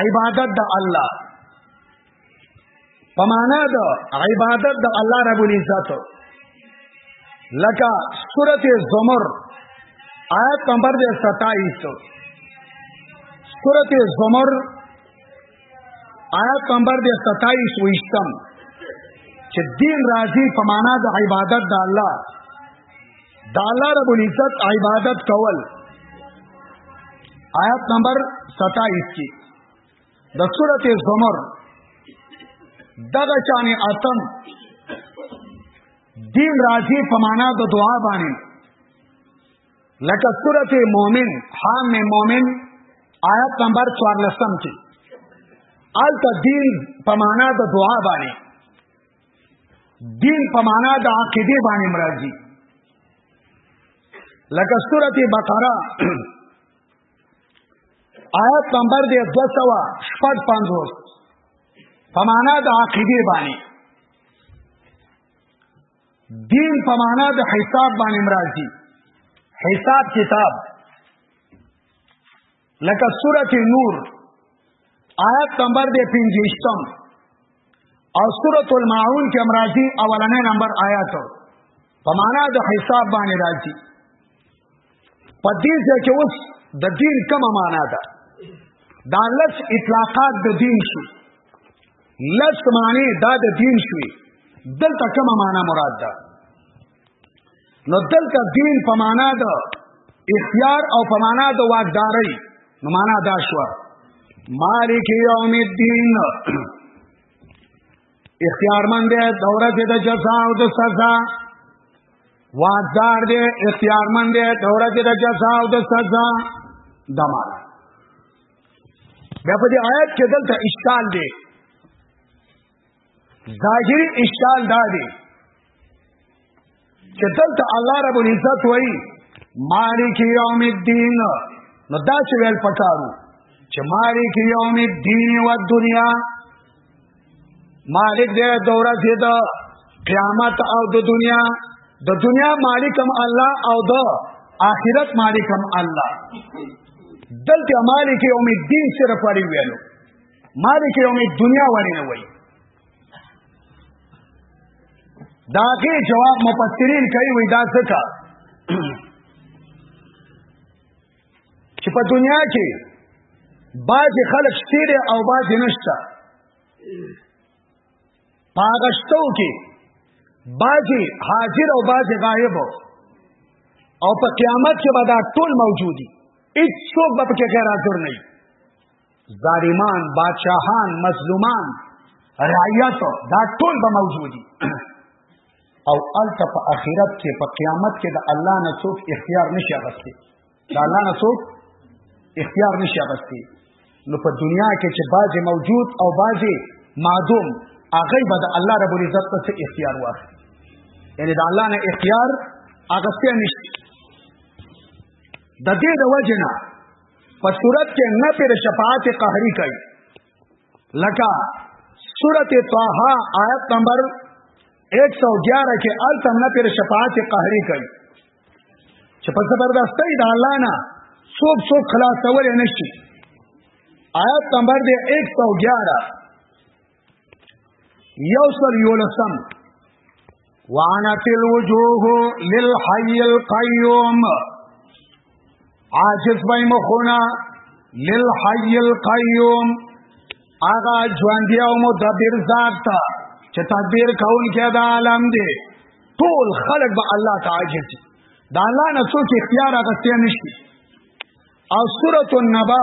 عبادت د الله په معنا د عبادت د الله رب العزت لکه سورته زمر آیت نمبر 27 سورته زمر آیت نمبر 27 ویشتم چې دین راضی په معنا د عبادت د الله د الله رب العزت عبادت کول آیت نمبر 27 کې د سورته زمر دغه چانه اتم دین راځي په معنا د دعا باندې لکه سورته مؤمن حام مؤمن آیت نمبر 14 کې آلته دین په معنا د دعا باندې دین په معنا د عقیده باندې مرضی لکه سورت بقره آیت نمبر دی دو سوا شپد پانزوز په معنا د عقیده باندې دین په معنا د حساب باندې مرضی حساب کتاب لکه سورت نور آیت نمبر دے پنجیشتم او سورت المعون کے امراضی اولنے نمبر آیت پمانا دا حساب بانے راجی پا دین سے کہ اس دا دین کم مانا دا دا لس اطلاقات دا دین شو لس معنی دا دا دین شوی دلتا کم مانا مراد دا نو دلته دین په معنا د اختیار او په معنا د واکداري نو معنا دا شو مالک یوم الدین اختیار مند دی د ورځې د جزا او د سزا واکدار دی اختیار مند دی د ورځې د جزا او د سزا دا معنا بیا په دې آیت کې دلته اشکال دی ظاهری اشکال دا دی چې دلته الله رب العزت وایي مالک یوم الدین نو دا چې ویل پکارو چې مالک یوم الدین و دنیا مالک دې دوره دې د قیامت او د دنیا د دنیا مالکم الله او د آخرت مالکم الله دلته مالک یوم الدین سره پری ویلو مالک یوم الدنیا ورنه وای داغه جواب مفسرین کوي وای دا څه چې په دنیا کې باج خلق شتیر او باج نشتا پاغشتو کې باج حاضر او باج غایب او په قیامت کې به دا ټول موجودي هیڅوک به پکې غیر حاضر نه ظالمان بادشاهان مظلومان رعیت دا ټول به موجودي او الته په اخرت کې په قیامت کې د الله نه څوک اختیار نشي اغستې د الله نه څوک اختیار نشي اغستې نو په دنیا کې چې بعضې موجود او بعضې معدوم هغه به د الله رب العزت ته څه اختیار واخلي یعنی د الله نه اختیار اغستې نشي د دې د وجه نه په صورت کې نه پر شفاعت قهری کوي لکه سورته طه آیت نمبر 111 کې التم نه پر شفاعت قهری کوي چې په زبردستۍ د الله نه څوک څوک خلاصول نه شي آیت نمبر دې 111 یوصل یولسم وعنت الوجوه للحي القيوم عاجز بای مخونه للحي القيوم آغا ژوندیا او مدبر ذات تا چې تدبیر کول کې دا عالم دی ټول خلق به الله تعالی دي دا الله نه څوک اختیار اغستیا نشي او سورۃ النبا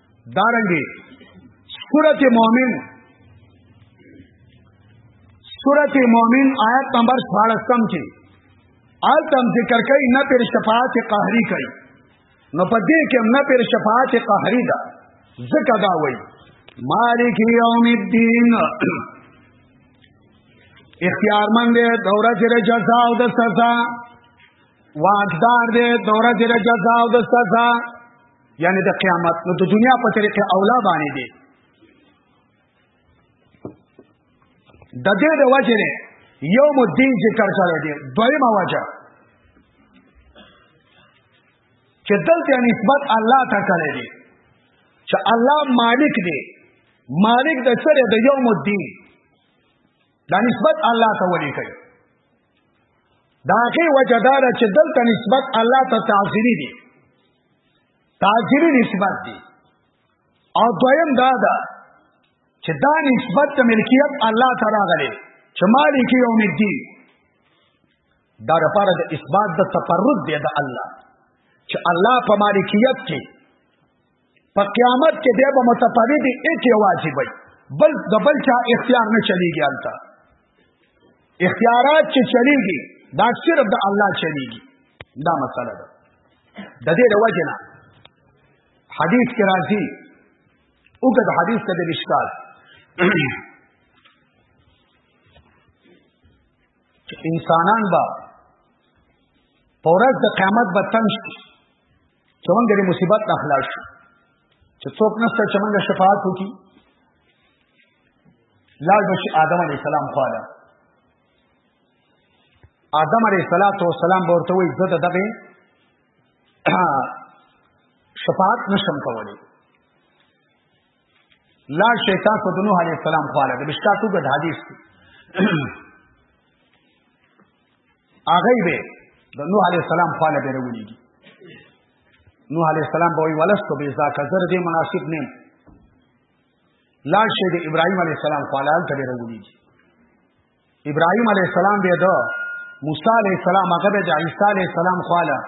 دارنګي سورته مؤمن سورته مؤمن آیت نمبر 16 کې آل تم ذکر کوي نه پر شفاعت قهري کوي نو په دې کې نه پر شفاعت قهري ده ځکه دا وایي مالک یوم الدین اختیار مند دی دوره چې جزا او د سزا واقدار دی دوره چې جزا او د سزا یعنی د قیامت نو د دنیا په طریقې اولا باندې دی د دې د وجه نه یوم الدین ذکر کړی دی دویمه وجه چې دلته نسبت الله ته کړی دی چې الله مالک دی مالک د سره د یوم الدین دا نسبت الله ته ولي کوي دا هغه وجه دا چې دلته نسبت الله ته تعذری دی تاثیری نسبت دی او دویم دا ده چې دا نسبت د ملکیت الله تعالی غلې چې مالک یوم الدین دا لپاره د اثبات د تفرد دی د الله چې الله په مالکیت کې په قیامت کې دی به متفرد ایت واجب وي بل د بل چا اختیار نه چلیږي البته اختیارات چې چلیږي دا صرف د الله چلیږي دا مسله ده د دې د وجه نه حدیث کې راځي اوګه د حدیث ته د مشکال انسانان با پورز د قیامت به تم شي چې موږ د مصیبت نه خلاص شو چې څوک نشته چې موږ شفاعت وکړي لاړ بشي آدم علی السلام خواله آدم علی السلام به ورته وي زه دغه شفاعت نشم کولی لا شیطان کو دنو علی السلام خواله د مشکاتو د حدیث هغه به د نوح علی السلام خواله به وروړي نوح علی السلام به وي ولست به ذاک زر دې مناسب نه لاړ شي د ابراهيم عليه السلام خپلال ته راغلي ابراهيم عليه السلام به دا موسی عليه السلام هغه به د عيسى عليه السلام خپلال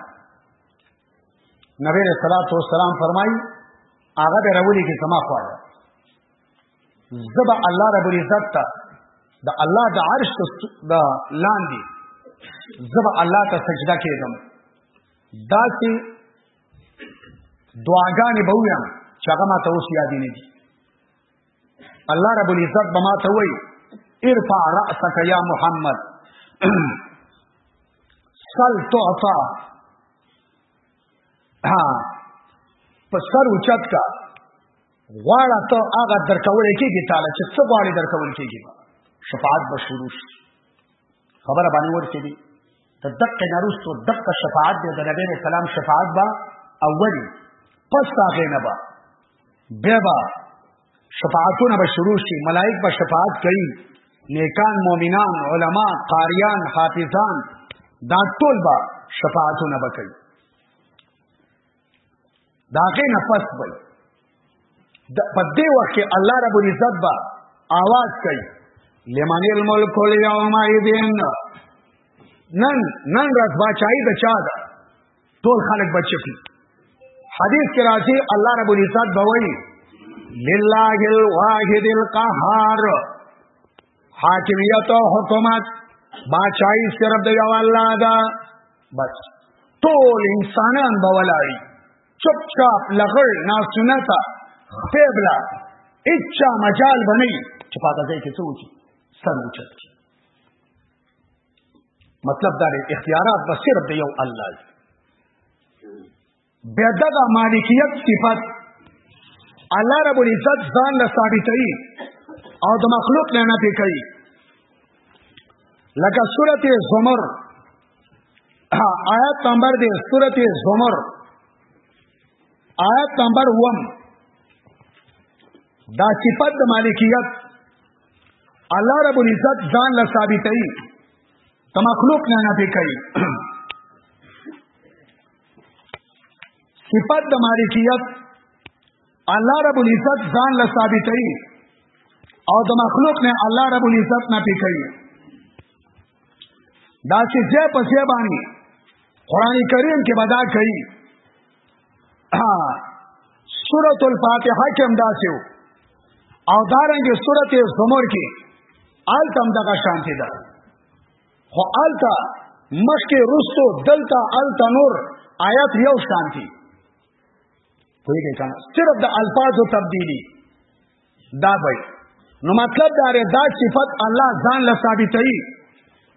نبی رسول الله صلی الله علیه فرمایي هغه به راولي کې سما خواله زبا الله رب العزت ته د الله د عرش د لاندې زبا الله ته سجده کېږم دا چې دعاګانې به ویم چې هغه ما ته اوس یادې نه دي الله رب العزت به ما ته وایي ارفع رأسك یا محمد سل تعطا ها په سر اوچت کا غواړه ته هغه درکول کېږي تعالی چې څه غواړي درکول کېږي شفاعت به شروع شي خبره باندې ورته دي د دقه نرستو دقه شفاعت دی د نبی علیہ السلام شفاعت با اولی پس هغه نه با بیا با شفاعتونه به شروع شي ملائک به شفاعت کوي نیکان مؤمنان علما قاریان حافظان دا ټول به شفاعتونه به کوي دا غي نفس وي د په دې وخت کې الله رب العزت با आवाज کوي لمن الملك اليوم ايدين نن نن راز بچای د چا ده ټول خلک بچپی حدیث کې راځي الله رب العزت بوي لله الواحد القهار حاکمیت او حکومت باچای صرف د یو الله دا بس ټول انسانان به ولای چپ چاپ لغړ ناسنتا خپبلا اچا مجال بنئ چې پاته ځای کې څوک سر وچت کی مطلب دا اختیارات به صرف د یو الله دی بیا دغه مالکیت صفت الله رب العزت ځان له ثابتوي او د مخلوق نه نه کوي لکه سورته زمر آیت نمبر دې سورته زمر آیت نمبر 1 دا صفت د مالکیت الله رب العزت ځان له ثابتوي د مخلوق نه نه کوي صفت د مالکیت الله رب العزت ځان له ثابتوي او د مخلوق نه الله رب العزت نه پیکوي دا چې ځای په ځای باندې قران کریم کې بدا کوي سورۃ الفاتحه کې هم داسې وو او دارنګه سورته زمر کې آل تم دغه شانتی ده خو آلتا مخکې رستو دلتا آلتا نور آیات یو شانتی کوئی گئی کانا صرف دا الفاظ و تبدیلی دا بھئی نو مطلب دا رے دا صفت اللہ زان لثابتی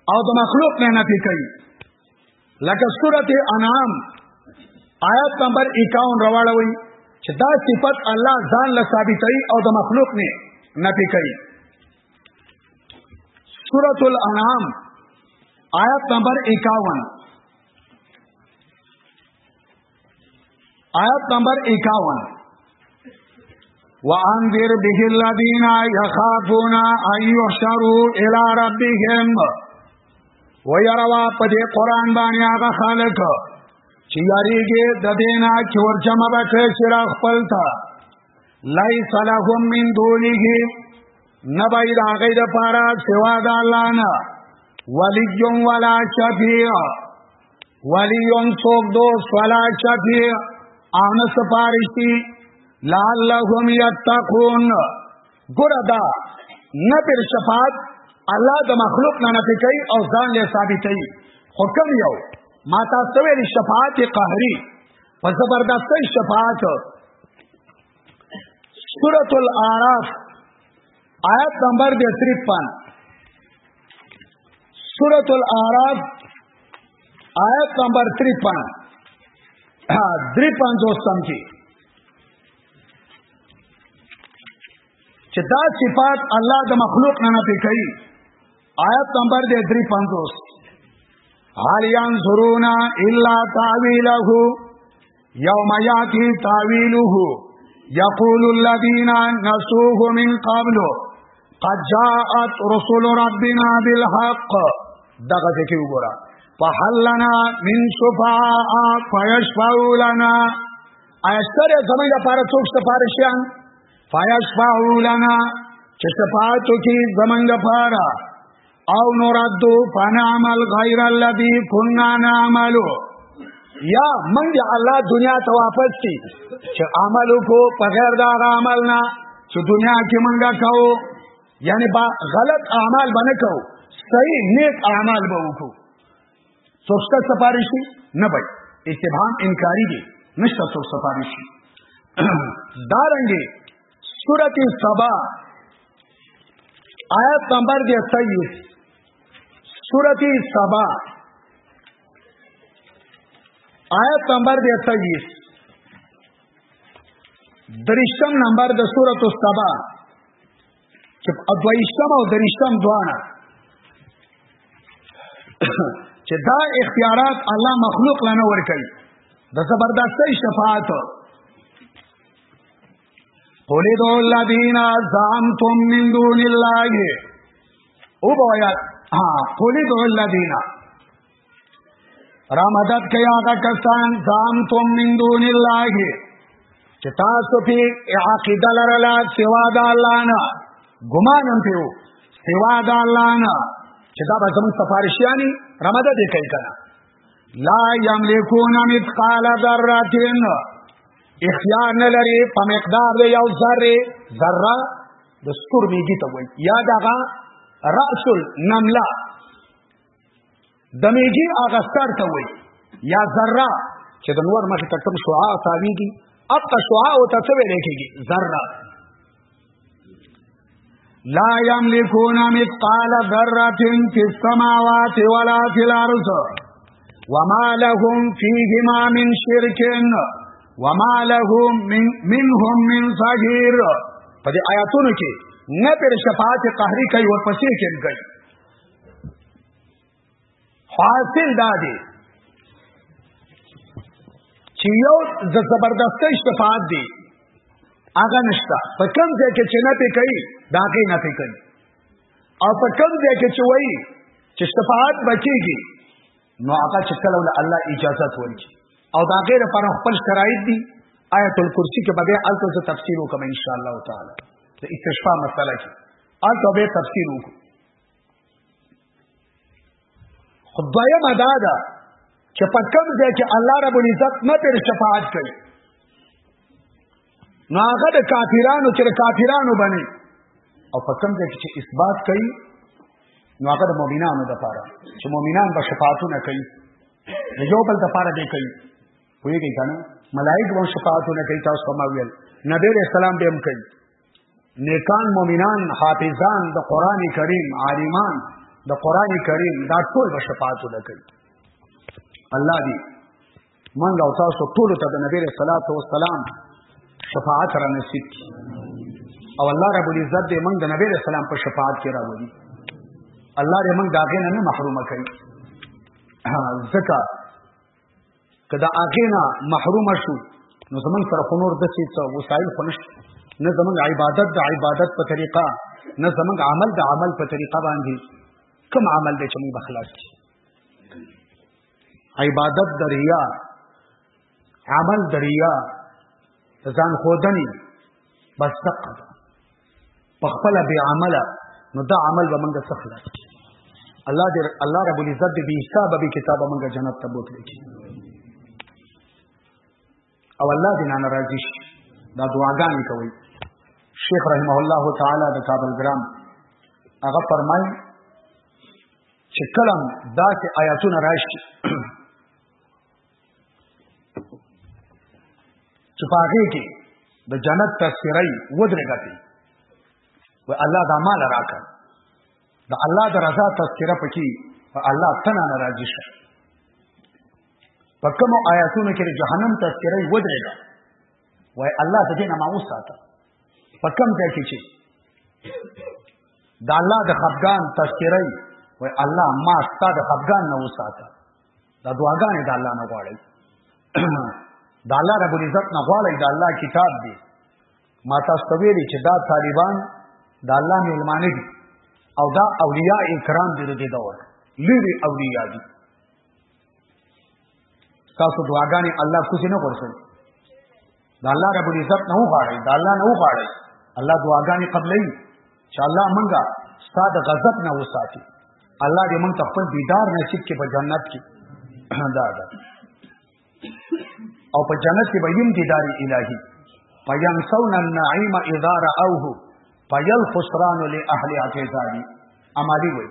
او دا مخلوق نے نفی کئی لکه سورت انعام آیت نمبر 51 رواړوي چې دا صفت الله ځان له ثابتوي او د مخلوق نه نفي کوي سورۃ الانعام آیت نمبر 51 آیت نمبر 51 وانذر به الذين يخافون ان يحشروا الى ربهم ويروا په دې قران باندې هغه خلک چې یاریږي د دینه چې ورجمع به کړي شرا خپل ته لیس لهم من دونه نبای دا غید پارا سوا دا اللہ نا ولیون ولا شفیع ولیون سوک دوست ولا شفیع آن سپارشتی لعلهم یتقون گره دا نپر شفاعت الله د مخلوق نه نفي کوي او ځان له ثابتوي حکم یو ما تاسو ویل شفاعت قهري په زبردستۍ شفاعت سورۃ الاعراف آیت نمبر 53 سورۃ الاعراف آیت نمبر 53 ها 53 دوستم کې چې دا صفات الله د مخلوق نه نه کوي آیت نمبر دے دری پندوس حال ينظرون الا تاويله يوم ياتي تاويله يقول الذين نسوه من قبل قد جاءت رسل ربنا بالحق دغه څه کې وګوره فحلنا من شفاء فيشفعوا لنا ايشتر زمين لپاره څوک سفارشيان فیشفعو لنا چې شفاعتو کې زمنګ پارا او نورادو فانا عمل غیر الذي كنا نعمل یا من دی الله دنیا ته واپس کی چې عمل کو په غیر دا عمل نه چې دنیا کې منګه کاو یعنی با غلط اعمال بنه کاو صحیح نیک اعمال به وکړو څوک شته سفارشي نه وای استفهام انکاری دی نشته څوک سفارشي دارنګي سورته سبا آیت نمبر 23 سورته سبا آیت نمبر 23 درشتم نمبر د سورته سبا چې ادویشتم او دریشتم دوانا چې دا اختیارات الله مخلوق لنه ورکړي د زبردستۍ شفاعت قول دو الذین زعمتم من دون الله او بویا ها قول دو الذین را مدد کوي هغه کسان ځان تم من دون الله چې تاسو په عقیده لرله سوا د الله نه ګمان هم پیو سوا د الله نه چې دا به زموږ سفارشیانی را مدد یې کوي کنه لا یملکون مثقال ذره اختیار نه لري په مقدار د یو ذره ذره د سکور میږي ته وایي یا دغه رأس النمله دمیږي هغه سر ته وي یا ذره چې د نور مخ ته کوم شعاع تاویږي اقا شعاع او ته څه ویل کېږي ذره لا یملکون مثقال ذره فی السماوات ولا فی الارض وما لهم فیهما من شرک وما لهم من منهم من ظهیر په دې آیاتونو کې نه پر شفاعت قهری کوي ورپسې کوي حاصل دا دی چې یو د زبردستۍ شفاعت دی هغه نشته په کوم ځای کې چې نه پې کوي دا هغې نه پې کوي او په کوم ځای کې چې وایي چې شفاعت به کېږي نو هغه چې کله له الله اجازت ورکړي او د هغې لپاره خپل شرایط دي آیت الکرسي کې به بیا هلته زه تفصیل وکړم انشاءالله تعالی د استشفا مسله کې الته به تفسیر وکړو خدای مدا دا چې په کوم ځای کې الله رب العزت نه پر شفاعت کوي نو هغه د کافرانو چې کافرانو باندې او په کوم ځای کې چې اثبات کوي نو هغه د مؤمنانو لپاره چې مؤمنان به شفاعتونه کوي د یو بل لپاره به کوي ویږي کنه ملائک به شفاعتونه کوي تاسو کومه ویل نبی رسول الله به هم کوي نیکان مؤمنان حافظان د قران کریم عالمان د قران کریم دا ټول به شفاعت وکړي الله دې من او تاسو ټول ته د نبی رسول الله صلوات و سلام شفاعت را نصیب کړي او الله رب العزت دې من د نبی رسول الله په شفاعت کې راوړي الله دې من داغه نه محروم کړي ځکه که د هغې نه محروم شو نو زمونږ سره خو نور داسې څه وسایل خو نشته نه زمونږ عبادت د عبادت په طریقه نه زمونږ عمل د عمل په طریقه باندې کوم عمل دی چې موږ به خلاص کړي عبادت د ریا عمل د ریا ځان ښودنې بس دقه ده په خپل به عمل نو دا عمل به موږ څخه خلاص کی الله دې الله رب العزت دې حساب به کتاب موږ جنت ته بوتلی کی او الله دې نه راضي شي دا دعاګانې کوي شیخ رحمه الله تعالی د کابل ګرام هغه فرمایي چې کلم داسې آیاتونه راشي چې په هغې کې د جنت تذکره یې ودرېږه پې وایي الله دا مال راکړه د الله د رضا تذکره پکې په الله څنګه ناراضي شه په کومو آیاتونو کې د جهنم تذکره یې ودرېږه وایي الله د دې نه ما وساته په کوم ځای کې چې د الله د خفګان تذکره یې وایي الله ما ستا د خفګان نه وساته دا دعاګانې د الله نه غواړي د الله رب العزت نه غواړي د الله کتاب دی ما تاسو ته ویلي چې دا طالبان د الله میلمانه دي او دا اولیاء کرام دي د دې دور لوی اولیاء دي تاسو دعاګانې الله کوزي نه ورسوي دا الله رب العزت نه وغواړي دا الله نه وغواړي الله دعاګانې قبلې چې الله مونږه ستاد غضب نه وساتي الله دې مونږ خپل دیدار نصیب کې په جنت کې دا ده او په جنت کې به یم دیدار الهي فینسون النعیم اذا راوه فیل خسران لاهل اعتذاری امالی وایي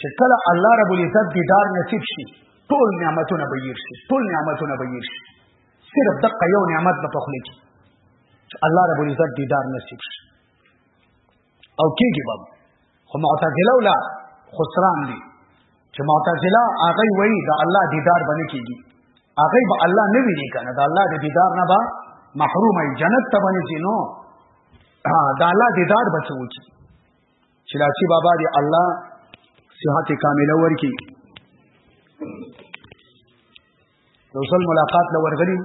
چې کله الله رب العزت دیدار نصیب شي ټول نعمتونه به یې شي ټول نعمتونه به یې شي صرف دقه یو نعمت به پخلی کی چې الله رب العزت دیدار نصیب شي او کېږي به خو معتزله ولا خسران دي چې معتزله هغه وایي دا الله دیدار باندې کېږي هغه به الله نه ویني کنه دا الله د دیدار نه به محروم ای جنت ته باندې نو دا الله دیدار بچو کی چې لاچی بابا دی الله صحت کامله ورکی رسول ملاقات له ورغلی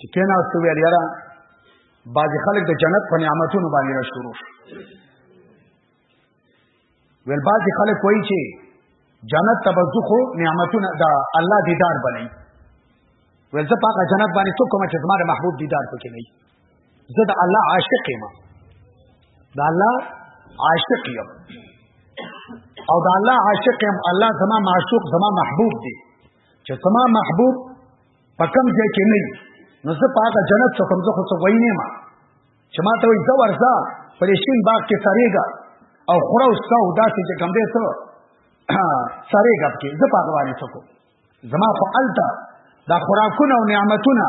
چې کینا استو ویل یاره بعض خلک د جنت په نعمتونو باندې راشورو ویل بعضی خلک وایي چې جنت ته بزخو نعمتونه دا الله دیدار بنئ ویل زه پاکه جنت باندې څوک کوم چې زما د محبوب دیدار پکې نه زه د الله عاشق یم د الله عاشق یم او د الله عاشق یم الله زما معشوق زما محبوب دی چې زما محبوب په کوم ځای کې نه نو زه پاکه جنت څوک کوم زه خو څه وای نه ما چې ما ته وي زه ورځه په دې شین باغ کې سرېږه او خوره او څکه او داسې چې کوم دی څه سرېږه پکې زه په هغه باندې څه کوم زما خو هلته دا خوراکونه او نعمتونه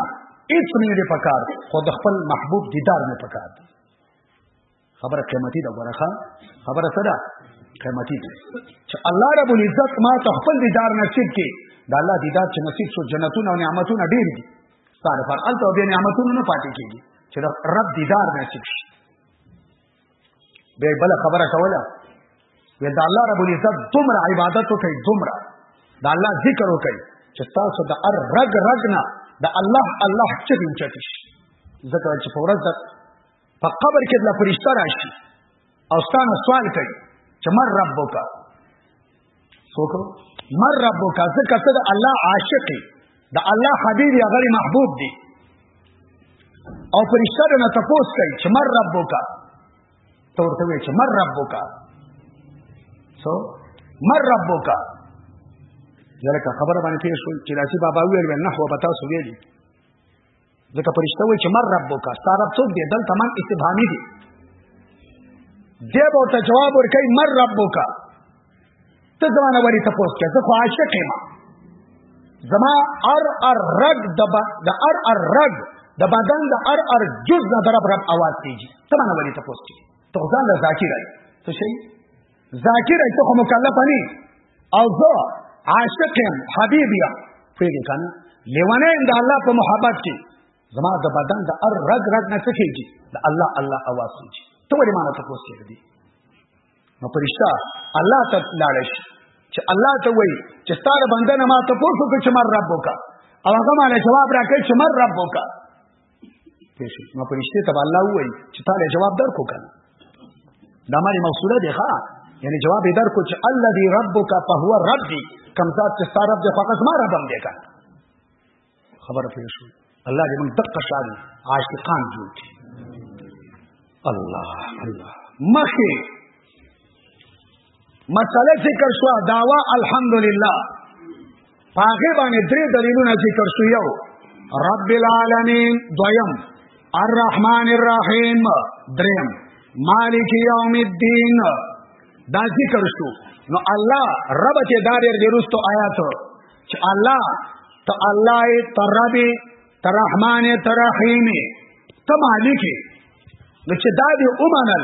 هېڅ نه دي په کار خو د خپل محبوب دیدار مې په کار دی خبره قیمتي ده ګوره ښه خبره څه ده قیمتي ده چې الله رب العزت ما ته خپل دیدار نصیب کړي د الله دیدار چې نصیب شو جنتونه او نعمتونه ډېر دي ستاره پر انت او به نعمتونو نه پاتې کیږي چې رب دیدار نصیب شي به بل خبره کوله وی دا الله رب العزت دومره عبادت کوي دومره دا الله ذکر کوي چې تاسو د ار رګ رګ نه د الله الله چې چټی شي ځکه چې په ورځ په قبر کې د فرشتہ راشي او ستانه سوال کوي چې مر ربک څوک مر ربک ځکه ته د الله عاشق د الله حبیب یا غری محبوب دی او فرشتہ نه تاسو کوي چې مر ربک ته ورته وی چې مر ربک سو مر ربک ځکه خبره باندې پیښ شو چې راسی بابا ویل نحو به تاسو ویلی ځکه پرشته وایي چې مر ربک ستا رب څوک دی دلته من استفهامي دی دی به ورته جواب ورکوي مر ربک ته زما نه ولې تپوس کوې زه خو عاشق یم زما ار ار رګ د ار ار رګ د بدن د ار ار جز نه درب رب اواز کېږي ته ما نه ولې تپوس کوې ته خو ځان له ذاکر یې څه شي ذاکر ته خو مکلف نه او زه عاشق یم حبیب یم پیږي کنه لیوانه د الله په محبت کې زما د بدن د ار رګ رګ نه څخېږي د الله الله اواز کېږي ته ولې مانه ته کوس کېږي نو پرشتہ الله ته لاړ شي چې الله ته وایي چې ستاره بنده نه ما ته پوښتنه چې مر رب وکړه او هغه مال جواب راکړي چې مر رب وکا نو په رښتیا ته الله وایي چې تعالی جواب درکو کنه دا معنی موصوله دی ښا یعنی جواب یې درکو چې الذي ربک فهو ربي کم ذات چې ستاسو رب دی خو هغه زما رب هم دی کنه خبره پوه شو الله دې موږ دقه شان عاشقان جوړ کړي الله الله مخه مسله ذکر شو داوا الحمدلله پاغه باندې درې دلیلونه ذکر شو یو رب العالمین دویم الرحمن الرحیم دریم مالک یوم الدین دا ذکر شو نو الله رب چې دا ډېر درستو آیات چې الله ته الله ته رب ته رحمان ته رحیم ته مالک نو چې دا دې اومنل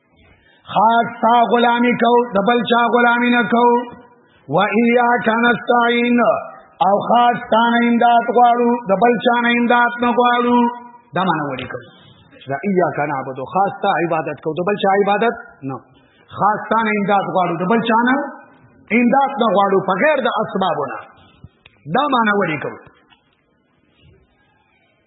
خاص تا غلامی کو د بل چا غلامی نه کو و ایا کان استعين او خاص تا نه امداد غواړو د بل چا نه امداد نه غواړو دا معنی وړي کو دا ایا کان عبد خاص تا عبادت کو د بل چا عبادت نه خاص تا نه امداد غواړو د بل چا نه امداد نه غواړو په غیر د اسبابونه دا معنی وړي کو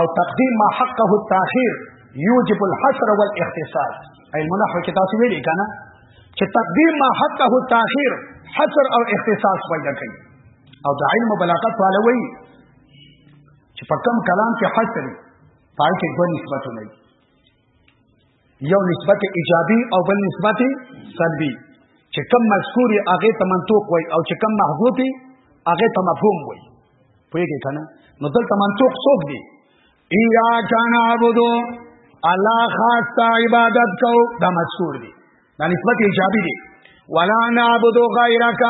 او تقدیم ما حقه التاخير یوجب الحصر والاختصار علم نحو کې تاسو ویلي کنه چې تقدیم ما حقه التاخير حصر او اختصاص پیدا کوي او د علم بلاغت والا وی چې په کم کلام کې حصر پای کې دوه نسبتونه دي یو نسبت ایجابي او بل نسبت سلبي چې کم مذکور هغه ته منطوق وای او چې کم محذوف هغه ته مفهوم وای پوهیږئ کنه نو دلته منطوق څوک دی ایا کان عبدو الله خاص عبادت کو دا مذکور دی دا نسبت ایجابي دی ولا نعبد غیرک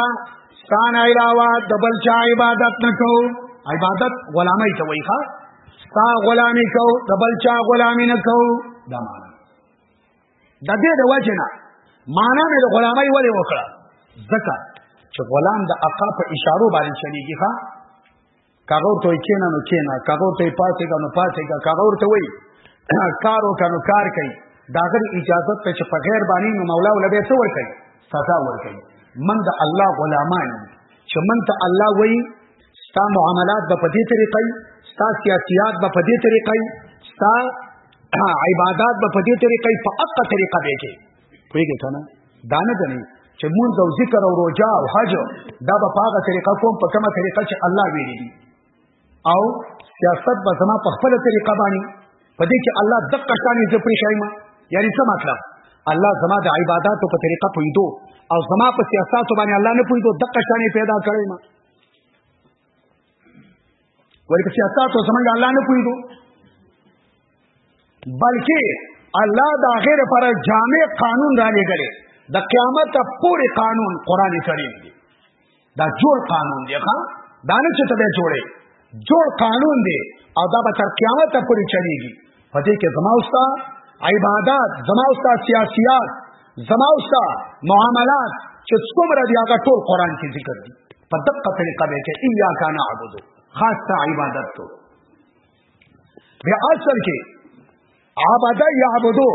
ستان علاوه د بل چا عبادت نکو عبادت غلامي ته وایي ښا ستا غلامي کو د بل چا غلامي نکو دا معنا د دې د وجنه معنا مې د غلامي ولې وکړه ځکه چې غلام د اقا په اشارو باندې چلیږي ښا کاغه ورته وای کینا نو کینا کاغه ورته پاتې کنه پاتې کا کاغه ورته وای کارو کنه کار کوي دا غیر اجازه ته چې په غیر باندې نو مولا ولا به څه ور کوي سزا ور کوي من د الله غلامان چې من ته الله وای ستا معاملات به په دې طریقې ستا سیاسيات به په دې طریقې ستا عبادت به په دې طریقې په اقا طریقه به کې پوهېږئ که نه دا نه ګڼي چې مونځ او ذکر او روژه او حج دا به په هغه طریقه کوم په کومه طریقه چې الله ویلي دي او سیاست به زما په خپله طریقه باندې په دې کې الله دقه شان یې زه پرې ښایم یعنی څه مطلب الله زما د عباداتو په طریقه پوهېدو او زما په سیاستو باندې الله نه پوهېدو دقه شان یې پیدا کړی ما ولی که سیاست او زمنګ الله نه پویدو بلکې الله دا غیر پر جامع قانون را لګلې د قیامت پورې قانون قران کریم دی دا جوړ قانون دی ښا دا نه چې ته به جوړې جوړ قانون دی او دا به تر قیامت پورې چلیږي پدې کې زما اوستا عبادت زما اوستا سیاسيات زما اوستا معاملات چې څومره دی هغه ټول قران کې ذکر دي په دقه طریقه به چې ایا کان عبادت خاص ته عبادت ته بیا اصل کې عبادت یعبدو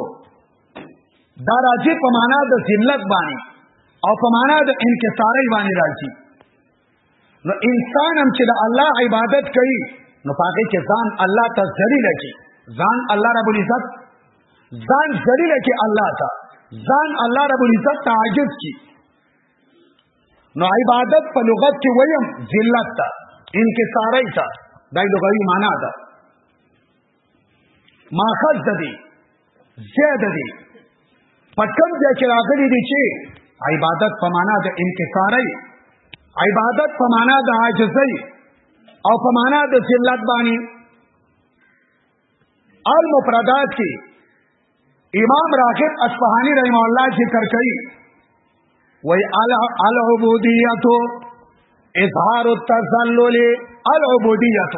دا راځي په معنا د ذلت باندې او په معنا د انکساري باندې راځي نو انسان هم چې د الله عبادت کوي نو پاګه کې ځان الله ته ذلیل کی ځان الله رب العزت ځان ذلیل کی الله ته ځان الله رب العزت ته عاجز کی نو عبادت په لغت کې ویم ذلت ته انکساری ته دا لغوي معنا ده ماخذ د دې زید دې په کوم ځای کې راغلي دي چې عبادت په معنا د انکساري عبادت په معنا د عاجزۍ او په معنا د ذلت باندې المفردات کې امام راغب اصفهانی رحم الله ذکر کوي وای العبودیت اظهار التذلل العبودیت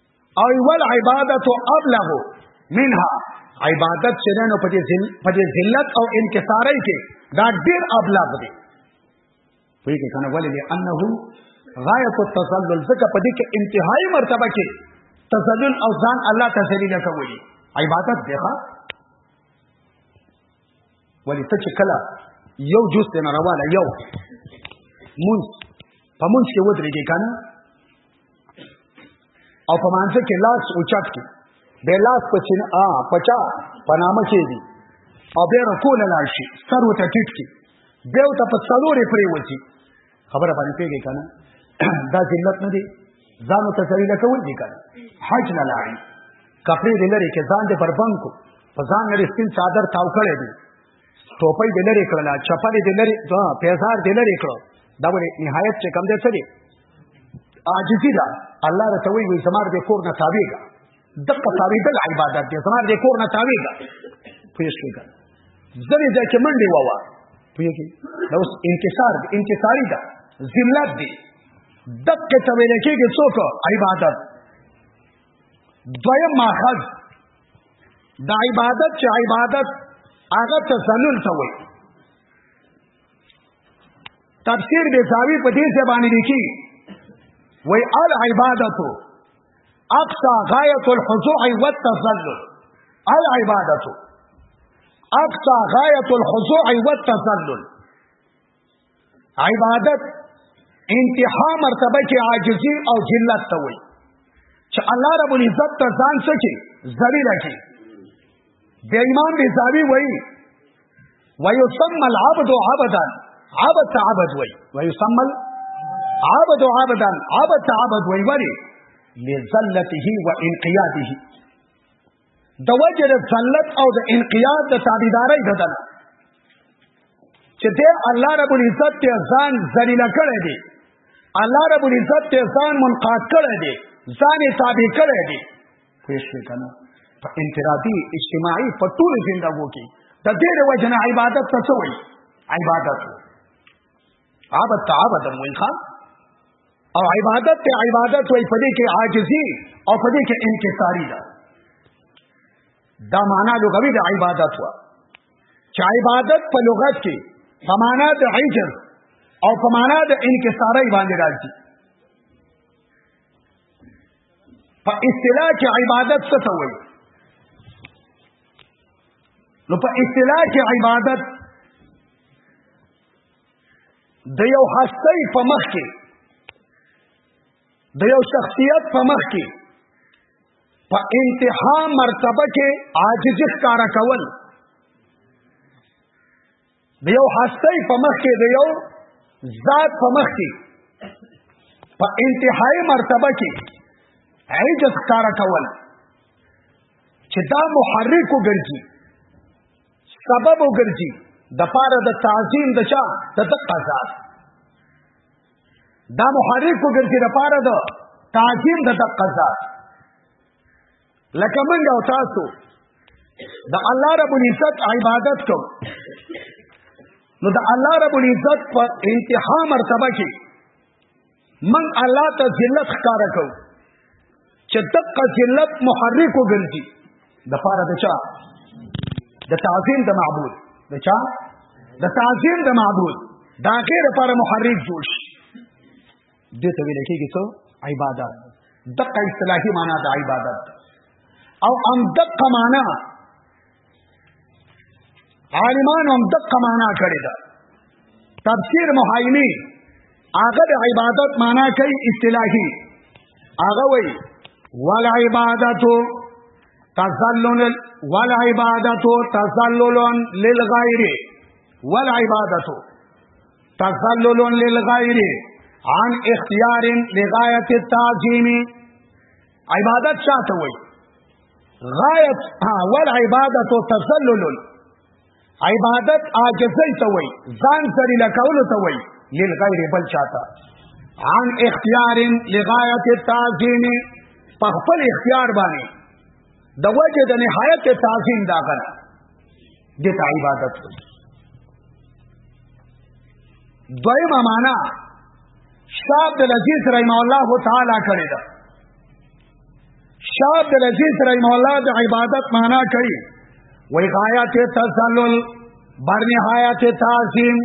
او ول عبادت ابلغ منها عبادت چې نه په دې ذلت او انکساري کې دا ډیر ابلغ دی په دې کنه ولې دی انه غایت التذلل ځکه په دې کې انتهایی مرتبه کې تذلل او ځان الله ته ذلیل کوي عبادت دی ښا ولې ته چې کله یو جز ته نه راواله یو مونږ په مونږ کې ودرېږي کنه او په مانځ کې لاس اوچت کې به لاس په چین ا پچا پنامه کې دي او به رکوع نه لاړ شي سر وته ټیټ کې به وته په څلورې پرې وځي خبره باندې پیږي کنه دا ذلت نه دی ځان ته سړی لکه ودی کنه حج نه لاړ کپڑے دې لري کې ځان دې پر بنکو په ځان لري سپین صادر تاو کړی دی ټوپۍ دې لرې کړله چپلې دې لرې پیزار دې لرې کړو دا ولې نهایت چې کم دی څه دی عاجزي ده الله راته وایي وایي زما دې کور نه تاوېږه دقه تاوېدل عبادت دی زما دې کور نه تاوېږه پوه شوې که ځینې ځای کې منډې ووه پوهېږي دا اوس انکسار دی انکساري ده ذلت دی دقه ته ویل کېږي څوک عبادت دویم ماخذ د عبادت چې عبادت هغه تسلل ته وایي تفسیر به ساوی په دې څه باندې لیکي وای ال عبادت اقصى غایت الخضوع والتذلل ال عبادت اقصى غایت الخضوع والتذلل عبادت انتها مرتبه کې عاجزی او ذلت ته وایي چې الله رب العزت ته ځان څه کې ذلیل کې د امام بیزاوی وایي ويسمى العبد عبدا عبد عبد وایي ويسمى العبد عبدا عبد عبد وایي ولی لذلته وانقياده د وجه د ذلت او د انقیاد د تابعدارۍ ددنه چې دې الله رب العزت ته ځان ذلیل کړی دی الله رب العزت ته ځان منقاد کړی دی ځان یې تابع کړی دی پوه شئ کنه په انفرادي اجتماعي په ټول زندګو کې د دې وجه نه عبادت ته څه وایي عبادت عبد ته عبد وای خان او عبادت ته عبادت وای پدې کې عاجزي او پدې کې انکساری ده دا معنا لغوي د عبادت وا چې عبادت په لغت کې په معنا د عجز او په معنا د انکساری باندې راځي په اصطلاح کې عبادت څه ته وایي نو په اصطلاح کې عبادت د یو هستی په مخ کې د یو شخصیت په مخ کې په انتها مرتبه کې عاجزی ښکارا کول د یو هستی په مخ کې د یو ذات په مخ کې په انتهای مرتبه کې عجز ښکارا کول چې دا محرک وګرځي سبب وګرځي د پاره د تعظیم د چا د تقاضا دا محرک وګرځي د پاره د تعظیم د تقاضا لکه موږ او تاسو د الله رب العزت عبادت کو نو د الله رب العزت په انتها مرتبه کې من الله ته ذلت ښکارا کو چې دقه ذلت محرک وګرځي د فار د چا د تعظیم د معبود د چا د تعظیم د معبود دا غیر لپاره محرک جوړ شي دې ته ویل کېږي څو عبادت دقه اصطلاحي معنا د عبادت او ام دقه معنا عالمان هم دقه معنا کړی ده تفسیر محایمی هغه د عبادت معنا کوي اصطلاحي هغه وی ول عبادت تذلل ول عبادت تذلل للغیر ول عبادت تذلل للغیر عن اختیار لغایت التعظیم عبادت چاته وای غایت اول عبادت او تذلل عبادت عاجزی ته وای ځان سری لکول ته وای للغیر بل چاته عن اختیار لغایت التعظیم په خپل اختیار باندې د وجه د نهایت تعظیم دا غره دې ته عبادت وایي دویمه معنا شاه عبد العزيز رحم الله تعالی کړی دا شاه عبد العزيز رحم الله د عبادت معنا کوي وای غایات تسلل بر نهایت تعظیم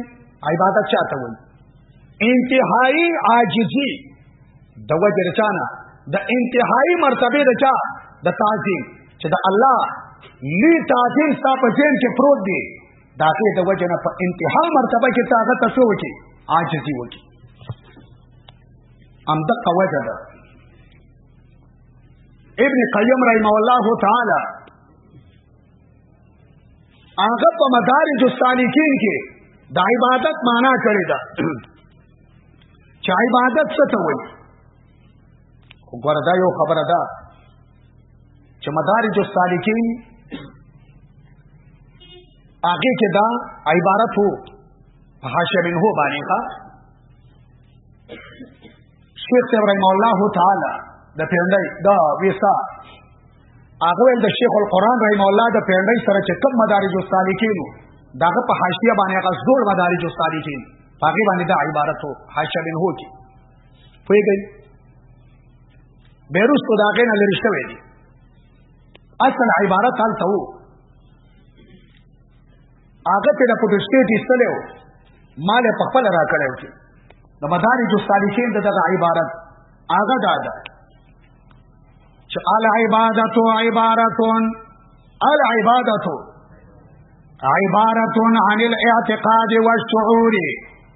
عبادت چاته وایي انتهایی عاجزی د وجه رچانا د انتهایی مرتبه رچا د تعظیم چې د الله لوی تعظیم ستا په ذهن کې پروت دی دا کې د وجه نه په انتها مرتبه کې طاقت تاسو وکي عاجزي وکي ام د قوجه ده ابن قیم رحمه الله تعالی هغه په مدارج السالکین کې د عبادت معنا کړی دا چې عبادت څه ته وایي وګوره دا یو خبره ده چې مدارج السالکین هغه کې دا عبارت وو حاشیه منه باندې ښا شیخ ابراهیم الله تعالی د پیندای دا ویسا هغه ول د شیخ القرآن رحم الله د پیندای سره چې کوم مدارج السالکین داغه په حاشیه باندې هغه زوړ مدارج السالکین هغه باندې دا عبارت وو حاشیه منه کې پوهیږئ بیرستو دا غینه لري شوی دی اصل عبارت حال ته وو هغه ته د پروتستانت ایستلو مال په خپل را کړو چې د مدارج الصالحین دغه عبارت هغه دا ده چې ال عبادت او عبارتون ال عبادت عبارتون عن الاعتقاد والشعور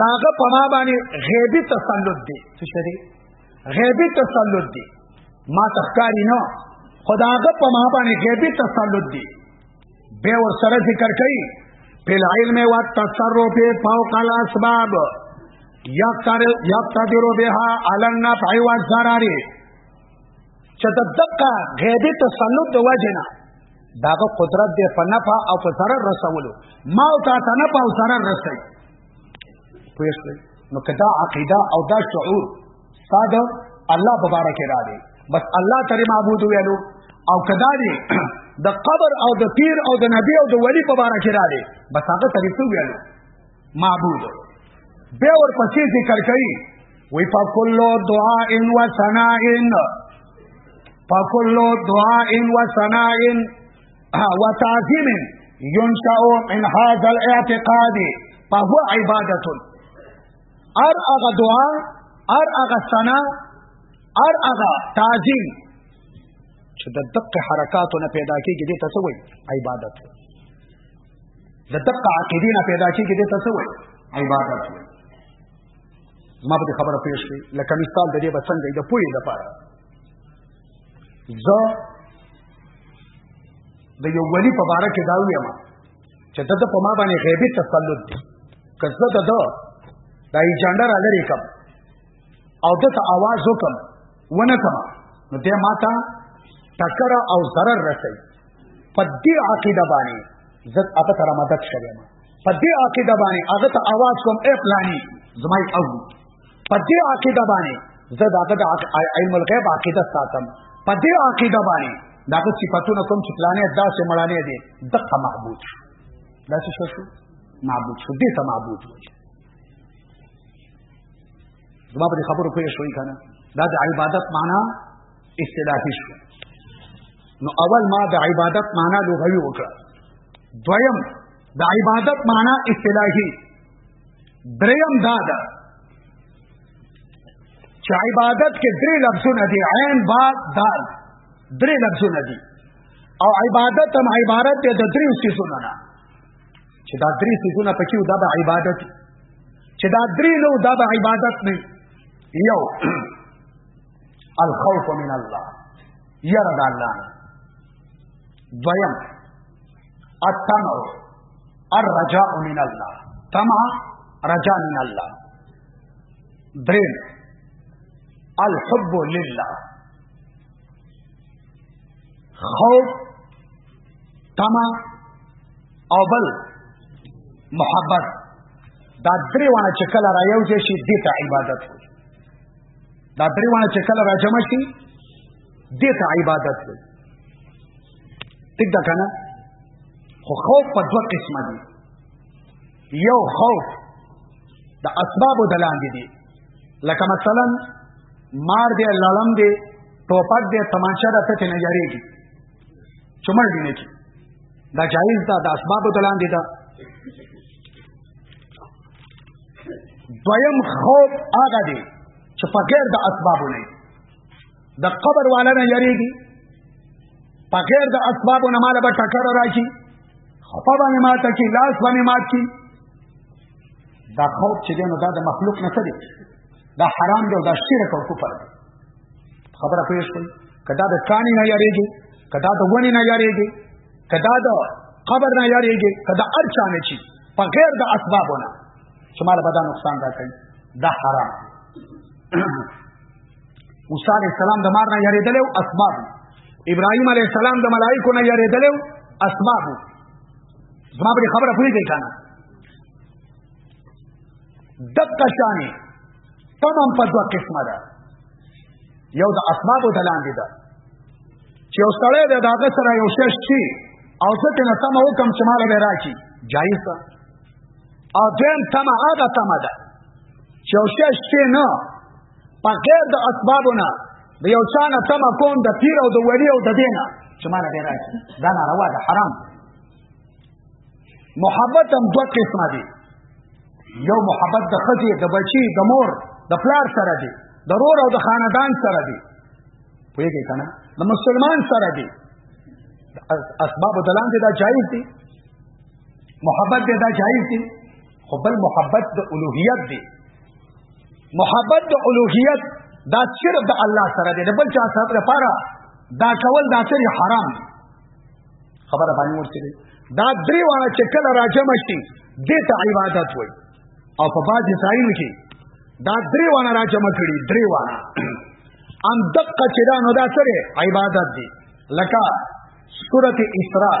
داغه په ما باندې غیبی تسلط دی څه شری غیبی تسلط دی ما تخکاری نه خداغه په ما باندې غیبی تسلط دی به ور سره ذکر کوي په علم او تصرف فوق الاسباب یقتر یقتدر بها علی النفع والضرر چې د دقه غیبی تسلط د وجنه داغه قدرت دی په نفع او په ضرر رسولو ما او تا ته نفع او ضرر رسوي پوه شئ نو که دا عقیده او دا شعور ستا د الله په باره کې را دی بس الله ترې معبود ویلو او که دا دی د قبر او د پیر او د نبی او د ولی په باره کې را دی بس هغه ترې څه ویلو معبود بیا ورپسې ذکر کوي وی په کلو دعا ان و ثنا ان په کلو دعا ان و ثنا ان و تعظیم ينشأ من هذا الاعتقاد فهو عبادت ار اغا دعا ار اغا سنا ار اغا تعظیم چې د دقه حرکاتو نه پیدا کیږي د تاسو وي عبادت د دقه عقیدې نه پیدا کیږي د تاسو وي عبادت ما به خبره پیښ کړي لکه مثال د دې بسنګ د پوی د پاره زه د یو ولی په باره کې دا ویم چې د په ما باندې غیبي تسلط دی که زه د ده دا ایجنډه را لرې کم او ده ته آواز وکم ونه کم نو دی ما ته ټکر او ضرر رسوي په دې عقیده باندې زه هغه سره مدد شوی ما په دې عقیده باندې هغه ته آواز کوم اے پلانی زمای او په دې عقیده باندې زه دا د علم الغیب عقیده ساتم په دې عقیده باندې دا د صفاتونو کوم چې پلانې داسې مړانې دي دغه معبود شو دا څه شو معبود شو دې ته معبود وایي زما په خبرو پوه شوي کنه دا د عبادت معنا اصطلاحي شو نو اول ما د عبادت معنا لغوي وکړه دویم د عبادت معنا اصطلاحي دریم دا ده چې عبادت کې درې لفظونه دي عین با دال درې لفظونه دي او عبادت هم عبارت دی د درې سيزونو نه چې دا درې سيزونه پکې دا به عبادت چې دا درې نو دا به عبادت نه یو الخوف من الله یره د الله دویم الطمع الرجاء من الله طمع رجاء من الله درين الحب لله خوف طمع او بل محبت دا درې وانه چې کله را یو شي دې ته عبادت وي دا درې وانه چې کله را جمع شي دې ته عبادت دی ټیک ده کنه خو خوف په دوه قسمه دي یو خوف د اسبابو د لاندې دي لکه مثلا مار دی لړم دی ټوپک دی تمانچه ده ته نه جاریږي چمړ دی نه کی دا جایز ده د اسبابو د لاندې ده دویم خوف هغه دی چې په غیر د اسبابو نه د قبر والا نه یریږي په غیر د اسبابو نه مال به ټکر راشي خپه باندې مات کی لاس باندې مات کی دا خوف چې دینو دا د مخلوق نه سړي دا حرام دی او دا شرک او کفر دی خبره پوه شئ کدا د کانی نه یریږي کدا د ونی نه یریږي کدا د قبر نه یریږي کدا ارچا نه چی په غیر د اسبابونه چې مال به دا نقصان راکړي دا حرام موسی علیه السلام د مار نه یریدل او اسباب ابراهیم علیه السلام د ملائکو نه یریدل او اسباب زما په خبره پوری دی کنه دقه شانه تمام په دوه قسمه ده یو د اسباب د لاندې ده چې یو سړی د داغه سره یو شش شي او څه ته نه سم حکم چې مال به راکی جایز ده او دویم تمه هغه تمه ده چې یو شی شته نه په غیر د اسبابو نه د یو چا نه تمه کوم د پیر او د ولی او د دینه چې ما نه دی راځي دا ناروا ده حرام محبت هم دوه قسمه دي یو محبت د ښځې د بچي د مور د پلار سره دی د رور او د خاندان سره دی پوهېږئ که نه د مسلمان سره دی اسباب د لاندې دا جایز دي محبت دې دا جایز دی خو بل محبت د الوهیت دی محبت د الوهیت دا صرف د الله سره دی بل چا سره لپاره دا کول دا سری حرام دی خبره باندې ورسېږي دا درې واړه چې کله راجم شي دې ته عبادت وایي او په باج ساين کې دا درې واړه راجم کړي درې واړه ان دقه چې دا نو دا سره عبادت دی لکه سورته اسراء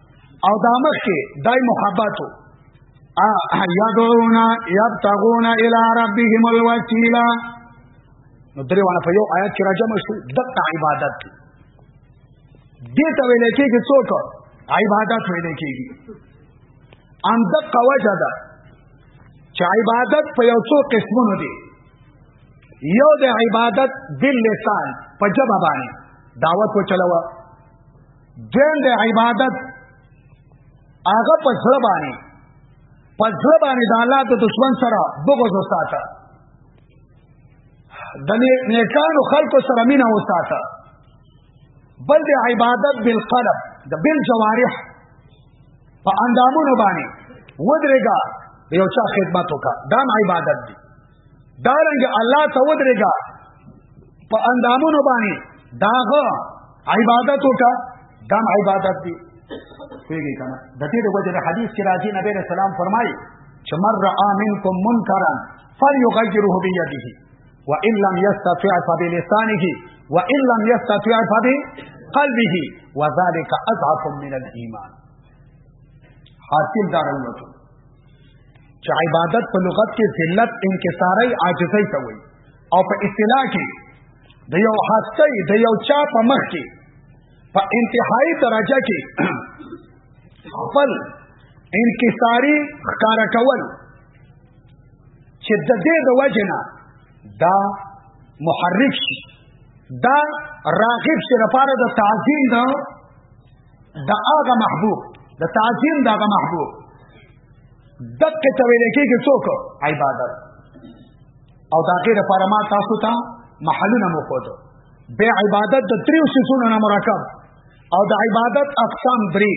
او دا مخ کې دای محبتو یدعونا یبتغون الی ربهم الوسیله نو درې وانه په یو آیات کې راځم شو دغه عبادت دی دې ته ویل کېږي څوک عبادت ویل کېږي ان دغه وجه ده چې عبادت په یو څو قسمونو دي یو د عبادت باللسان په جبه باندې دعوت وچلوه دین د عبادت هغه په سره باندې په سره باندې د الله د دشمن سره بغض وساته د نیکانو خلکو سره مینا وساته بل د عبادت بالقلب د بل جوارح په اندامونو باندې ودرېګا یو چا خدمت وکړه دا عبادت دی دارنګ الله ته ودرېګا په اندامونو باندې داغه عبادت وکا دم عبادت دی پیږي کنه د دې د وجه د حدیث کې راځي نبی رسول سلام فرمایي چې مر را منکم منکرا فليغيره بيده وان لم يستطع فبلسانه وان لم يستطع فبقلبه وذلك اضعف من الايمان حاصل دار وته چې عبادت په لغت کې ذلت انکساری عاجزی ته وایي او په اصطلاح کې د یو هستی د یو چا په مخ کې په انتهایی درجه کې خپل انکساری ښکارا کول چې د دې د وجنه دا محرک شي دا راغب شي لپاره د تعظیم د دا هغه محبوب د تعظیم دا هغه محبوب دقه ته ویل کېږي څوک عبادت او دا غیر لپاره ما تاسو ته محلونه مو خو به عبادت د تریو سيزونو نه مرکب او د عبادت اقسام درې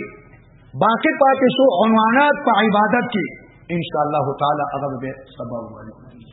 باقی پاتې شو عنوانات په عبادت کې ان شاء الله تعالی هغه به سبب وایي